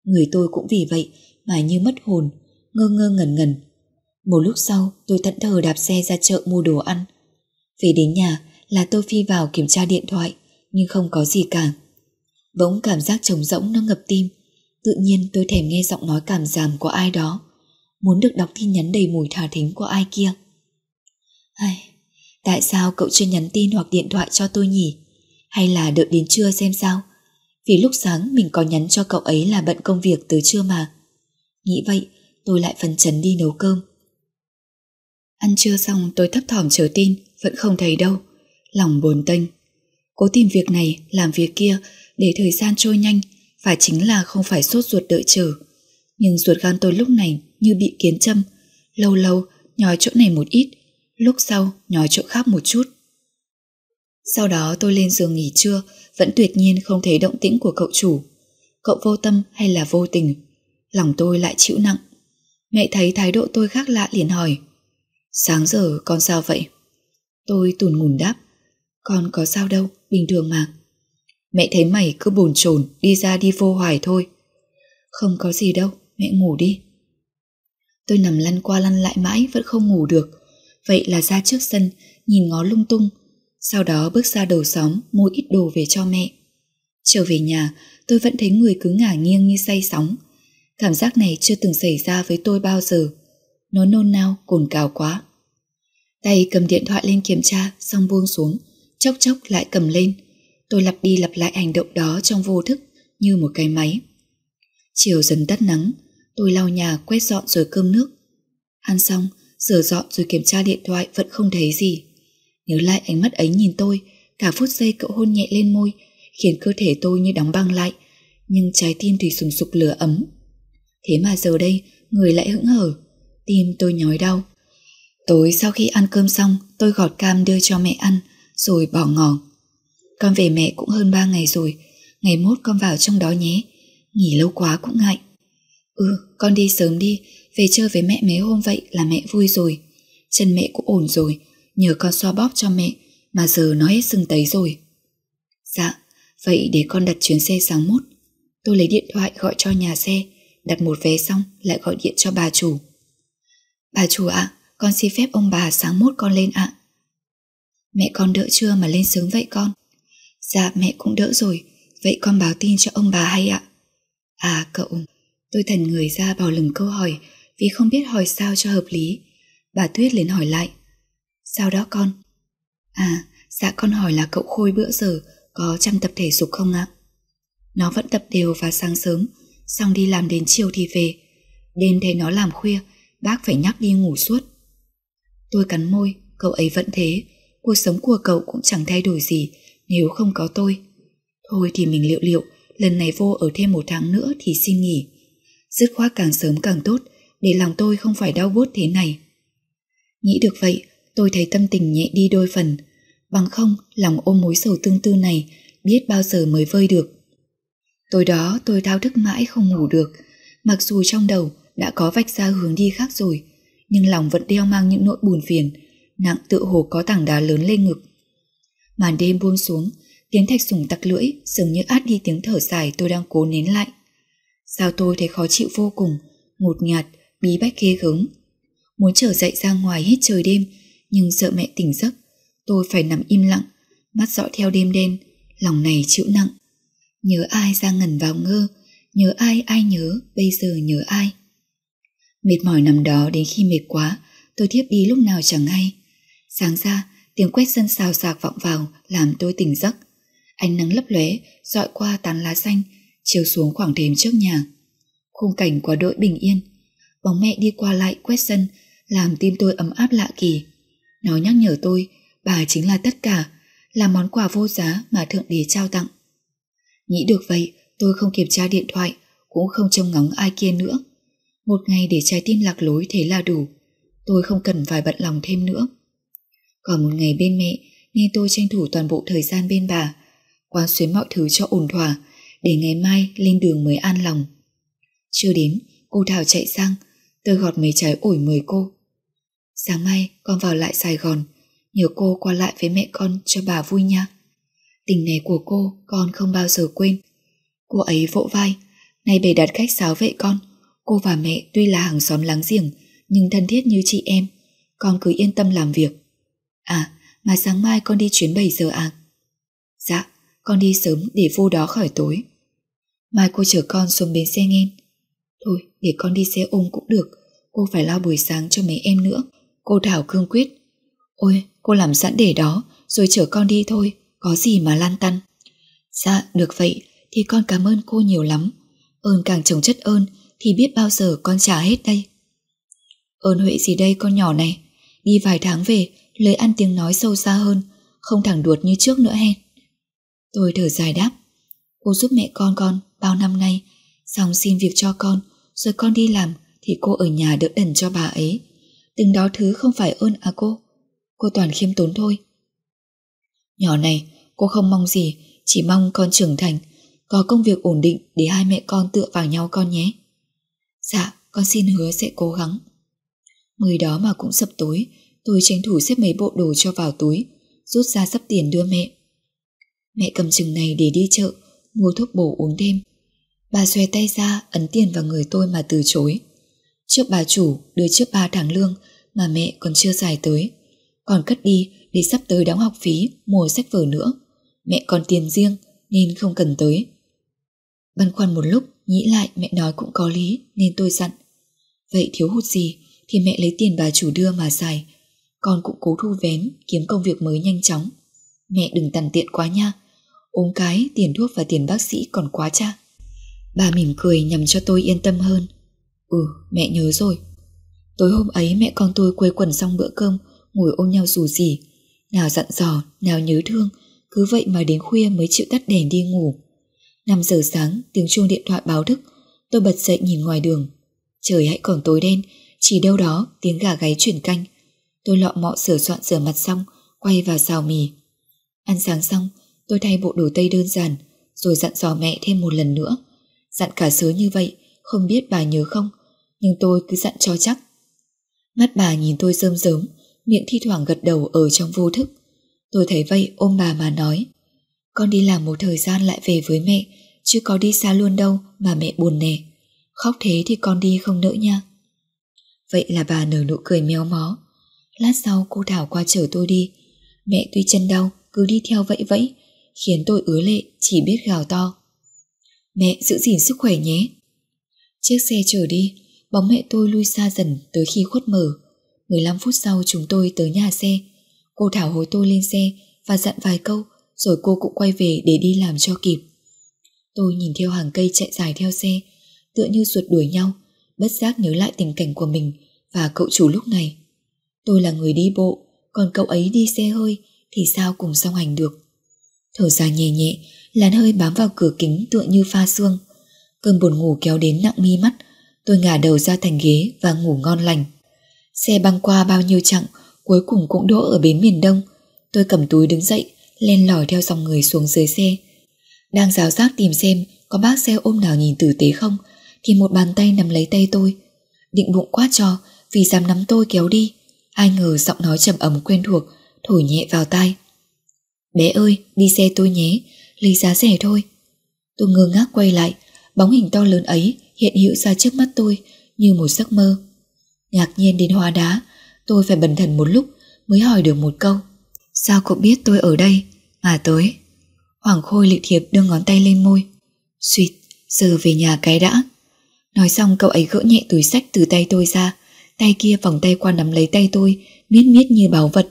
Người tôi cũng vì vậy Mà như mất hồn, Ngơ ngơ ngẩn ngẩn. Một lúc sau tôi thẫn thờ đạp xe ra chợ mua đồ ăn Về đến nhà là tôi phi vào kiểm tra điện thoại Nhưng không có gì cả Bỗng cảm giác trống rỗng nó ngập tim Tự nhiên tôi thèm nghe giọng nói cảm giảm của ai đó Muốn được đọc tin nhắn đầy mùi thả thính của ai kia Ai, tại sao cậu chưa nhắn tin hoặc điện thoại cho tôi nhỉ? Hay là đợi đến trưa xem sao? Vì lúc sáng mình có nhắn cho cậu ấy là bận công việc từ trưa mà. Nghĩ vậy, tôi lại phần chấn đi nấu cơm. Ăn trưa xong tôi thấp thỏm chờ tin, vẫn không thấy đâu. Lòng buồn tênh. Cố tìm việc này, làm việc kia, để thời gian trôi nhanh, và chính là không phải sốt ruột đợi chờ. Nhưng ruột gan tôi lúc này như bị kiến châm, lâu lâu nhói chỗ này một ít, lúc sau nhói chỗ khác một chút. Sau đó tôi lên giường nghỉ trưa, vẫn tuyệt nhiên không thấy động tĩnh của cậu chủ. Cậu vô tâm hay là vô tình? Lòng tôi lại chịu nặng. Mẹ thấy thái độ tôi khác lạ liền hỏi. Sáng giờ con sao vậy? Tôi tùn ngùn đáp. Con có sao đâu, bình thường mà. Mẹ thấy mày cứ bồn chồn đi ra đi vô hoài thôi. Không có gì đâu, mẹ ngủ đi. Tôi nằm lăn qua lăn lại mãi vẫn không ngủ được. Vậy là ra trước sân, nhìn ngó lung tung. Sau đó bước ra đầu xóm mua ít đồ về cho mẹ. Trở về nhà, tôi vẫn thấy người cứ ngả nghiêng như say sóng. Cảm giác này chưa từng xảy ra với tôi bao giờ. Nó nôn nao, cồn cào quá. Tay cầm điện thoại lên kiểm tra, xong buông xuống, chốc chốc lại cầm lên. Tôi lặp đi lặp lại hành động đó trong vô thức như một cái máy. Chiều dần tắt nắng, tôi lau nhà quét dọn rồi cơm nước. Ăn xong, rửa dọn rồi kiểm tra điện thoại vẫn không thấy gì. Nhớ lại ánh mắt ấy nhìn tôi, cả phút giây cậu hôn nhẹ lên môi, khiến cơ thể tôi như đóng băng lại, nhưng trái tim thì sùng sục lửa ấm. Thế mà giờ đây, người lại hững hờ tim tôi nhói đau. Tối sau khi ăn cơm xong, tôi gọt cam đưa cho mẹ ăn, rồi bỏ ngỏ. Con về mẹ cũng hơn ba ngày rồi, ngày mốt con vào trong đó nhé, nghỉ lâu quá cũng ngại. Ừ, con đi sớm đi, về chơi với mẹ mấy hôm vậy là mẹ vui rồi. Chân mẹ cũng ổn rồi, nhờ con xoa bóp cho mẹ, mà giờ nó hết sưng tấy rồi. Dạ, vậy để con đặt chuyến xe sáng mốt. Tôi lấy điện thoại gọi cho nhà xe, đặt một vé xong lại gọi điện cho bà chủ. Bà chủ ạ, con xin phép ông bà sáng mốt con lên ạ. Mẹ con đỡ chưa mà lên sớm vậy con? Dạ mẹ cũng đỡ rồi, vậy con báo tin cho ông bà hay ạ. À cậu, tôi thần người ra bỏ lừng câu hỏi vì không biết hỏi sao cho hợp lý. Bà Tuyết liền hỏi lại. Sao đó con? À, dạ con hỏi là cậu Khôi bữa giờ có chăm tập thể dục không ạ? Nó vẫn tập đều và sáng sớm, xong đi làm đến chiều thì về. Đêm thấy nó làm khuya, bác phải nhắc đi ngủ suốt. Tôi cắn môi, cậu ấy vẫn thế, cuộc sống của cậu cũng chẳng thay đổi gì nếu không có tôi. Thôi thì mình liệu liệu, lần này vô ở thêm một tháng nữa thì xin nghỉ. Dứt khoát càng sớm càng tốt, để lòng tôi không phải đau buốt thế này. Nghĩ được vậy, tôi thấy tâm tình nhẹ đi đôi phần. Bằng không, lòng ôm mối sầu tương tư này, biết bao giờ mới vơi được. Tối đó tôi thao thức mãi không ngủ được, mặc dù trong đầu đã có vạch ra hướng đi khác rồi, nhưng lòng vẫn đeo mang những nỗi buồn phiền, nặng tự hồ có tảng đá lớn lên ngực. Màn đêm buông xuống, tiếng thạch sùng tặc lưỡi dường như át đi tiếng thở dài tôi đang cố nén lại. Sao tôi thấy khó chịu vô cùng, ngột ngạt, bí bách ghê gớm. Muốn trở dậy ra ngoài hết trời đêm, nhưng sợ mẹ tỉnh giấc, tôi phải nằm im lặng, mắt dõi theo đêm đen, lòng này chịu nặng. Nhớ ai ra ngẩn vào ngơ, nhớ ai ai nhớ, bây giờ nhớ ai. Mệt mỏi nằm đó đến khi mệt quá, tôi thiếp đi lúc nào chẳng hay. Sáng ra, tiếng quét sân xào xạc vọng vào làm tôi tỉnh giấc. Ánh nắng lấp lóe dọi qua tán lá xanh, chiếu xuống khoảng thềm trước nhà. Khung cảnh quá đội bình yên, bóng mẹ đi qua lại quét sân làm tim tôi ấm áp lạ kỳ. Nó nhắc nhở tôi, bà chính là tất cả, là món quà vô giá mà Thượng Đế trao tặng. Nghĩ được vậy, tôi không kiểm tra điện thoại, cũng không trông ngóng ai kia nữa. Một ngày để trái tim lạc lối thế là đủ. Tôi không cần phải bận lòng thêm nữa. Còn một ngày bên mẹ, nên tôi tranh thủ toàn bộ thời gian bên bà, quán xuyến mọi thứ cho ổn thỏa, để ngày mai lên đường mới an lòng. Chưa đến, cô Thảo chạy sang, tôi gọt mấy trái ổi mời cô. Sáng mai con vào lại Sài Gòn, nhờ cô qua lại với mẹ con cho bà vui nha. Tình này của cô con không bao giờ quên. Cô ấy vỗ vai, này bề đặt cách sáo vệ con. Cô và mẹ tuy là hàng xóm láng giềng, nhưng thân thiết như chị em. Con cứ yên tâm làm việc. À, mà sáng mai con đi chuyến 7 giờ à? Dạ, con đi sớm để vô đó khỏi tối. Mai cô chở con xuống bến xe nghe. Thôi, để con đi xe ôm cũng được. Cô phải lo buổi sáng cho mấy em nữa. Cô Thảo cương quyết. Ôi, cô làm sẵn để đó, rồi chở con đi thôi, có gì mà lan tăn. Dạ, được vậy, thì con cảm ơn cô nhiều lắm. Ơn càng chồng chất ơn, thì biết bao giờ con trả hết đây. Ơn huệ gì đây con nhỏ này, đi vài tháng về, lời ăn tiếng nói sâu xa hơn, không thẳng đuột như trước nữa hen. Tôi thở dài đáp, cô giúp mẹ con con bao năm nay, xong xin việc cho con, rồi con đi làm thì cô ở nhà đỡ đần cho bà ấy. Từng đó thứ không phải ơn à cô, Cô toàn khiêm tốn thôi Nhỏ này Cô không mong gì Chỉ mong con trưởng thành Có công việc ổn định để hai mẹ con tựa vào nhau con nhé Dạ con xin hứa sẽ cố gắng. Người đó mà cũng sập tối Tôi tranh thủ xếp mấy bộ đồ cho vào túi, Rút ra sắp tiền đưa mẹ. Mẹ cầm chừng này để đi chợ, Mua thuốc bổ uống thêm. Bà xòe tay ra, ấn tiền vào người tôi mà từ chối. Trước bà chủ, đưa trước 3 tháng lương Mà mẹ còn chưa dài tới. Còn cất đi để sắp tới đóng học phí, Mua sách vở nữa. Mẹ còn tiền riêng nên không cần tới. Băn khoăn một lúc Nghĩ lại mẹ nói cũng có lý Nên tôi dặn. Vậy thiếu hụt gì thì mẹ lấy tiền bà chủ đưa mà xài. Con cũng cố thu vén Kiếm công việc mới nhanh chóng. Mẹ đừng tằn tiện quá nha. Ốm cái tiền thuốc và tiền bác sĩ còn quá cha. Bà mỉm cười nhằm cho tôi yên tâm hơn. Ừ mẹ nhớ rồi. Tối hôm ấy mẹ con tôi quây quần xong bữa cơm Ngồi ôm nhau dù gì. Nào dặn dò, nào nhớ thương Cứ vậy mà đến khuya mới chịu tắt đèn đi ngủ. 5 giờ sáng, tiếng chuông điện thoại báo thức. Tôi bật dậy nhìn ngoài đường. Trời hãy còn tối đen, Chỉ đâu đó tiếng gà gáy chuyển canh. Tôi lọ mọ sửa soạn rửa mặt xong, Quay vào xào mì. Ăn sáng xong, tôi thay bộ đồ tây đơn giản, Rồi dặn dò mẹ thêm một lần nữa. Dặn cả sớ như vậy, Không biết bà nhớ không, Nhưng tôi cứ dặn cho chắc. Mắt bà nhìn tôi rơm rớm Miệng thi thoảng gật đầu ở trong vô thức. Tôi thấy vậy ôm bà mà nói. Con đi làm một thời gian lại về với mẹ, Chứ có đi xa luôn đâu Mà mẹ buồn nè Khóc thế thì con đi không nỡ nha. Vậy là bà nở nụ cười méo mó. Lát sau cô Thảo qua chở tôi đi. Mẹ tuy chân đau, Cứ đi theo vậy vẫy, Khiến tôi ứa lệ, chỉ biết gào to. Mẹ giữ gìn sức khỏe nhé. Chiếc xe chở đi, Bóng mẹ tôi lui xa dần tới khi khuất mở 15 phút sau chúng tôi tới nhà xe. Cô Thảo hối tôi lên xe Và dặn vài câu rồi cô cũng quay về để đi làm cho kịp. Tôi nhìn theo hàng cây chạy dài theo xe, Tựa như ruột đuổi nhau, Bất giác nhớ lại tình cảnh của mình Và cậu chủ lúc này. Tôi là người đi bộ, Còn cậu ấy đi xe hơi Thì sao cùng song hành được. Thở dài nhẹ nhẹ, Làn hơi bám vào cửa kính tựa như pha xương. Cơn buồn ngủ kéo đến nặng mi mắt, Tôi ngả đầu ra thành ghế Và ngủ ngon lành. Xe băng qua bao nhiêu chặng, Cuối cùng cũng đỗ ở bến miền Đông. Tôi cầm túi đứng dậy Len lỏi theo dòng người xuống dưới xe. Đang giáo giác tìm xem Có bác xe ôm nào nhìn tử tế không, Thì một bàn tay nắm lấy tay tôi. Định bụng quát cho, Vì dám nắm tôi kéo đi. Ai ngờ giọng nói trầm ấm quen thuộc, Thổi nhẹ vào tai. Bé ơi, đi xe tôi nhé, Lấy giá rẻ thôi. Tôi ngơ ngác quay lại, Bóng hình to lớn ấy hiện hữu ra trước mắt tôi Như một giấc mơ. Ngạc nhiên đến hóa đá, Tôi phải bần thần một lúc mới hỏi được một câu. Sao cậu biết tôi ở đây? Mà tới. Hoàng Khôi lị thiệp đưa ngón tay lên môi. Xuyệt, giờ về nhà cái đã. Nói xong cậu ấy gỡ nhẹ túi sách từ tay tôi ra. Tay kia vòng tay qua nắm lấy tay tôi, Miết miết như bảo vật.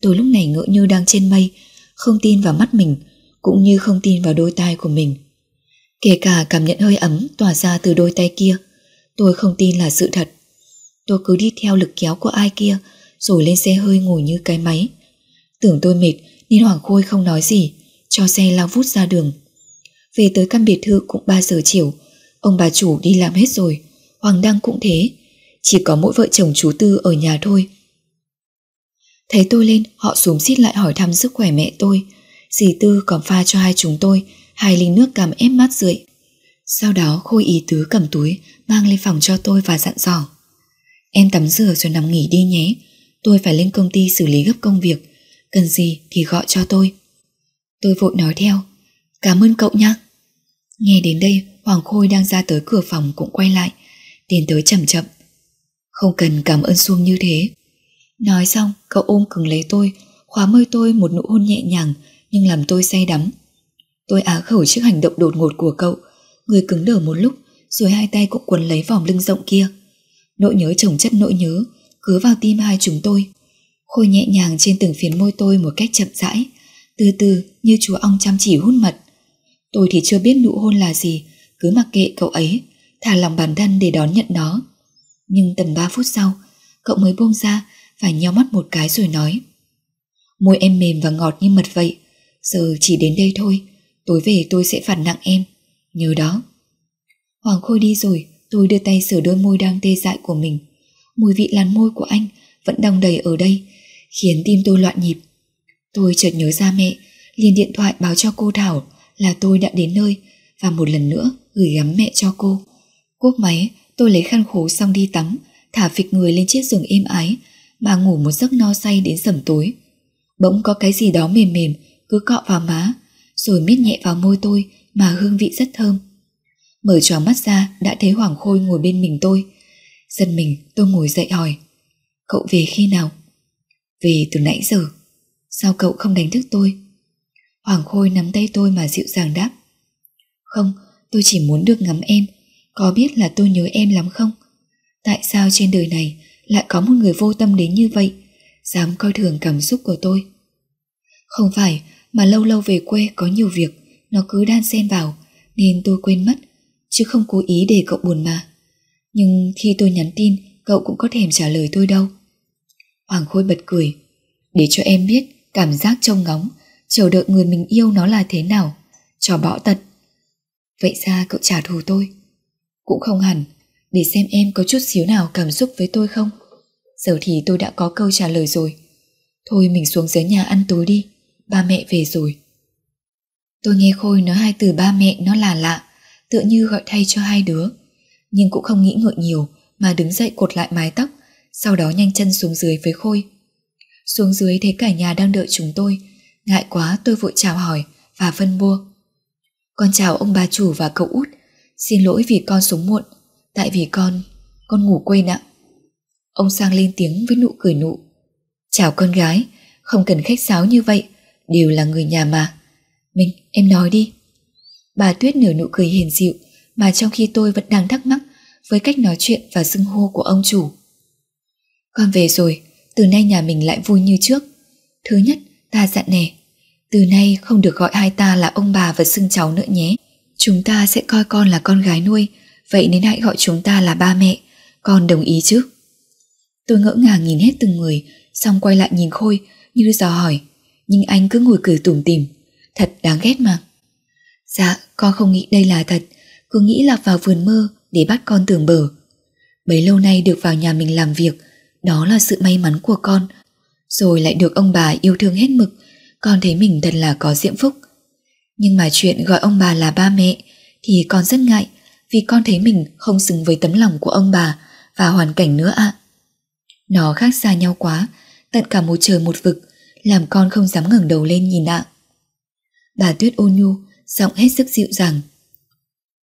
Tôi lúc này ngỡ như đang trên mây, Không tin vào mắt mình, Cũng như không tin vào đôi tai của mình. Kể cả cảm nhận hơi ấm tỏa ra từ đôi tay kia, Tôi không tin là sự thật. Tôi cứ đi theo lực kéo của ai kia, Rồi lên xe hơi ngồi như cái máy. Tưởng tôi mệt Nên Hoàng Khôi không nói gì, Cho xe lao vút ra đường. Về tới căn biệt thự cũng 3 giờ chiều, Ông bà chủ đi làm hết rồi, Hoàng Đăng cũng thế, Chỉ có mỗi vợ chồng chú Tư ở nhà thôi. Thấy tôi lên, Họ xuống xít lại hỏi thăm sức khỏe mẹ tôi. Dì Tư còn pha cho hai chúng tôi Hai ly nước cam ép mát rượi. Sau đó Khôi ý tứ cầm túi, Mang lên phòng cho tôi và dặn dò. Em tắm rửa rồi nằm nghỉ đi nhé, Tôi phải lên công ty xử lý gấp công việc Cần gì thì gọi cho tôi. Tôi vội nói theo, Cảm ơn cậu nhé Nghe đến đây, Hoàng Khôi đang ra tới cửa phòng cũng quay lại, Tiến tới chậm chậm. Không cần cảm ơn xuông như thế. Nói xong, cậu ôm cứng lấy tôi, Khóa môi tôi một nụ hôn nhẹ nhàng, Nhưng làm tôi say đắm. Tôi á khẩu trước hành động đột ngột của cậu, Người cứng đờ một lúc, Rồi hai tay cũng quấn lấy vòng lưng rộng kia. Nỗi nhớ chồng chất nỗi nhớ, Cứ vào tim hai chúng tôi. Khôi nhẹ nhàng trên từng phiến môi tôi một cách chậm rãi, Từ từ như chú ong chăm chỉ hút mật. Tôi thì chưa biết nụ hôn là gì, Cứ mặc kệ cậu ấy, Thả lòng bản thân để đón nhận nó. Nhưng tầm 3 phút sau, Cậu mới buông ra Và nheo mắt một cái rồi nói, Môi em mềm và ngọt như mật vậy, Giờ chỉ đến đây thôi, Tối về tôi sẽ phạt nặng em. Nhớ đó, Hoàng Khôi đi rồi, Tôi đưa tay sửa đôi môi đang tê dại của mình. Mùi vị làn môi của anh Vẫn đong đầy ở đây khiến tim tôi loạn nhịp. Tôi chợt nhớ ra mẹ, liền điện thoại báo cho cô Thảo là tôi đã đến nơi và một lần nữa gửi gắm mẹ cho cô. Cúp máy, tôi lấy khăn khố xong đi tắm, thả phịch người lên chiếc giường êm ái mà ngủ một giấc no say đến sẩm tối. Bỗng có cái gì đó mềm mềm cứ cọ vào má, rồi miết nhẹ vào môi tôi mà hương vị rất thơm. Mở tròn mắt ra đã thấy Hoàng Khôi ngồi bên mình tôi. Giật mình tôi ngồi dậy hỏi Cậu về khi nào? Vì từ nãy giờ Sao cậu không đánh thức tôi? Hoàng Khôi nắm tay tôi mà dịu dàng đáp. Không, tôi chỉ muốn được ngắm em. Có biết là tôi nhớ em lắm không? Tại sao trên đời này lại có một người vô tâm đến như vậy? Dám coi thường cảm xúc của tôi. Không phải mà lâu lâu về quê có nhiều việc Nó cứ đan xen vào Nên tôi quên mất Chứ không cố ý để cậu buồn mà. Nhưng khi tôi nhắn tin Cậu cũng có thèm trả lời tôi đâu. Hoàng Khôi bật cười. Để cho em biết, cảm giác trông ngóng, Chờ đợi người mình yêu nó là thế nào. Cho bỏ tật. Vậy ra cậu trả thù tôi. Cũng không hẳn. Để xem em có chút xíu nào cảm xúc với tôi không. Giờ thì tôi đã có câu trả lời rồi. Thôi mình xuống dưới nhà ăn tối đi. Ba mẹ về rồi. Tôi nghe Khôi nói hai từ ba mẹ nó là lạ, Tựa như gọi thay cho hai đứa. Nhưng cũng không nghĩ ngợi nhiều, Mà đứng dậy cột lại mái tóc sau đó nhanh chân xuống dưới với Khôi. Xuống dưới thấy cả nhà đang đợi chúng tôi Ngại quá tôi vội chào hỏi Và phân bua. Con chào ông bà chủ và cậu út. Xin lỗi vì con xuống muộn. Tại vì con, con ngủ quên ạ. Ông sang lên tiếng với nụ cười nụ. Chào con gái Không cần khách sáo như vậy Đều là người nhà mà. Mình, em nói đi. Bà Tuyết nở nụ cười hiền dịu Mà trong khi tôi vẫn đang thắc mắc Với cách nói chuyện và xưng hô của ông chủ con về rồi Từ nay nhà mình lại vui như trước. Thứ nhất, ta dặn nè Từ nay không được gọi hai ta là ông bà và xưng cháu nữa nhé. Chúng ta sẽ coi con là con gái nuôi Vậy nên hãy gọi chúng ta là ba mẹ. Con đồng ý chứ? Tôi ngỡ ngàng nhìn hết từng người Xong quay lại nhìn Khôi như dò hỏi Nhưng anh cứ ngồi cười tủm tỉm Thật đáng ghét mà. Dạ con không nghĩ đây là thật Cứ nghĩ là vào vườn mơ để bắt con tưởng bờ Bấy lâu nay được vào nhà mình làm việc đó là sự may mắn của con. Rồi lại được ông bà yêu thương hết mực. Con thấy mình thật là có diễm phúc. Nhưng mà chuyện gọi ông bà là ba mẹ Thì con rất ngại Vì con thấy mình không xứng với tấm lòng của ông bà Và hoàn cảnh nữa ạ. Nó khác xa nhau quá Tận cả một trời một vực Làm con không dám ngẩng đầu lên nhìn ạ. Bà Tuyết ôn nhu giọng hết sức dịu dàng.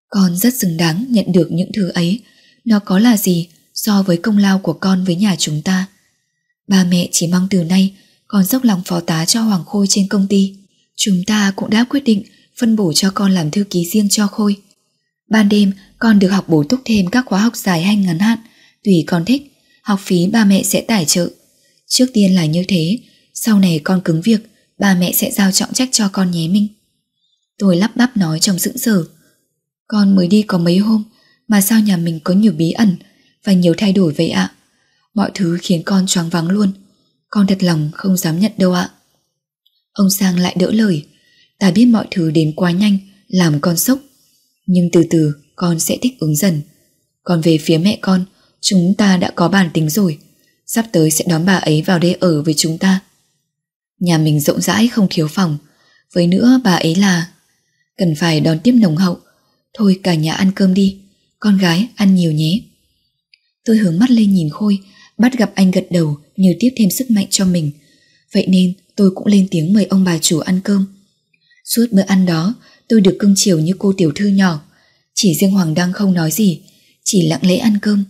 Con rất xứng đáng nhận được những thứ ấy, nó có là gì so với công lao của con với nhà chúng ta. Ba mẹ chỉ mong từ nay con dốc lòng phó tá cho Hoàng Khôi trên công ty. Chúng ta cũng đã quyết định phân bổ cho con làm thư ký riêng cho Khôi. Ban đêm con được học bổ túc thêm các khóa học dài hay ngắn hạn, tùy con thích, học phí ba mẹ sẽ tài trợ. Trước tiên là như thế, sau này con cứng việc, ba mẹ sẽ giao trọng trách cho con nhé Minh. Tôi lắp bắp nói trong sững sờ. Con mới đi có mấy hôm mà sao nhà mình có nhiều bí ẩn và nhiều thay đổi vậy ạ? Mọi thứ khiến con choáng váng luôn. Con thật lòng không dám nhận đâu ạ. Ông Sang lại đỡ lời. Ta biết mọi thứ đến quá nhanh làm con sốc. Nhưng từ từ con sẽ thích ứng dần. Còn về phía mẹ con, chúng ta đã có bản tính rồi. Sắp tới sẽ đón bà ấy vào đây ở với chúng ta. Nhà mình rộng rãi không thiếu phòng. Với nữa bà ấy là cần phải đón tiếp nồng hậu. Thôi cả nhà ăn cơm đi, con gái ăn nhiều nhé. Tôi hướng mắt lên nhìn Khôi, bắt gặp anh gật đầu như tiếp thêm sức mạnh cho mình. Vậy nên tôi cũng lên tiếng mời ông bà chủ ăn cơm. Suốt bữa ăn đó, tôi được cưng chiều như cô tiểu thư nhỏ. Chỉ riêng Hoàng Đăng không nói gì, chỉ lặng lẽ ăn cơm.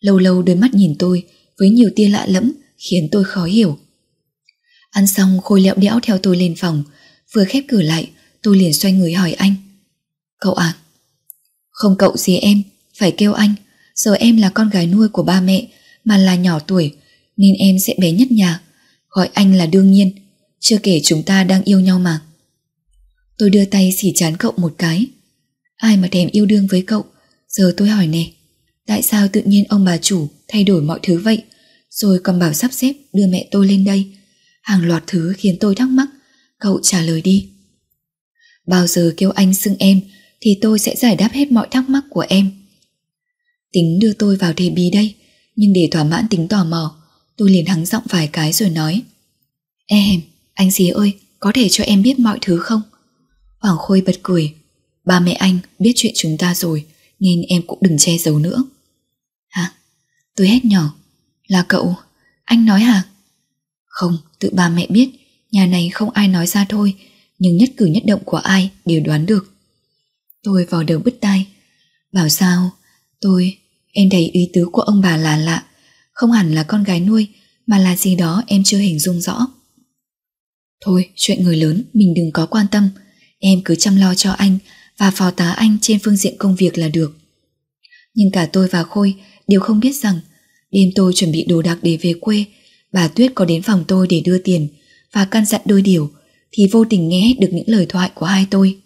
Lâu lâu đôi mắt nhìn tôi với nhiều tia lạ lẫm khiến tôi khó hiểu. Ăn xong Khôi lẹo đẽo theo tôi lên phòng, vừa khép cửa lại Tôi liền xoay người hỏi anh Cậu à Không cậu gì em Phải kêu anh Giờ em là con gái nuôi của ba mẹ, Mà là nhỏ tuổi, Nên em sẽ bé nhất nhà. Gọi anh là đương nhiên, Chưa kể chúng ta đang yêu nhau mà. Tôi đưa tay xỉ chán cậu một cái. Ai mà thèm yêu đương với cậu? Giờ tôi hỏi nè, Tại sao tự nhiên ông bà chủ thay đổi mọi thứ vậy? Rồi còn bảo sắp xếp đưa mẹ tôi lên đây. Hàng loạt thứ khiến tôi thắc mắc. Cậu trả lời đi. Bao giờ kêu anh xưng em, thì tôi sẽ giải đáp hết mọi thắc mắc của em. Tính đưa tôi vào thế bí đây, nhưng để thỏa mãn tính tò mò, Tôi liền hắng giọng vài cái rồi nói Em, anh dì ơi, có thể cho em biết mọi thứ không? Hoàng Khôi bật cười Ba mẹ anh biết chuyện chúng ta rồi Nên em cũng đừng che giấu nữa Hả? Tôi hét nhỏ Là cậu? Anh nói hả? Không, tự ba mẹ biết Nhà này không ai nói ra thôi Nhưng nhất cử nhất động của ai đều đoán được Tôi vào đầu bứt tai Bảo sao Tôi, em đầy ý tứ của ông bà là lạ. Không hẳn là con gái nuôi, Mà là gì đó em chưa hình dung rõ. Thôi, chuyện người lớn, mình đừng có quan tâm. Em cứ chăm lo cho anh Và phò tá anh trên phương diện công việc là được. Nhưng cả tôi và Khôi đều không biết rằng, Đêm tôi chuẩn bị đồ đạc để về quê, Bà Tuyết có đến phòng tôi để đưa tiền Và căn dặn đôi điều Thì vô tình nghe hết được những lời thoại của hai tôi.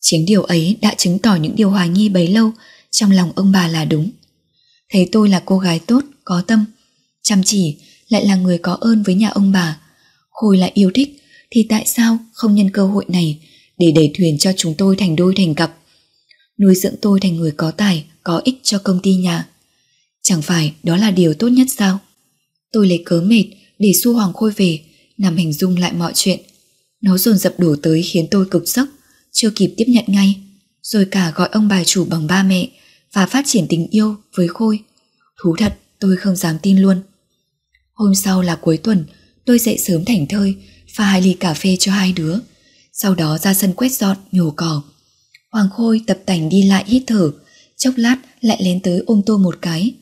Chính điều ấy đã chứng tỏ những điều hoài nghi bấy lâu trong lòng ông bà là đúng. Thấy tôi là cô gái tốt, có tâm, chăm chỉ, lại là người có ơn với nhà ông bà. Khôi lại yêu thích, thì tại sao không nhân cơ hội này để đẩy thuyền cho chúng tôi thành đôi thành cặp? Nuôi dưỡng tôi thành người có tài, có ích cho công ty nhà. Chẳng phải đó là điều tốt nhất sao? Tôi lấy cớ mệt để xu Hoàng Khôi về, nằm hình dung lại mọi chuyện. Nó dồn dập đổ tới khiến tôi cực sốc, chưa kịp tiếp nhận ngay. Rồi cả gọi ông bà chủ bằng ba mẹ, và phát triển tình yêu với Khôi. Thú thật, tôi không dám tin luôn. Hôm sau là cuối tuần, tôi dậy sớm thảnh thơi, pha hai ly cà phê cho hai đứa. Sau đó ra sân quét dọn, nhổ cỏ. Hoàng Khôi tập tành đi lại hít thở, chốc lát lại lén tới ôm tôi một cái.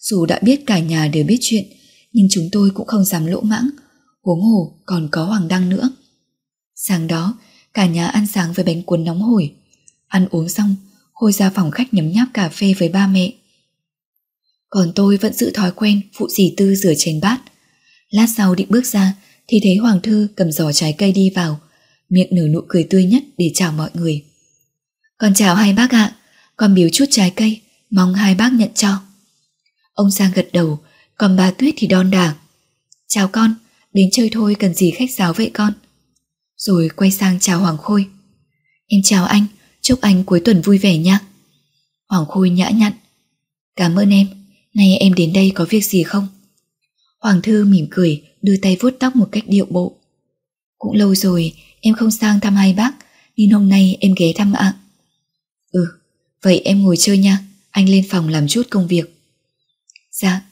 Dù đã biết cả nhà đều biết chuyện, nhưng chúng tôi cũng không dám lỗ mãng, huống hồ còn có Hoàng Đăng nữa. Sáng đó, cả nhà ăn sáng với bánh cuốn nóng hổi. Ăn uống xong, Khôi ra phòng khách nhấm nháp cà phê với ba mẹ. Còn tôi vẫn giữ thói quen phụ dì Tư rửa chén bát. Lát sau định bước ra thì thấy Hoàng Thư cầm giỏ trái cây đi vào, miệng nở nụ cười tươi nhất để chào mọi người. Con chào hai bác ạ, con biếu chút trái cây, mong hai bác nhận cho. Ông Giang gật đầu, còn bà Tuyết thì đon đả. Chào con, đến chơi thôi cần gì khách sáo vậy con. Rồi quay sang chào Hoàng Khôi. Em chào anh, Chúc anh cuối tuần vui vẻ nhé Hoàng Khôi nhã nhặn. Cảm ơn em, Nay em đến đây có việc gì không? Hoàng Thư mỉm cười, Đưa tay vuốt tóc một cách điệu bộ. Cũng lâu rồi, em không sang thăm hai bác, Nên hôm nay em ghé thăm ạ. Ừ Vậy em ngồi chơi nha, Anh lên phòng làm chút công việc. Dạ.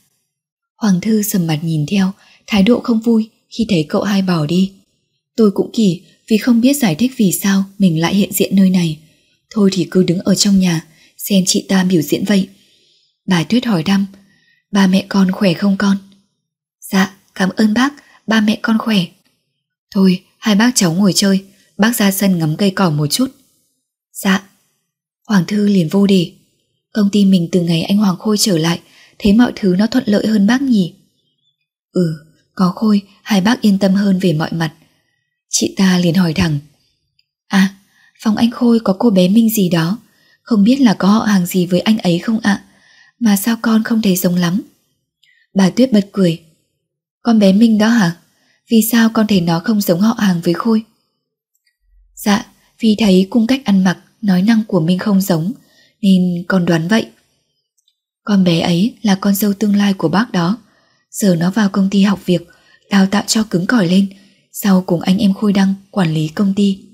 Hoàng Thư sầm mặt nhìn theo, Thái độ không vui khi thấy cậu hai bỏ đi. Tôi cũng kỳ, vì không biết giải thích vì sao mình lại hiện diện nơi này. Thôi thì cứ đứng ở trong nhà, Xem chị ta biểu diễn vậy. Bà Tuyết hỏi đăm, Ba mẹ con khỏe không con? Dạ cảm ơn bác, Ba mẹ con khỏe. Thôi, hai bác cháu ngồi chơi, Bác ra sân ngắm cây cỏ một chút. Dạ. Hoàng Thư liền vô đề Công ty mình từ ngày anh Hoàng Khôi trở lại, Thấy mọi thứ nó thuận lợi hơn bác nhỉ? Ừ Có Khôi, hai bác yên tâm hơn về mọi mặt. Chị ta liền hỏi thẳng. À Phòng anh Khôi có cô bé Minh gì đó. Không biết là có họ hàng gì với anh ấy không ạ? Mà sao con không thấy giống lắm? Bà Tuyết bật cười. Con bé Minh đó hả? Vì sao con thấy nó không giống họ hàng với Khôi? Dạ Vì thấy cung cách ăn mặc, Nói năng của Minh không giống, Nên con đoán vậy. Con bé ấy là con dâu tương lai của bác đó. Giờ nó vào công ty học việc, Đào tạo cho cứng cỏi lên. Sau cùng anh em Khôi Đăng quản lý công ty.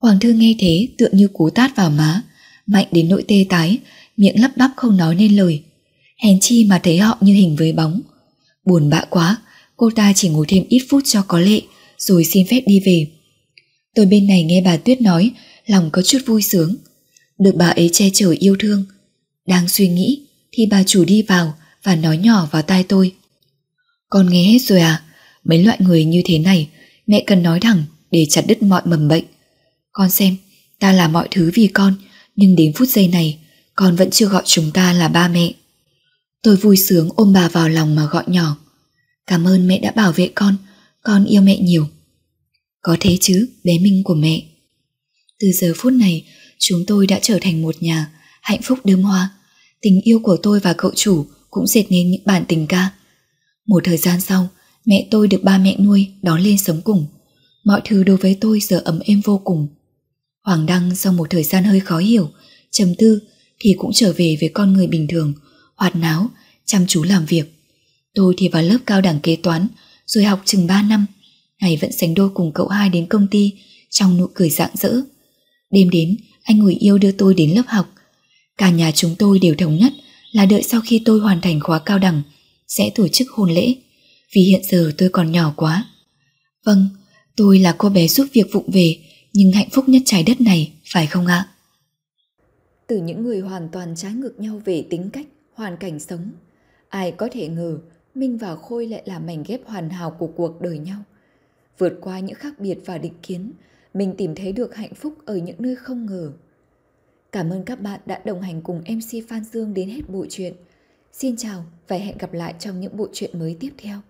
Hoàng thư nghe thế tựa như cú tát vào má, mạnh đến nỗi tê tái, miệng lắp bắp không nói nên lời. Hèn chi mà thấy họ như hình với bóng. Buồn bã quá, cô ta chỉ ngồi thêm ít phút cho có lệ, rồi xin phép đi về. Tôi bên này nghe bà Tuyết nói, lòng có chút vui sướng. Được bà ấy che chở yêu thương. Đang suy nghĩ, thì bà chủ đi vào và nói nhỏ vào tai tôi. Con nghe hết rồi à? Mấy loại người như thế này, mẹ cần nói thẳng để chặt đứt mọi mầm bệnh. Con xem, ta làm mọi thứ vì con, nhưng đến phút giây này, con vẫn chưa gọi chúng ta là ba mẹ. Tôi vui sướng ôm bà vào lòng mà gọi nhỏ. Cảm ơn mẹ đã bảo vệ con, con yêu mẹ nhiều. Có thế chứ, bé Minh của mẹ. Từ giờ phút này, chúng tôi đã trở thành một nhà, hạnh phúc đơm hoa. Tình yêu của tôi và cậu chủ cũng dệt nên những bản tình ca. Một thời gian sau, mẹ tôi được ba mẹ nuôi đón lên sống cùng. Mọi thứ đối với tôi giờ ấm êm vô cùng. Hoàng Đăng sau một thời gian hơi khó hiểu, trầm tư thì cũng trở về với con người bình thường, hoạt náo, chăm chú làm việc. Tôi thì vào lớp cao đẳng kế toán, rồi học chừng 3 năm. Ngày vẫn sánh đôi cùng cậu hai đến công ty, trong nụ cười rạng rỡ. Đêm đến, anh người yêu đưa tôi đến lớp học. Cả nhà chúng tôi đều thống nhất là đợi sau khi tôi hoàn thành khóa cao đẳng, sẽ tổ chức hôn lễ. Vì hiện giờ tôi còn nhỏ quá. Vâng, tôi là cô bé giúp việc vụng về, nhưng hạnh phúc nhất trái đất này, phải không ạ? Từ những người hoàn toàn trái ngược nhau về tính cách, hoàn cảnh sống, ai có thể ngờ Minh và Khôi lại là mảnh ghép hoàn hảo của cuộc đời nhau. Vượt qua những khác biệt và định kiến, mình tìm thấy được hạnh phúc ở những nơi không ngờ. Cảm ơn các bạn đã đồng hành cùng MC Phan Dương đến hết bộ truyện. Xin chào và hẹn gặp lại trong những bộ truyện mới tiếp theo.